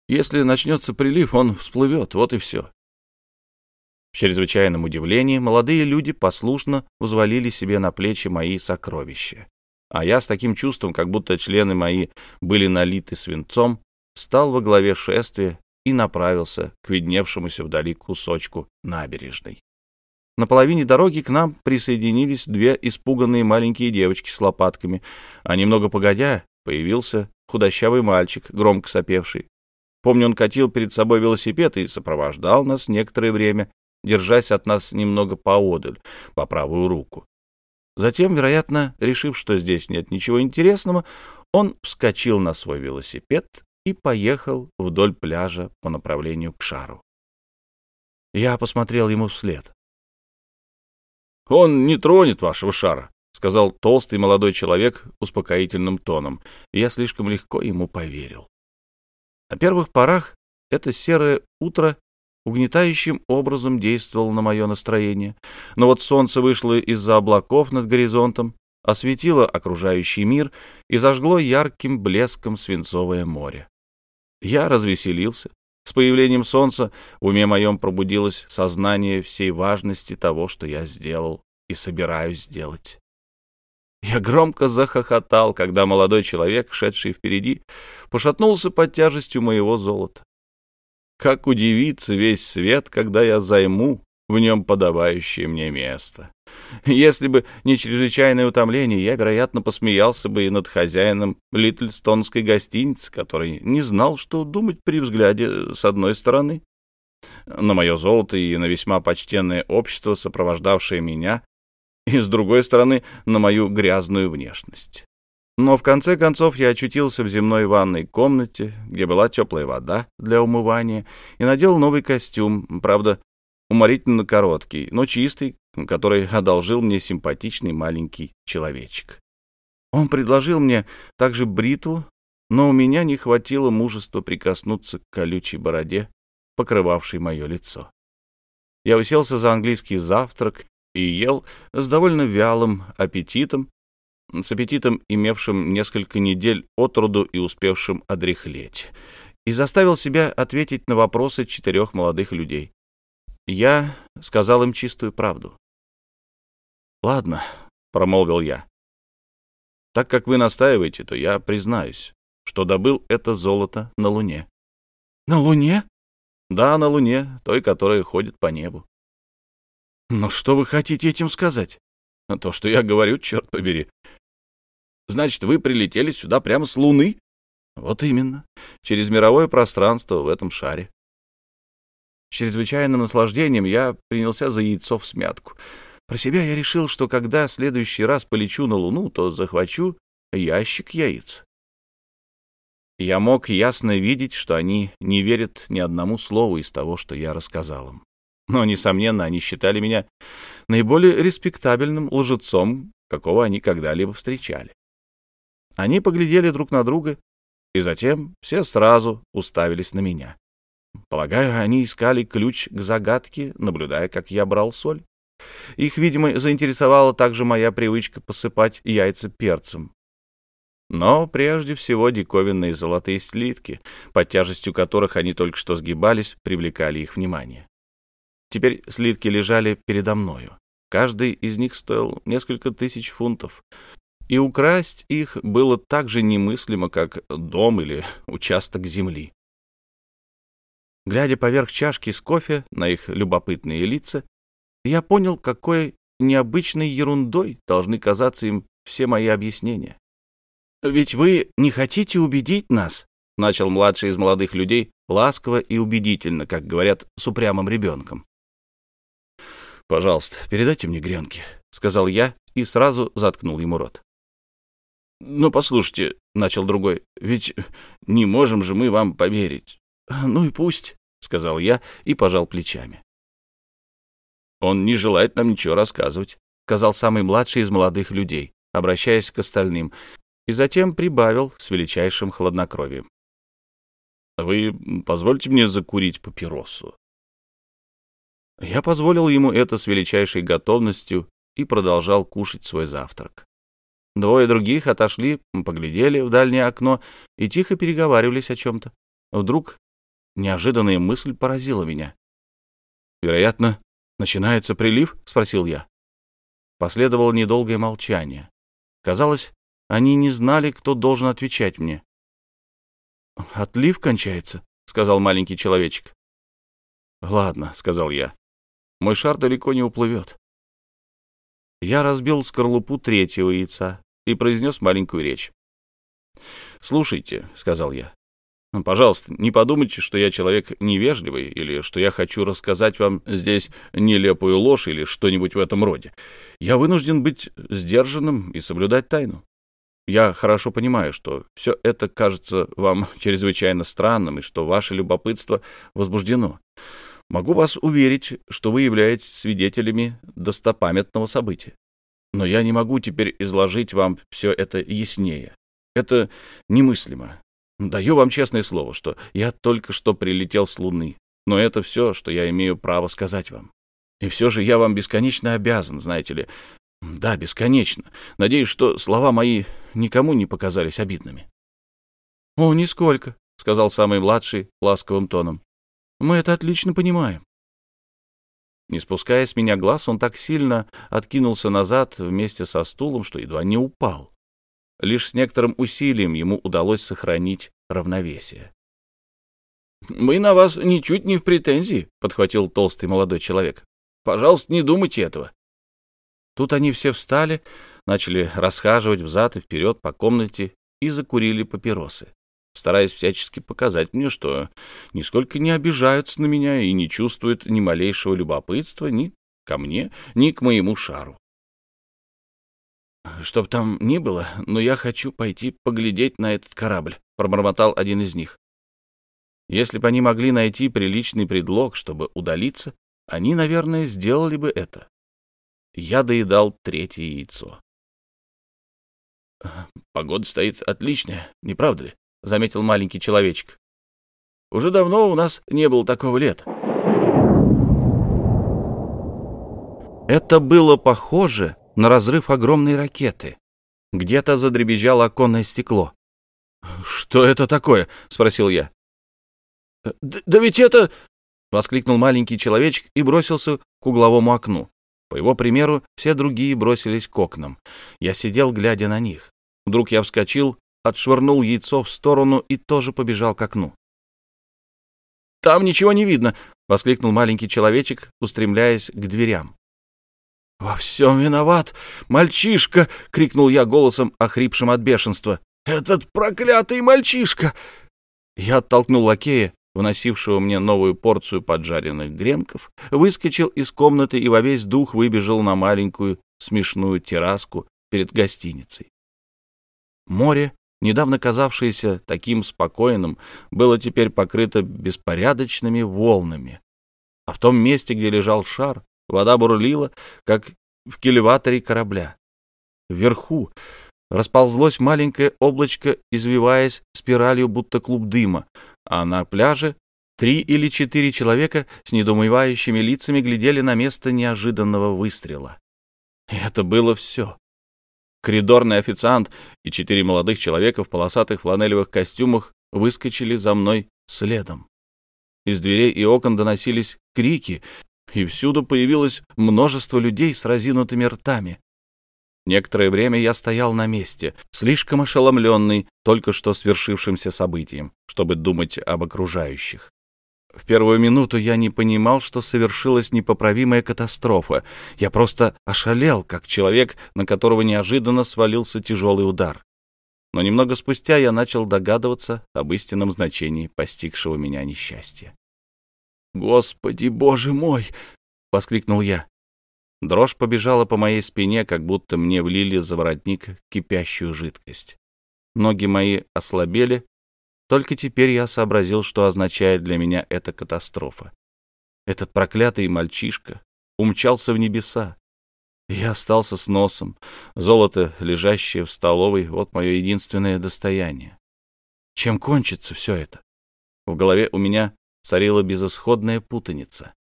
Если начнется прилив, он всплывет, вот и все. В чрезвычайном удивлении молодые люди послушно взвалили себе на плечи мои сокровища. А я с таким чувством, как будто члены мои были налиты свинцом, стал во главе шествия и направился к видневшемуся вдали кусочку набережной. На половине дороги к нам присоединились две испуганные маленькие девочки с лопатками, а немного погодя появился худощавый мальчик, громко сопевший. Помню, он катил перед собой велосипед и сопровождал нас некоторое время, держась от нас немного поодаль, по правую руку. Затем, вероятно, решив, что здесь нет ничего интересного, он вскочил на свой велосипед и поехал вдоль пляжа по направлению к шару. Я посмотрел ему вслед. «Он не тронет вашего шара», — сказал толстый молодой человек успокоительным тоном, и я слишком легко ему поверил. На первых порах это серое утро угнетающим образом действовало на мое настроение. Но вот солнце вышло из-за облаков над горизонтом, осветило окружающий мир и зажгло ярким блеском свинцовое море. Я развеселился. С появлением солнца в уме моем пробудилось сознание всей важности того, что я сделал и собираюсь сделать. Я громко захохотал, когда молодой человек, шедший впереди, пошатнулся под тяжестью моего золота. Как удивится весь свет, когда я займу в нем подобающее мне место. Если бы не чрезвычайное утомление, я, вероятно, посмеялся бы и над хозяином Литлстонской гостиницы, который не знал, что думать при взгляде с одной стороны на мое золото и на весьма почтенное общество, сопровождавшее меня, и, с другой стороны, на мою грязную внешность. Но в конце концов я очутился в земной ванной комнате, где была теплая вода для умывания, и надел новый костюм, правда, уморительно короткий, но чистый, который одолжил мне симпатичный маленький человечек. Он предложил мне также бритву, но у меня не хватило мужества прикоснуться к колючей бороде, покрывавшей мое лицо. Я уселся за английский завтрак и ел с довольно вялым аппетитом, с аппетитом, имевшим несколько недель от роду и успевшим одряхлеть, и заставил себя ответить на вопросы четырех молодых людей. Я сказал им чистую правду. «Ладно», — промолвил я. «Так как вы настаиваете, то я признаюсь, что добыл это золото на Луне». «На Луне?» «Да, на Луне, той, которая ходит по небу». «Но что вы хотите этим сказать?» «То, что я говорю, черт побери. Значит, вы прилетели сюда прямо с Луны?» «Вот именно. Через мировое пространство в этом шаре». С чрезвычайным наслаждением я принялся за яйцо в смятку. Про себя я решил, что когда в следующий раз полечу на Луну, то захвачу ящик яиц. Я мог ясно видеть, что они не верят ни одному слову из того, что я рассказал им. Но, несомненно, они считали меня наиболее респектабельным лжецом, какого они когда-либо встречали. Они поглядели друг на друга, и затем все сразу уставились на меня. Полагаю, они искали ключ к загадке, наблюдая, как я брал соль. Их, видимо, заинтересовала также моя привычка посыпать яйца перцем. Но прежде всего диковинные золотые слитки, под тяжестью которых они только что сгибались, привлекали их внимание. Теперь слитки лежали передо мною. Каждый из них стоил несколько тысяч фунтов, и украсть их было так же немыслимо, как дом или участок земли. Глядя поверх чашки с кофе на их любопытные лица, я понял, какой необычной ерундой должны казаться им все мои объяснения. «Ведь вы не хотите убедить нас?» — начал младший из молодых людей ласково и убедительно, как говорят с упрямым ребенком. «Пожалуйста, передайте мне гренки», — сказал я и сразу заткнул ему рот. «Ну, послушайте», — начал другой, — «ведь не можем же мы вам поверить». «Ну и пусть», — сказал я и пожал плечами. «Он не желает нам ничего рассказывать», — сказал самый младший из молодых людей, обращаясь к остальным, и затем прибавил с величайшим хладнокровием. «Вы позвольте мне закурить папиросу?» Я позволил ему это с величайшей готовностью и продолжал кушать свой завтрак. Двое других отошли, поглядели в дальнее окно и тихо переговаривались о чем-то. Вдруг неожиданная мысль поразила меня. «Вероятно, начинается прилив?» — спросил я. Последовало недолгое молчание. Казалось, они не знали, кто должен отвечать мне. «Отлив кончается», — сказал маленький человечек. «Ладно», — сказал я. «Мой шар далеко не уплывет». Я разбил скорлупу третьего яйца, и произнес маленькую речь. «Слушайте», — сказал я, — «пожалуйста, не подумайте, что я человек невежливый или что я хочу рассказать вам здесь нелепую ложь или что-нибудь в этом роде. Я вынужден быть сдержанным и соблюдать тайну. Я хорошо понимаю, что все это кажется вам чрезвычайно странным и что ваше любопытство возбуждено. Могу вас уверить, что вы являетесь свидетелями достопамятного события. Но я не могу теперь изложить вам все это яснее. Это немыслимо. Даю вам честное слово, что я только что прилетел с Луны, но это все, что я имею право сказать вам. И все же я вам бесконечно обязан, знаете ли. Да, бесконечно. Надеюсь, что слова мои никому не показались обидными. — О, нисколько, — сказал самый младший ласковым тоном. — Мы это отлично понимаем. Не спуская с меня глаз, он так сильно откинулся назад вместе со стулом, что едва не упал. Лишь с некоторым усилием ему удалось сохранить равновесие. «Мы на вас ничуть не в претензии», — подхватил толстый молодой человек. «Пожалуйста, не думайте этого». Тут они все встали, начали расхаживать взад и вперед по комнате и закурили папиросы, стараясь всячески показать мне, что нисколько не обижаются на меня и не чувствуют ни малейшего любопытства ни ко мне, ни к моему шару. «Чтоб там ни было, но я хочу пойти поглядеть на этот корабль», — пробормотал один из них. Если бы они могли найти приличный предлог, чтобы удалиться, они, наверное, сделали бы это. Я доедал третье яйцо. «Погода стоит отличная, не правда ли?» — заметил маленький человечек. «Уже давно у нас не было такого лета». Это было похоже на разрыв огромной ракеты. Где-то задребезжало оконное стекло. «Что это такое?» — спросил я. «Да, да ведь это...» — воскликнул маленький человечек и бросился к угловому окну. По его примеру, все другие бросились к окнам. Я сидел, глядя на них. Вдруг я вскочил, отшвырнул яйцо в сторону и тоже побежал к окну. «Там ничего не видно!» — воскликнул маленький человечек, устремляясь к дверям. «Во всем виноват мальчишка!» — крикнул я голосом, охрипшим от бешенства. «Этот проклятый мальчишка!» Я оттолкнул лакея, вносившего мне новую порцию поджаренных гренков, выскочил из комнаты и во весь дух выбежал на маленькую смешную терраску перед гостиницей. Море, недавно казавшееся таким спокойным, было теперь покрыто беспорядочными волнами. А в том месте, где лежал шар, Вода бурлила, как в кильваторе корабля. Вверху расползлось маленькое облачко, извиваясь спиралью, будто клуб дыма, а на пляже три или четыре человека с недоумевающими лицами глядели на место неожиданного выстрела. И это было все. Коридорный официант и четыре молодых человека в полосатых фланелевых костюмах выскочили за мной следом. Из дверей и окон доносились крики, и всюду появилось множество людей с разинутыми ртами. Некоторое время я стоял на месте, слишком ошеломленный только что свершившимся событием, чтобы думать об окружающих. В первую минуту я не понимал, что совершилась непоправимая катастрофа. Я просто ошалел, как человек, на которого неожиданно свалился тяжелый удар. Но немного спустя я начал догадываться об истинном значении постигшего меня несчастья. «Господи, боже мой!» — воскликнул я. Дрожь побежала по моей спине, как будто мне влили за воротник кипящую жидкость. Ноги мои ослабели. Только теперь я сообразил, что означает для меня эта катастрофа. Этот проклятый мальчишка умчался в небеса. Я остался с носом. Золото, лежащее в столовой, вот мое единственное достояние. Чем кончится все это? В голове у меня царила безысходная путаница.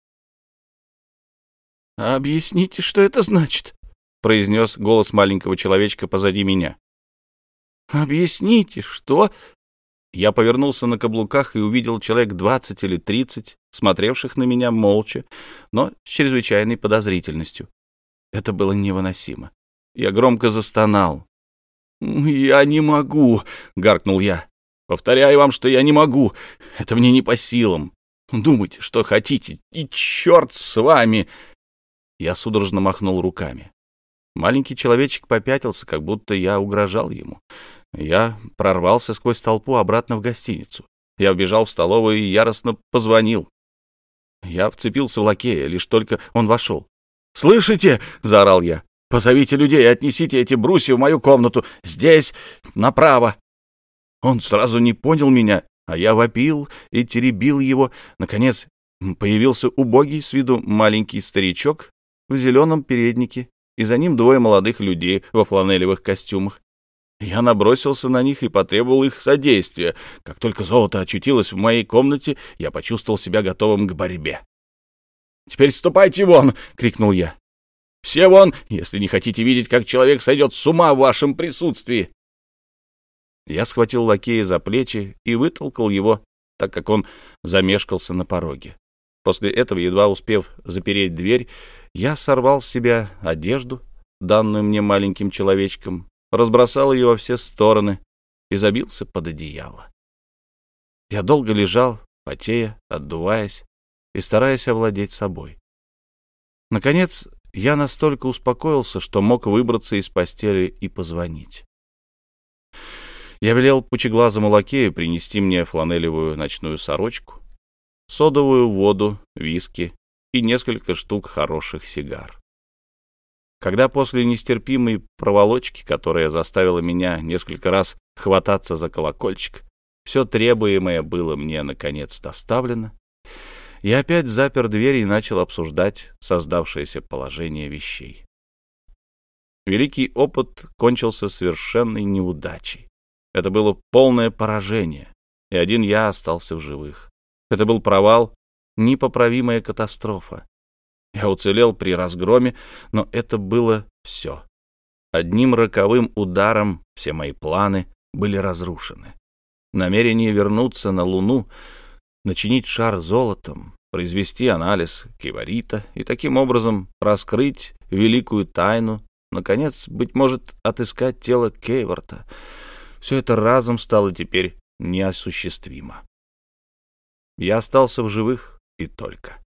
«Объясните, что это значит?» — произнес голос маленького человечка позади меня. «Объясните, что...» Я повернулся на каблуках и увидел человек двадцать или тридцать, смотревших на меня молча, но с чрезвычайной подозрительностью. Это было невыносимо. Я громко застонал. «Я не могу!» — гаркнул я. Повторяю вам, что я не могу. Это мне не по силам. Думайте, что хотите, и черт с вами!» Я судорожно махнул руками. Маленький человечек попятился, как будто я угрожал ему. Я прорвался сквозь толпу обратно в гостиницу. Я вбежал в столовую и яростно позвонил. Я вцепился в лакея, лишь только он вошел. «Слышите?» — заорал я. «Позовите людей и отнесите эти брусья в мою комнату. Здесь, направо!» Он сразу не понял меня, а я вопил и теребил его. Наконец появился убогий с виду маленький старичок в зеленом переднике, и за ним двое молодых людей во фланелевых костюмах. Я набросился на них и потребовал их содействия. Как только золото очутилось в моей комнате, я почувствовал себя готовым к борьбе. «Теперь ступайте вон!» — крикнул я. «Все вон, если не хотите видеть, как человек сойдет с ума в вашем присутствии!» Я схватил лакея за плечи и вытолкал его, так как он замешкался на пороге. После этого, едва успев запереть дверь, я сорвал с себя одежду, данную мне маленьким человечком, разбросал ее во все стороны и забился под одеяло. Я долго лежал, потея, отдуваясь и стараясь овладеть собой. Наконец, я настолько успокоился, что мог выбраться из постели и позвонить. Я велел пучеглазому лакею принести мне фланелевую ночную сорочку, содовую воду, виски и несколько штук хороших сигар. Когда после нестерпимой проволочки, которая заставила меня несколько раз хвататься за колокольчик, все требуемое было мне, наконец, доставлено, я опять запер дверь и начал обсуждать создавшееся положение вещей. Великий опыт кончился совершенной неудачей. Это было полное поражение, и один я остался в живых. Это был провал, непоправимая катастрофа. Я уцелел при разгроме, но это было все. Одним роковым ударом все мои планы были разрушены. Намерение вернуться на Луну, начинить шар золотом, произвести анализ киварита и таким образом раскрыть великую тайну, наконец, быть может, отыскать тело Кейворта. Все это разом стало теперь неосуществимо. Я остался в живых и только.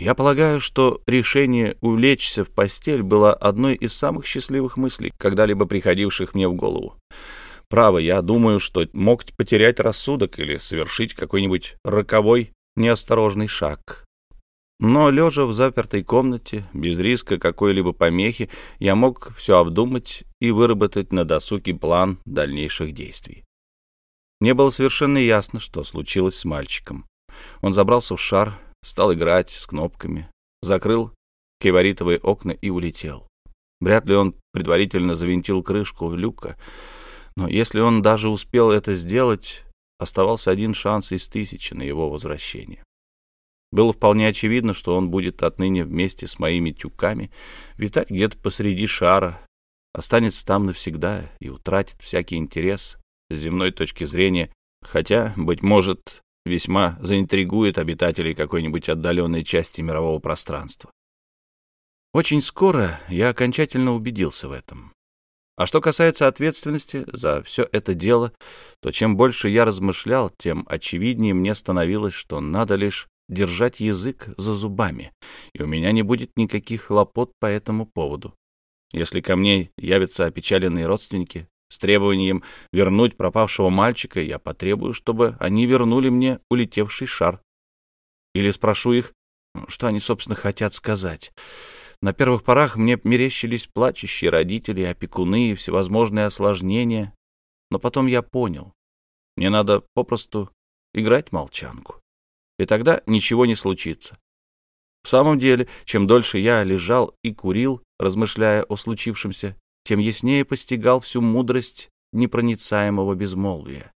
Я полагаю, что решение улечься в постель было одной из самых счастливых мыслей, когда-либо приходивших мне в голову. Право, я думаю, что мог потерять рассудок или совершить какой-нибудь роковой неосторожный шаг. Но, лежа в запертой комнате, без риска какой-либо помехи, я мог все обдумать и выработать на досуге план дальнейших действий. Мне было совершенно ясно, что случилось с мальчиком. Он забрался в шар, стал играть с кнопками, закрыл кеваритовые окна и улетел. Вряд ли он предварительно завинтил крышку люка, но если он даже успел это сделать, оставался один шанс из тысячи на его возвращение. Было вполне очевидно, что он будет отныне вместе с моими тюками витать где-то посреди шара, останется там навсегда и утратит всякий интерес с земной точки зрения, хотя, быть может, весьма заинтригует обитателей какой-нибудь отдаленной части мирового пространства. Очень скоро я окончательно убедился в этом. А что касается ответственности за все это дело, то чем больше я размышлял, тем очевиднее мне становилось, что надо лишь держать язык за зубами, и у меня не будет никаких хлопот по этому поводу. Если ко мне явятся опечаленные родственники, с требованием вернуть пропавшего мальчика, я потребую, чтобы они вернули мне улетевший шар. Или спрошу их, что они, собственно, хотят сказать. На первых порах мне мерещились плачущие родители, опекуны и всевозможные осложнения, но потом я понял. Мне надо попросту играть молчанку, и тогда ничего не случится. В самом деле, чем дольше я лежал и курил, размышляя о случившемся, тем яснее постигал всю мудрость непроницаемого безмолвия.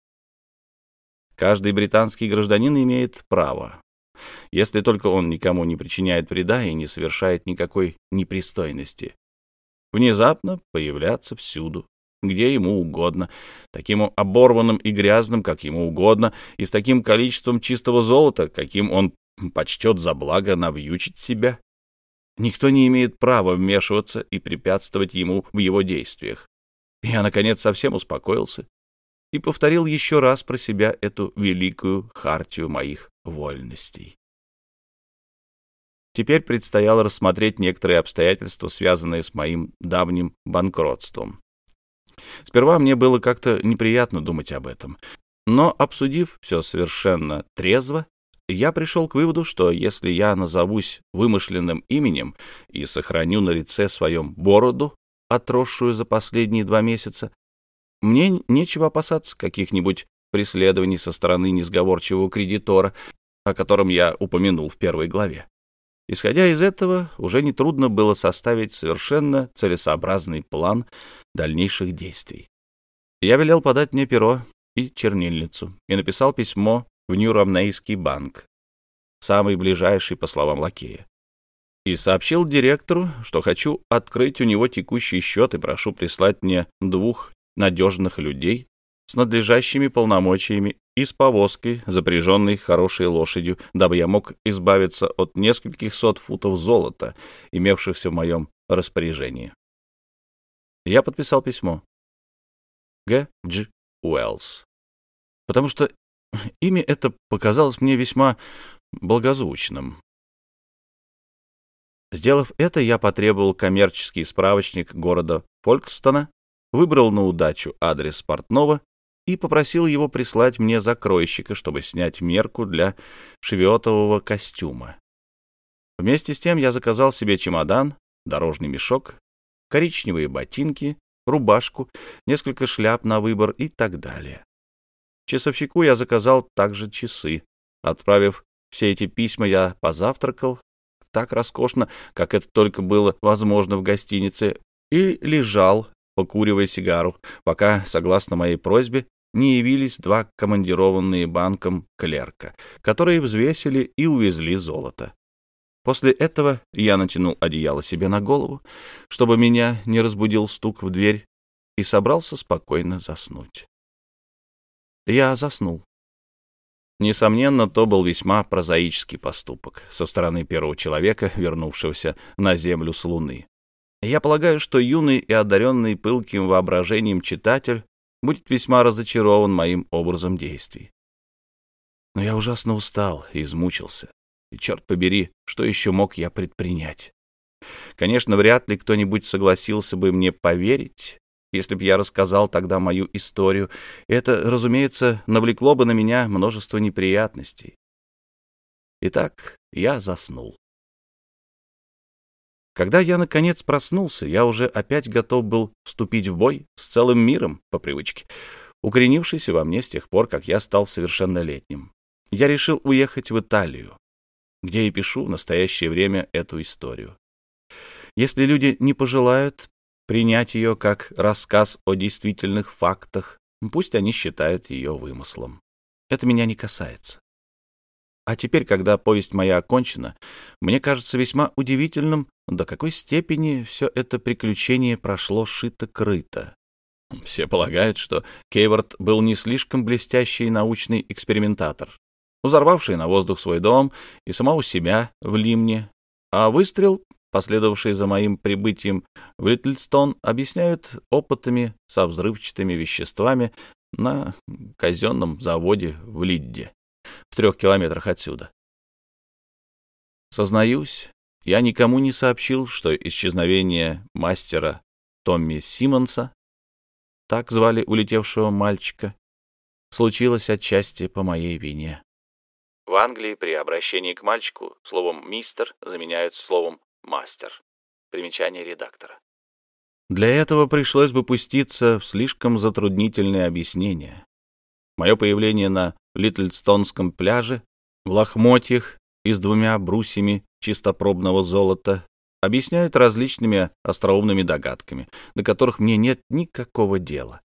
Каждый британский гражданин имеет право, если только он никому не причиняет вреда и не совершает никакой непристойности, внезапно появляться всюду, где ему угодно, таким оборванным и грязным, как ему угодно, и с таким количеством чистого золота, каким он почтет за благо навьючить себя. Никто не имеет права вмешиваться и препятствовать ему в его действиях. Я, наконец, совсем успокоился и повторил еще раз про себя эту великую хартию моих вольностей. Теперь предстояло рассмотреть некоторые обстоятельства, связанные с моим давним банкротством. Сперва мне было как-то неприятно думать об этом, но, обсудив все совершенно трезво, я пришел к выводу, что если я назовусь вымышленным именем и сохраню на лице своем бороду, отросшую за последние два месяца, мне нечего опасаться каких-нибудь преследований со стороны несговорчивого кредитора, о котором я упомянул в первой главе. Исходя из этого, уже нетрудно было составить совершенно целесообразный план дальнейших действий. Я велел подать мне перо и чернильницу и написал письмо в Нью-Ромнейский банк, самый ближайший, по словам лакея, и сообщил директору, что хочу открыть у него текущий счет и прошу прислать мне двух надежных людей с надлежащими полномочиями и с повозкой, запряженной хорошей лошадью, дабы я мог избавиться от нескольких сот футов золота, имевшихся в моем распоряжении. Я подписал письмо. Г. Дж. Уэллс. Потому что имя это показалось мне весьма благозвучным. Сделав это, я потребовал коммерческий справочник города Фолькстона, выбрал на удачу адрес портного и попросил его прислать мне закройщика, чтобы снять мерку для шевиотового костюма. Вместе с тем я заказал себе чемодан, дорожный мешок, коричневые ботинки, рубашку, несколько шляп на выбор и так далее. Часовщику я заказал также часы. Отправив все эти письма, я позавтракал так роскошно, как это только было возможно в гостинице, и лежал, покуривая сигару, пока, согласно моей просьбе, не явились два командированные банком клерка, которые взвесили и увезли золото. После этого я натянул одеяло себе на голову, чтобы меня не разбудил стук в дверь, и собрался спокойно заснуть. Я заснул. Несомненно, то был весьма прозаический поступок со стороны первого человека, вернувшегося на Землю с Луны. Я полагаю, что юный и одаренный пылким воображением читатель будет весьма разочарован моим образом действий. Но я ужасно устал и измучился. И, черт побери, что еще мог я предпринять? Конечно, вряд ли кто-нибудь согласился бы мне поверить, если б я рассказал тогда мою историю. Это, разумеется, навлекло бы на меня множество неприятностей. Итак, я заснул. Когда я, наконец, проснулся, я уже опять готов был вступить в бой с целым миром, по привычке, укоренившийся во мне с тех пор, как я стал совершеннолетним. Я решил уехать в Италию, где и пишу в настоящее время эту историю. Если люди не пожелают принять ее как рассказ о действительных фактах, пусть они считают ее вымыслом. Это меня не касается. А теперь, когда повесть моя окончена, мне кажется весьма удивительным, до какой степени все это приключение прошло шито-крыто. Все полагают, что Кейворд был не слишком блестящий научный экспериментатор, взорвавший на воздух свой дом и самого себя в Лимне, а выстрел, последовавший за моим прибытием в Литлстон, объясняют опытами со взрывчатыми веществами на казенном заводе в Лидде в трех километрах отсюда. Сознаюсь, я никому не сообщил, что исчезновение мастера Томми Симмонса, так звали улетевшего мальчика, случилось отчасти по моей вине. В Англии при обращении к мальчику словом «мистер» заменяют словом «мастер». Примечание редактора. Для этого пришлось бы пуститься в слишком затруднительные объяснения. Мое появление на Литлстонском пляже, в лохмотьях и с двумя брусьями чистопробного золота объясняют различными остроумными догадками, до которых мне нет никакого дела.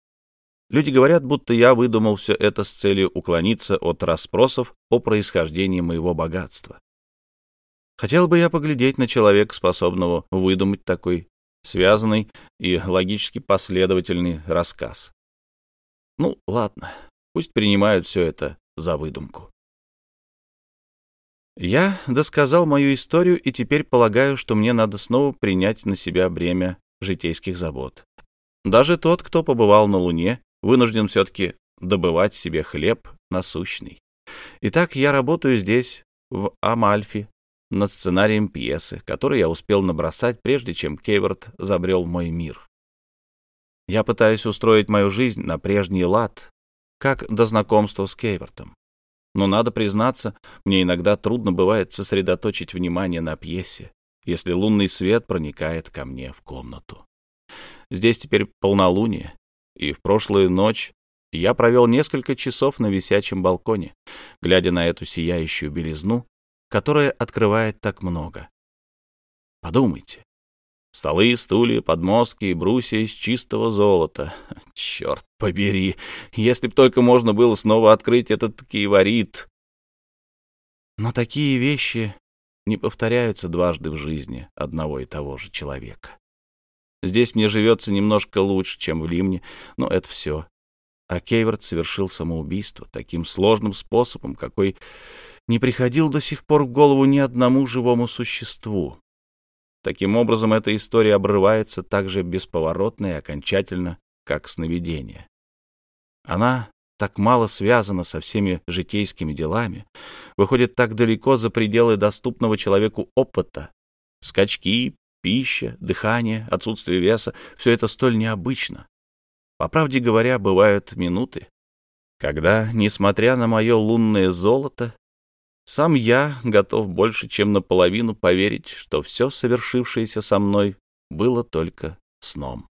Люди говорят, будто я выдумал все это с целью уклониться от расспросов о происхождении моего богатства. Хотел бы я поглядеть на человека, способного выдумать такой связанный и логически последовательный рассказ. Ну, ладно, Пусть принимают все это за выдумку. Я досказал мою историю и теперь полагаю, что мне надо снова принять на себя бремя житейских забот. Даже тот, кто побывал на Луне, вынужден все-таки добывать себе хлеб насущный. Итак, я работаю здесь, в Амальфи, над сценарием пьесы, который я успел набросать, прежде чем Кейворт забрел в мой мир. Я пытаюсь устроить мою жизнь на прежний лад, как до знакомства с Кейвертом. Но, надо признаться, мне иногда трудно бывает сосредоточить внимание на пьесе, если лунный свет проникает ко мне в комнату. Здесь теперь полнолуние, и в прошлую ночь я провел несколько часов на висячем балконе, глядя на эту сияющую белизну, которая открывает так много. Подумайте. Столы, стулья, подмостки и брусья из чистого золота. Черт побери, если б только можно было снова открыть этот киеварит. Но такие вещи не повторяются дважды в жизни одного и того же человека. Здесь мне живется немножко лучше, чем в Лимне, но это все. А Кейворт совершил самоубийство таким сложным способом, какой не приходил до сих пор в голову ни одному живому существу. Таким образом, эта история обрывается так же бесповоротно и окончательно, как сновидение. Она так мало связана со всеми житейскими делами, выходит так далеко за пределы доступного человеку опыта. Скачки, пища, дыхание, отсутствие веса — все это столь необычно. По правде говоря, бывают минуты, когда, несмотря на мое лунное золото, сам я готов больше, чем наполовину поверить, что все совершившееся со мной было только сном.